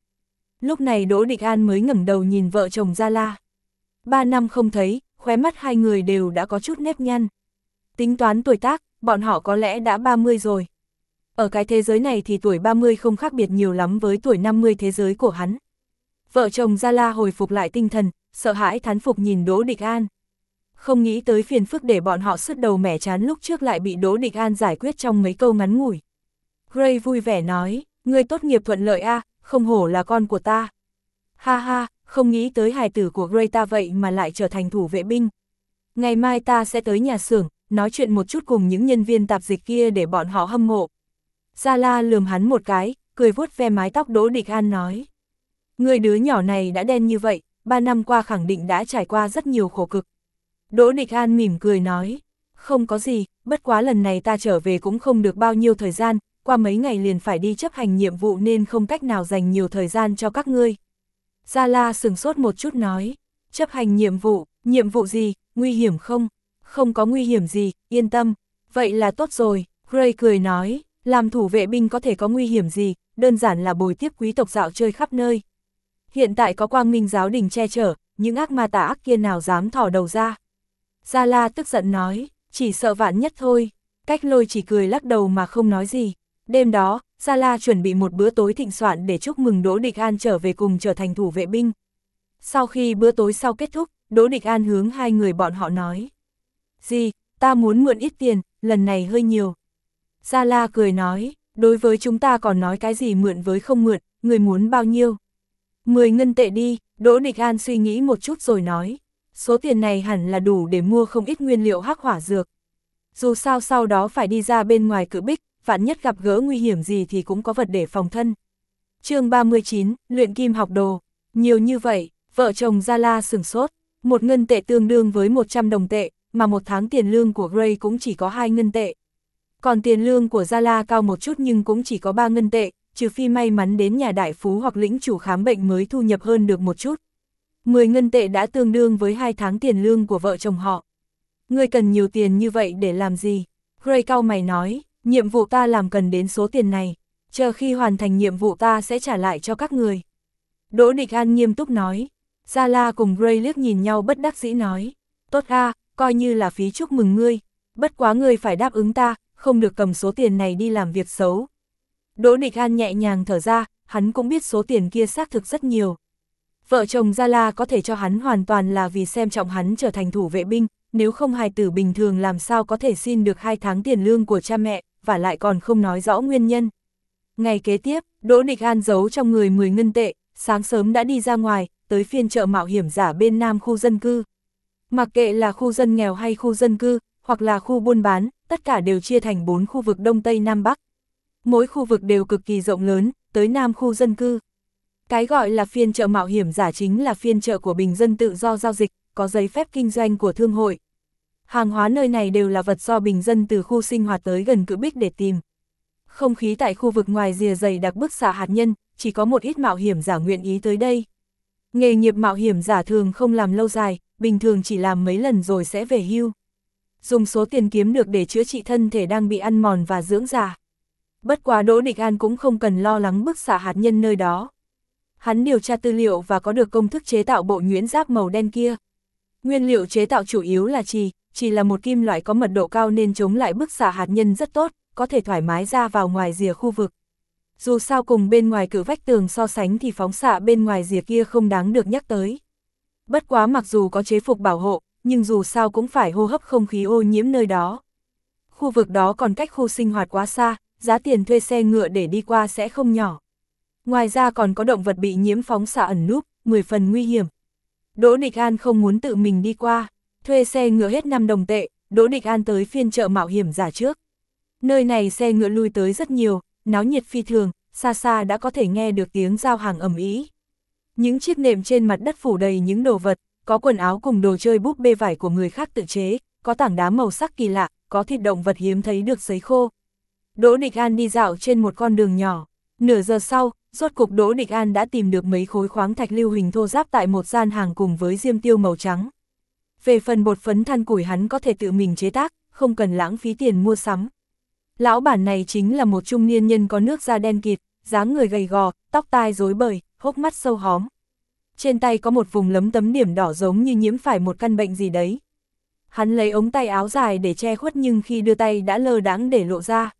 Lúc này Đỗ Địch An mới ngẩng đầu nhìn vợ chồng Gia La. Ba năm không thấy, khóe mắt hai người đều đã có chút nếp nhăn. Tính toán tuổi tác, bọn họ có lẽ đã 30 rồi. Ở cái thế giới này thì tuổi 30 không khác biệt nhiều lắm với tuổi 50 thế giới của hắn. Vợ chồng Gia La hồi phục lại tinh thần, sợ hãi thán phục nhìn Đỗ Địch An. Không nghĩ tới phiền phức để bọn họ sứt đầu mẻ chán lúc trước lại bị Đỗ Địch An giải quyết trong mấy câu ngắn ngủi. Gray vui vẻ nói, người tốt nghiệp thuận lợi a, không hổ là con của ta. Ha ha, không nghĩ tới hài tử của Gray ta vậy mà lại trở thành thủ vệ binh. Ngày mai ta sẽ tới nhà xưởng, nói chuyện một chút cùng những nhân viên tạp dịch kia để bọn họ hâm mộ. Gia La lườm hắn một cái, cười vuốt ve mái tóc Đỗ Địch An nói. Người đứa nhỏ này đã đen như vậy, ba năm qua khẳng định đã trải qua rất nhiều khổ cực. Đỗ Địch An mỉm cười nói, không có gì, bất quá lần này ta trở về cũng không được bao nhiêu thời gian, qua mấy ngày liền phải đi chấp hành nhiệm vụ nên không cách nào dành nhiều thời gian cho các ngươi. Gia La sừng sốt một chút nói, chấp hành nhiệm vụ, nhiệm vụ gì, nguy hiểm không? Không có nguy hiểm gì, yên tâm, vậy là tốt rồi, Gray cười nói, làm thủ vệ binh có thể có nguy hiểm gì, đơn giản là bồi tiếp quý tộc dạo chơi khắp nơi. Hiện tại có quang minh giáo đình che chở, những ác ma tà ác kia nào dám thỏ đầu ra. Gia La tức giận nói, chỉ sợ vạn nhất thôi, cách lôi chỉ cười lắc đầu mà không nói gì. Đêm đó, Gia La chuẩn bị một bữa tối thịnh soạn để chúc mừng Đỗ Địch An trở về cùng trở thành thủ vệ binh. Sau khi bữa tối sau kết thúc, Đỗ Địch An hướng hai người bọn họ nói. Gì, ta muốn mượn ít tiền, lần này hơi nhiều. Gia La cười nói, đối với chúng ta còn nói cái gì mượn với không mượn, người muốn bao nhiêu. Mười ngân tệ đi, Đỗ Địch An suy nghĩ một chút rồi nói. Số tiền này hẳn là đủ để mua không ít nguyên liệu hắc hỏa dược. Dù sao sau đó phải đi ra bên ngoài cự bích, vạn nhất gặp gỡ nguy hiểm gì thì cũng có vật để phòng thân. chương 39, luyện kim học đồ. Nhiều như vậy, vợ chồng Gia La sừng sốt, một ngân tệ tương đương với 100 đồng tệ, mà một tháng tiền lương của Gray cũng chỉ có hai ngân tệ. Còn tiền lương của Gia La cao một chút nhưng cũng chỉ có 3 ngân tệ, trừ phi may mắn đến nhà đại phú hoặc lĩnh chủ khám bệnh mới thu nhập hơn được một chút. 10 ngân tệ đã tương đương với 2 tháng tiền lương của vợ chồng họ. Người cần nhiều tiền như vậy để làm gì? Gray cao mày nói, nhiệm vụ ta làm cần đến số tiền này, chờ khi hoàn thành nhiệm vụ ta sẽ trả lại cho các người. Đỗ Địch An nghiêm túc nói, Gia La cùng Gray liếc nhìn nhau bất đắc dĩ nói, tốt a, coi như là phí chúc mừng ngươi, bất quá ngươi phải đáp ứng ta, không được cầm số tiền này đi làm việc xấu. Đỗ Địch An nhẹ nhàng thở ra, hắn cũng biết số tiền kia xác thực rất nhiều. Vợ chồng Gia La có thể cho hắn hoàn toàn là vì xem trọng hắn trở thành thủ vệ binh, nếu không hài tử bình thường làm sao có thể xin được hai tháng tiền lương của cha mẹ, và lại còn không nói rõ nguyên nhân. Ngày kế tiếp, Đỗ Địch An giấu trong người 10 ngân tệ, sáng sớm đã đi ra ngoài, tới phiên chợ mạo hiểm giả bên nam khu dân cư. Mặc kệ là khu dân nghèo hay khu dân cư, hoặc là khu buôn bán, tất cả đều chia thành 4 khu vực Đông Tây Nam Bắc. Mỗi khu vực đều cực kỳ rộng lớn, tới nam khu dân cư. Cái gọi là phiên chợ mạo hiểm giả chính là phiên chợ của bình dân tự do giao dịch, có giấy phép kinh doanh của thương hội. Hàng hóa nơi này đều là vật do bình dân từ khu sinh hoạt tới gần cự bích để tìm. Không khí tại khu vực ngoài rìa dày đặc bức xạ hạt nhân, chỉ có một ít mạo hiểm giả nguyện ý tới đây. Nghề nghiệp mạo hiểm giả thường không làm lâu dài, bình thường chỉ làm mấy lần rồi sẽ về hưu. Dùng số tiền kiếm được để chữa trị thân thể đang bị ăn mòn và dưỡng già. Bất quá Đỗ Địch An cũng không cần lo lắng bức xạ hạt nhân nơi đó. Hắn điều tra tư liệu và có được công thức chế tạo bộ nhuyễn giáp màu đen kia. Nguyên liệu chế tạo chủ yếu là trì, chỉ là một kim loại có mật độ cao nên chống lại bức xạ hạt nhân rất tốt, có thể thoải mái ra vào ngoài rìa khu vực. Dù sao cùng bên ngoài cử vách tường so sánh thì phóng xạ bên ngoài rìa kia không đáng được nhắc tới. Bất quá mặc dù có chế phục bảo hộ, nhưng dù sao cũng phải hô hấp không khí ô nhiễm nơi đó. Khu vực đó còn cách khu sinh hoạt quá xa, giá tiền thuê xe ngựa để đi qua sẽ không nhỏ. Ngoài ra còn có động vật bị nhiễm phóng xạ ẩn núp, 10 phần nguy hiểm. Đỗ Địch An không muốn tự mình đi qua, thuê xe ngựa hết 5 đồng tệ, Đỗ Địch An tới phiên chợ mạo hiểm giả trước. Nơi này xe ngựa lui tới rất nhiều, náo nhiệt phi thường, xa xa đã có thể nghe được tiếng giao hàng ầm ĩ. Những chiếc nệm trên mặt đất phủ đầy những đồ vật, có quần áo cùng đồ chơi búp bê vải của người khác tự chế, có tảng đá màu sắc kỳ lạ, có thịt động vật hiếm thấy được sấy khô. Đỗ Địch An đi dạo trên một con đường nhỏ, nửa giờ sau, rốt cục Đỗ Địch An đã tìm được mấy khối khoáng thạch lưu hình thô giáp tại một gian hàng cùng với diêm tiêu màu trắng. Về phần bột phấn than củi hắn có thể tự mình chế tác, không cần lãng phí tiền mua sắm. Lão bản này chính là một trung niên nhân có nước da đen kịt, dáng người gầy gò, tóc tai rối bời, hốc mắt sâu hóm. Trên tay có một vùng lấm tấm điểm đỏ giống như nhiễm phải một căn bệnh gì đấy. Hắn lấy ống tay áo dài để che khuất nhưng khi đưa tay đã lơ đáng để lộ ra.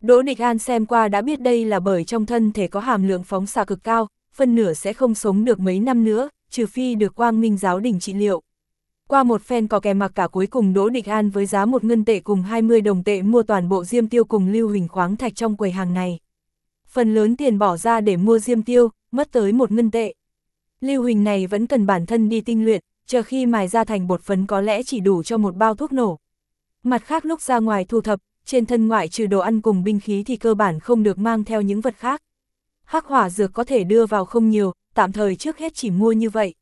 Đỗ Địch An xem qua đã biết đây là bởi trong thân thể có hàm lượng phóng xạ cực cao, phân nửa sẽ không sống được mấy năm nữa, trừ phi được quang minh giáo đình trị liệu. Qua một phen có kè mặc cả cuối cùng Đỗ Địch An với giá một ngân tệ cùng 20 đồng tệ mua toàn bộ diêm tiêu cùng lưu hình khoáng thạch trong quầy hàng này. Phần lớn tiền bỏ ra để mua diêm tiêu, mất tới một ngân tệ. Lưu Huỳnh này vẫn cần bản thân đi tinh luyện, chờ khi mài ra thành bột phấn có lẽ chỉ đủ cho một bao thuốc nổ. Mặt khác lúc ra ngoài thu thập, trên thân ngoại trừ đồ ăn cùng binh khí thì cơ bản không được mang theo những vật khác. Hắc hỏa dược có thể đưa vào không nhiều, tạm thời trước hết chỉ mua như vậy.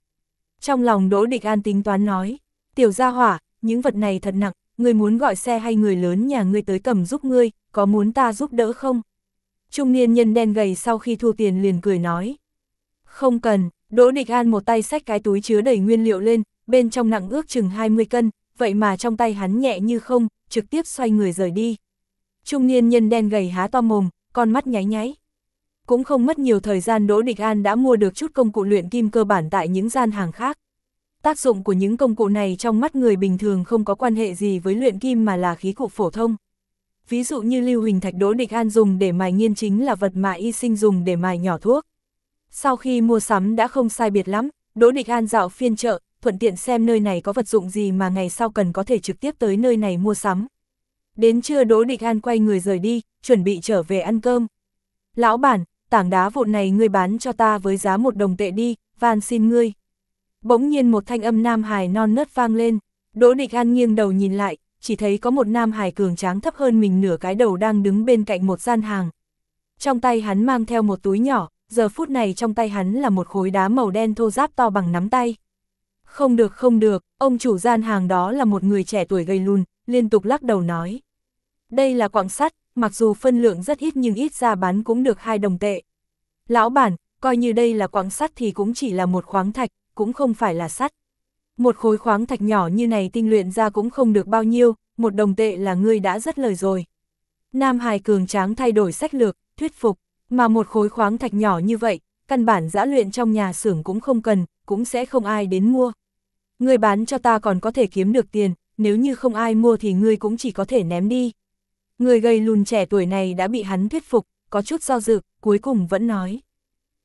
Trong lòng Đỗ Địch An tính toán nói, tiểu gia hỏa, những vật này thật nặng, người muốn gọi xe hay người lớn nhà ngươi tới cầm giúp ngươi, có muốn ta giúp đỡ không? Trung niên nhân đen gầy sau khi thu tiền liền cười nói. Không cần, Đỗ Địch An một tay xách cái túi chứa đầy nguyên liệu lên, bên trong nặng ước chừng 20 cân, vậy mà trong tay hắn nhẹ như không, trực tiếp xoay người rời đi. Trung niên nhân đen gầy há to mồm, con mắt nháy nháy. Cũng không mất nhiều thời gian Đỗ Địch An đã mua được chút công cụ luyện kim cơ bản tại những gian hàng khác. Tác dụng của những công cụ này trong mắt người bình thường không có quan hệ gì với luyện kim mà là khí cụ phổ thông. Ví dụ như lưu hình thạch Đỗ Địch An dùng để mài nghiên chính là vật mà y sinh dùng để mài nhỏ thuốc. Sau khi mua sắm đã không sai biệt lắm, Đỗ Địch An dạo phiên chợ, thuận tiện xem nơi này có vật dụng gì mà ngày sau cần có thể trực tiếp tới nơi này mua sắm. Đến trưa Đỗ Địch An quay người rời đi, chuẩn bị trở về ăn cơm. Lão bản, tảng đá vụn này ngươi bán cho ta với giá một đồng tệ đi, van xin ngươi. Bỗng nhiên một thanh âm nam hài non nớt vang lên, Đỗ Địch An nghiêng đầu nhìn lại, chỉ thấy có một nam hài cường tráng thấp hơn mình nửa cái đầu đang đứng bên cạnh một gian hàng. Trong tay hắn mang theo một túi nhỏ, giờ phút này trong tay hắn là một khối đá màu đen thô ráp to bằng nắm tay. Không được không được, ông chủ gian hàng đó là một người trẻ tuổi gầy lùn, liên tục lắc đầu nói. Đây là quặng sắt, mặc dù phân lượng rất ít nhưng ít ra bán cũng được hai đồng tệ. Lão bản, coi như đây là quặng sắt thì cũng chỉ là một khoáng thạch, cũng không phải là sắt. Một khối khoáng thạch nhỏ như này tinh luyện ra cũng không được bao nhiêu, một đồng tệ là ngươi đã rất lời rồi. Nam Hải cường tráng thay đổi sách lược, thuyết phục, mà một khối khoáng thạch nhỏ như vậy, căn bản giã luyện trong nhà xưởng cũng không cần, cũng sẽ không ai đến mua. người bán cho ta còn có thể kiếm được tiền, nếu như không ai mua thì ngươi cũng chỉ có thể ném đi. Người gầy lùn trẻ tuổi này đã bị hắn thuyết phục, có chút do dự, cuối cùng vẫn nói.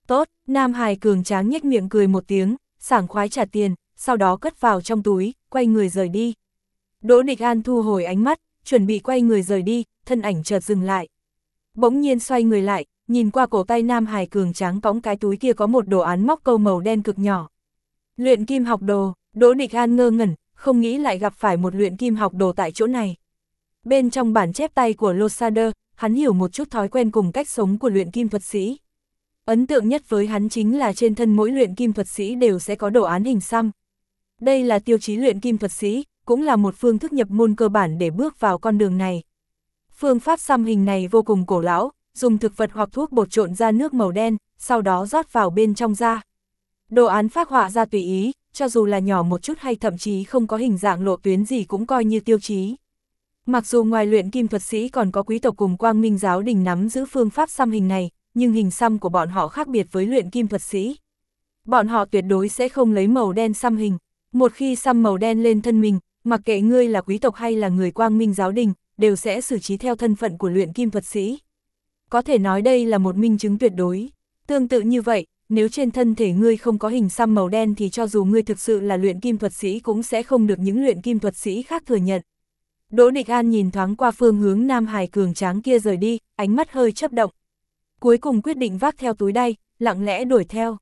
Tốt, Nam Hải cường tráng nhếch miệng cười một tiếng, sảng khoái trả tiền, sau đó cất vào trong túi, quay người rời đi. Đỗ Địch An thu hồi ánh mắt, chuẩn bị quay người rời đi, thân ảnh chợt dừng lại. Bỗng nhiên xoay người lại, nhìn qua cổ tay Nam Hải cường tráng cõng cái túi kia có một đồ án móc câu màu đen cực nhỏ. Luyện kim học đồ, Đỗ Địch An ngơ ngẩn, không nghĩ lại gặp phải một luyện kim học đồ tại chỗ này. Bên trong bản chép tay của Losader, hắn hiểu một chút thói quen cùng cách sống của luyện kim thuật sĩ. Ấn tượng nhất với hắn chính là trên thân mỗi luyện kim thuật sĩ đều sẽ có đồ án hình xăm. Đây là tiêu chí luyện kim thuật sĩ, cũng là một phương thức nhập môn cơ bản để bước vào con đường này. Phương pháp xăm hình này vô cùng cổ lão, dùng thực vật hoặc thuốc bột trộn ra nước màu đen, sau đó rót vào bên trong da. Đồ án phát họa ra tùy ý, cho dù là nhỏ một chút hay thậm chí không có hình dạng lộ tuyến gì cũng coi như tiêu chí. Mặc dù ngoài luyện kim thuật sĩ còn có quý tộc cùng quang minh giáo đình nắm giữ phương pháp xăm hình này, nhưng hình xăm của bọn họ khác biệt với luyện kim thuật sĩ. Bọn họ tuyệt đối sẽ không lấy màu đen xăm hình. Một khi xăm màu đen lên thân mình, mặc kệ ngươi là quý tộc hay là người quang minh giáo đình, đều sẽ xử trí theo thân phận của luyện kim thuật sĩ. Có thể nói đây là một minh chứng tuyệt đối. Tương tự như vậy, nếu trên thân thể ngươi không có hình xăm màu đen thì cho dù ngươi thực sự là luyện kim thuật sĩ cũng sẽ không được những luyện kim thuật sĩ khác thừa nhận. Đỗ Địch An nhìn thoáng qua phương hướng Nam Hải cường tráng kia rời đi, ánh mắt hơi chấp động. Cuối cùng quyết định vác theo túi đay, lặng lẽ đuổi theo.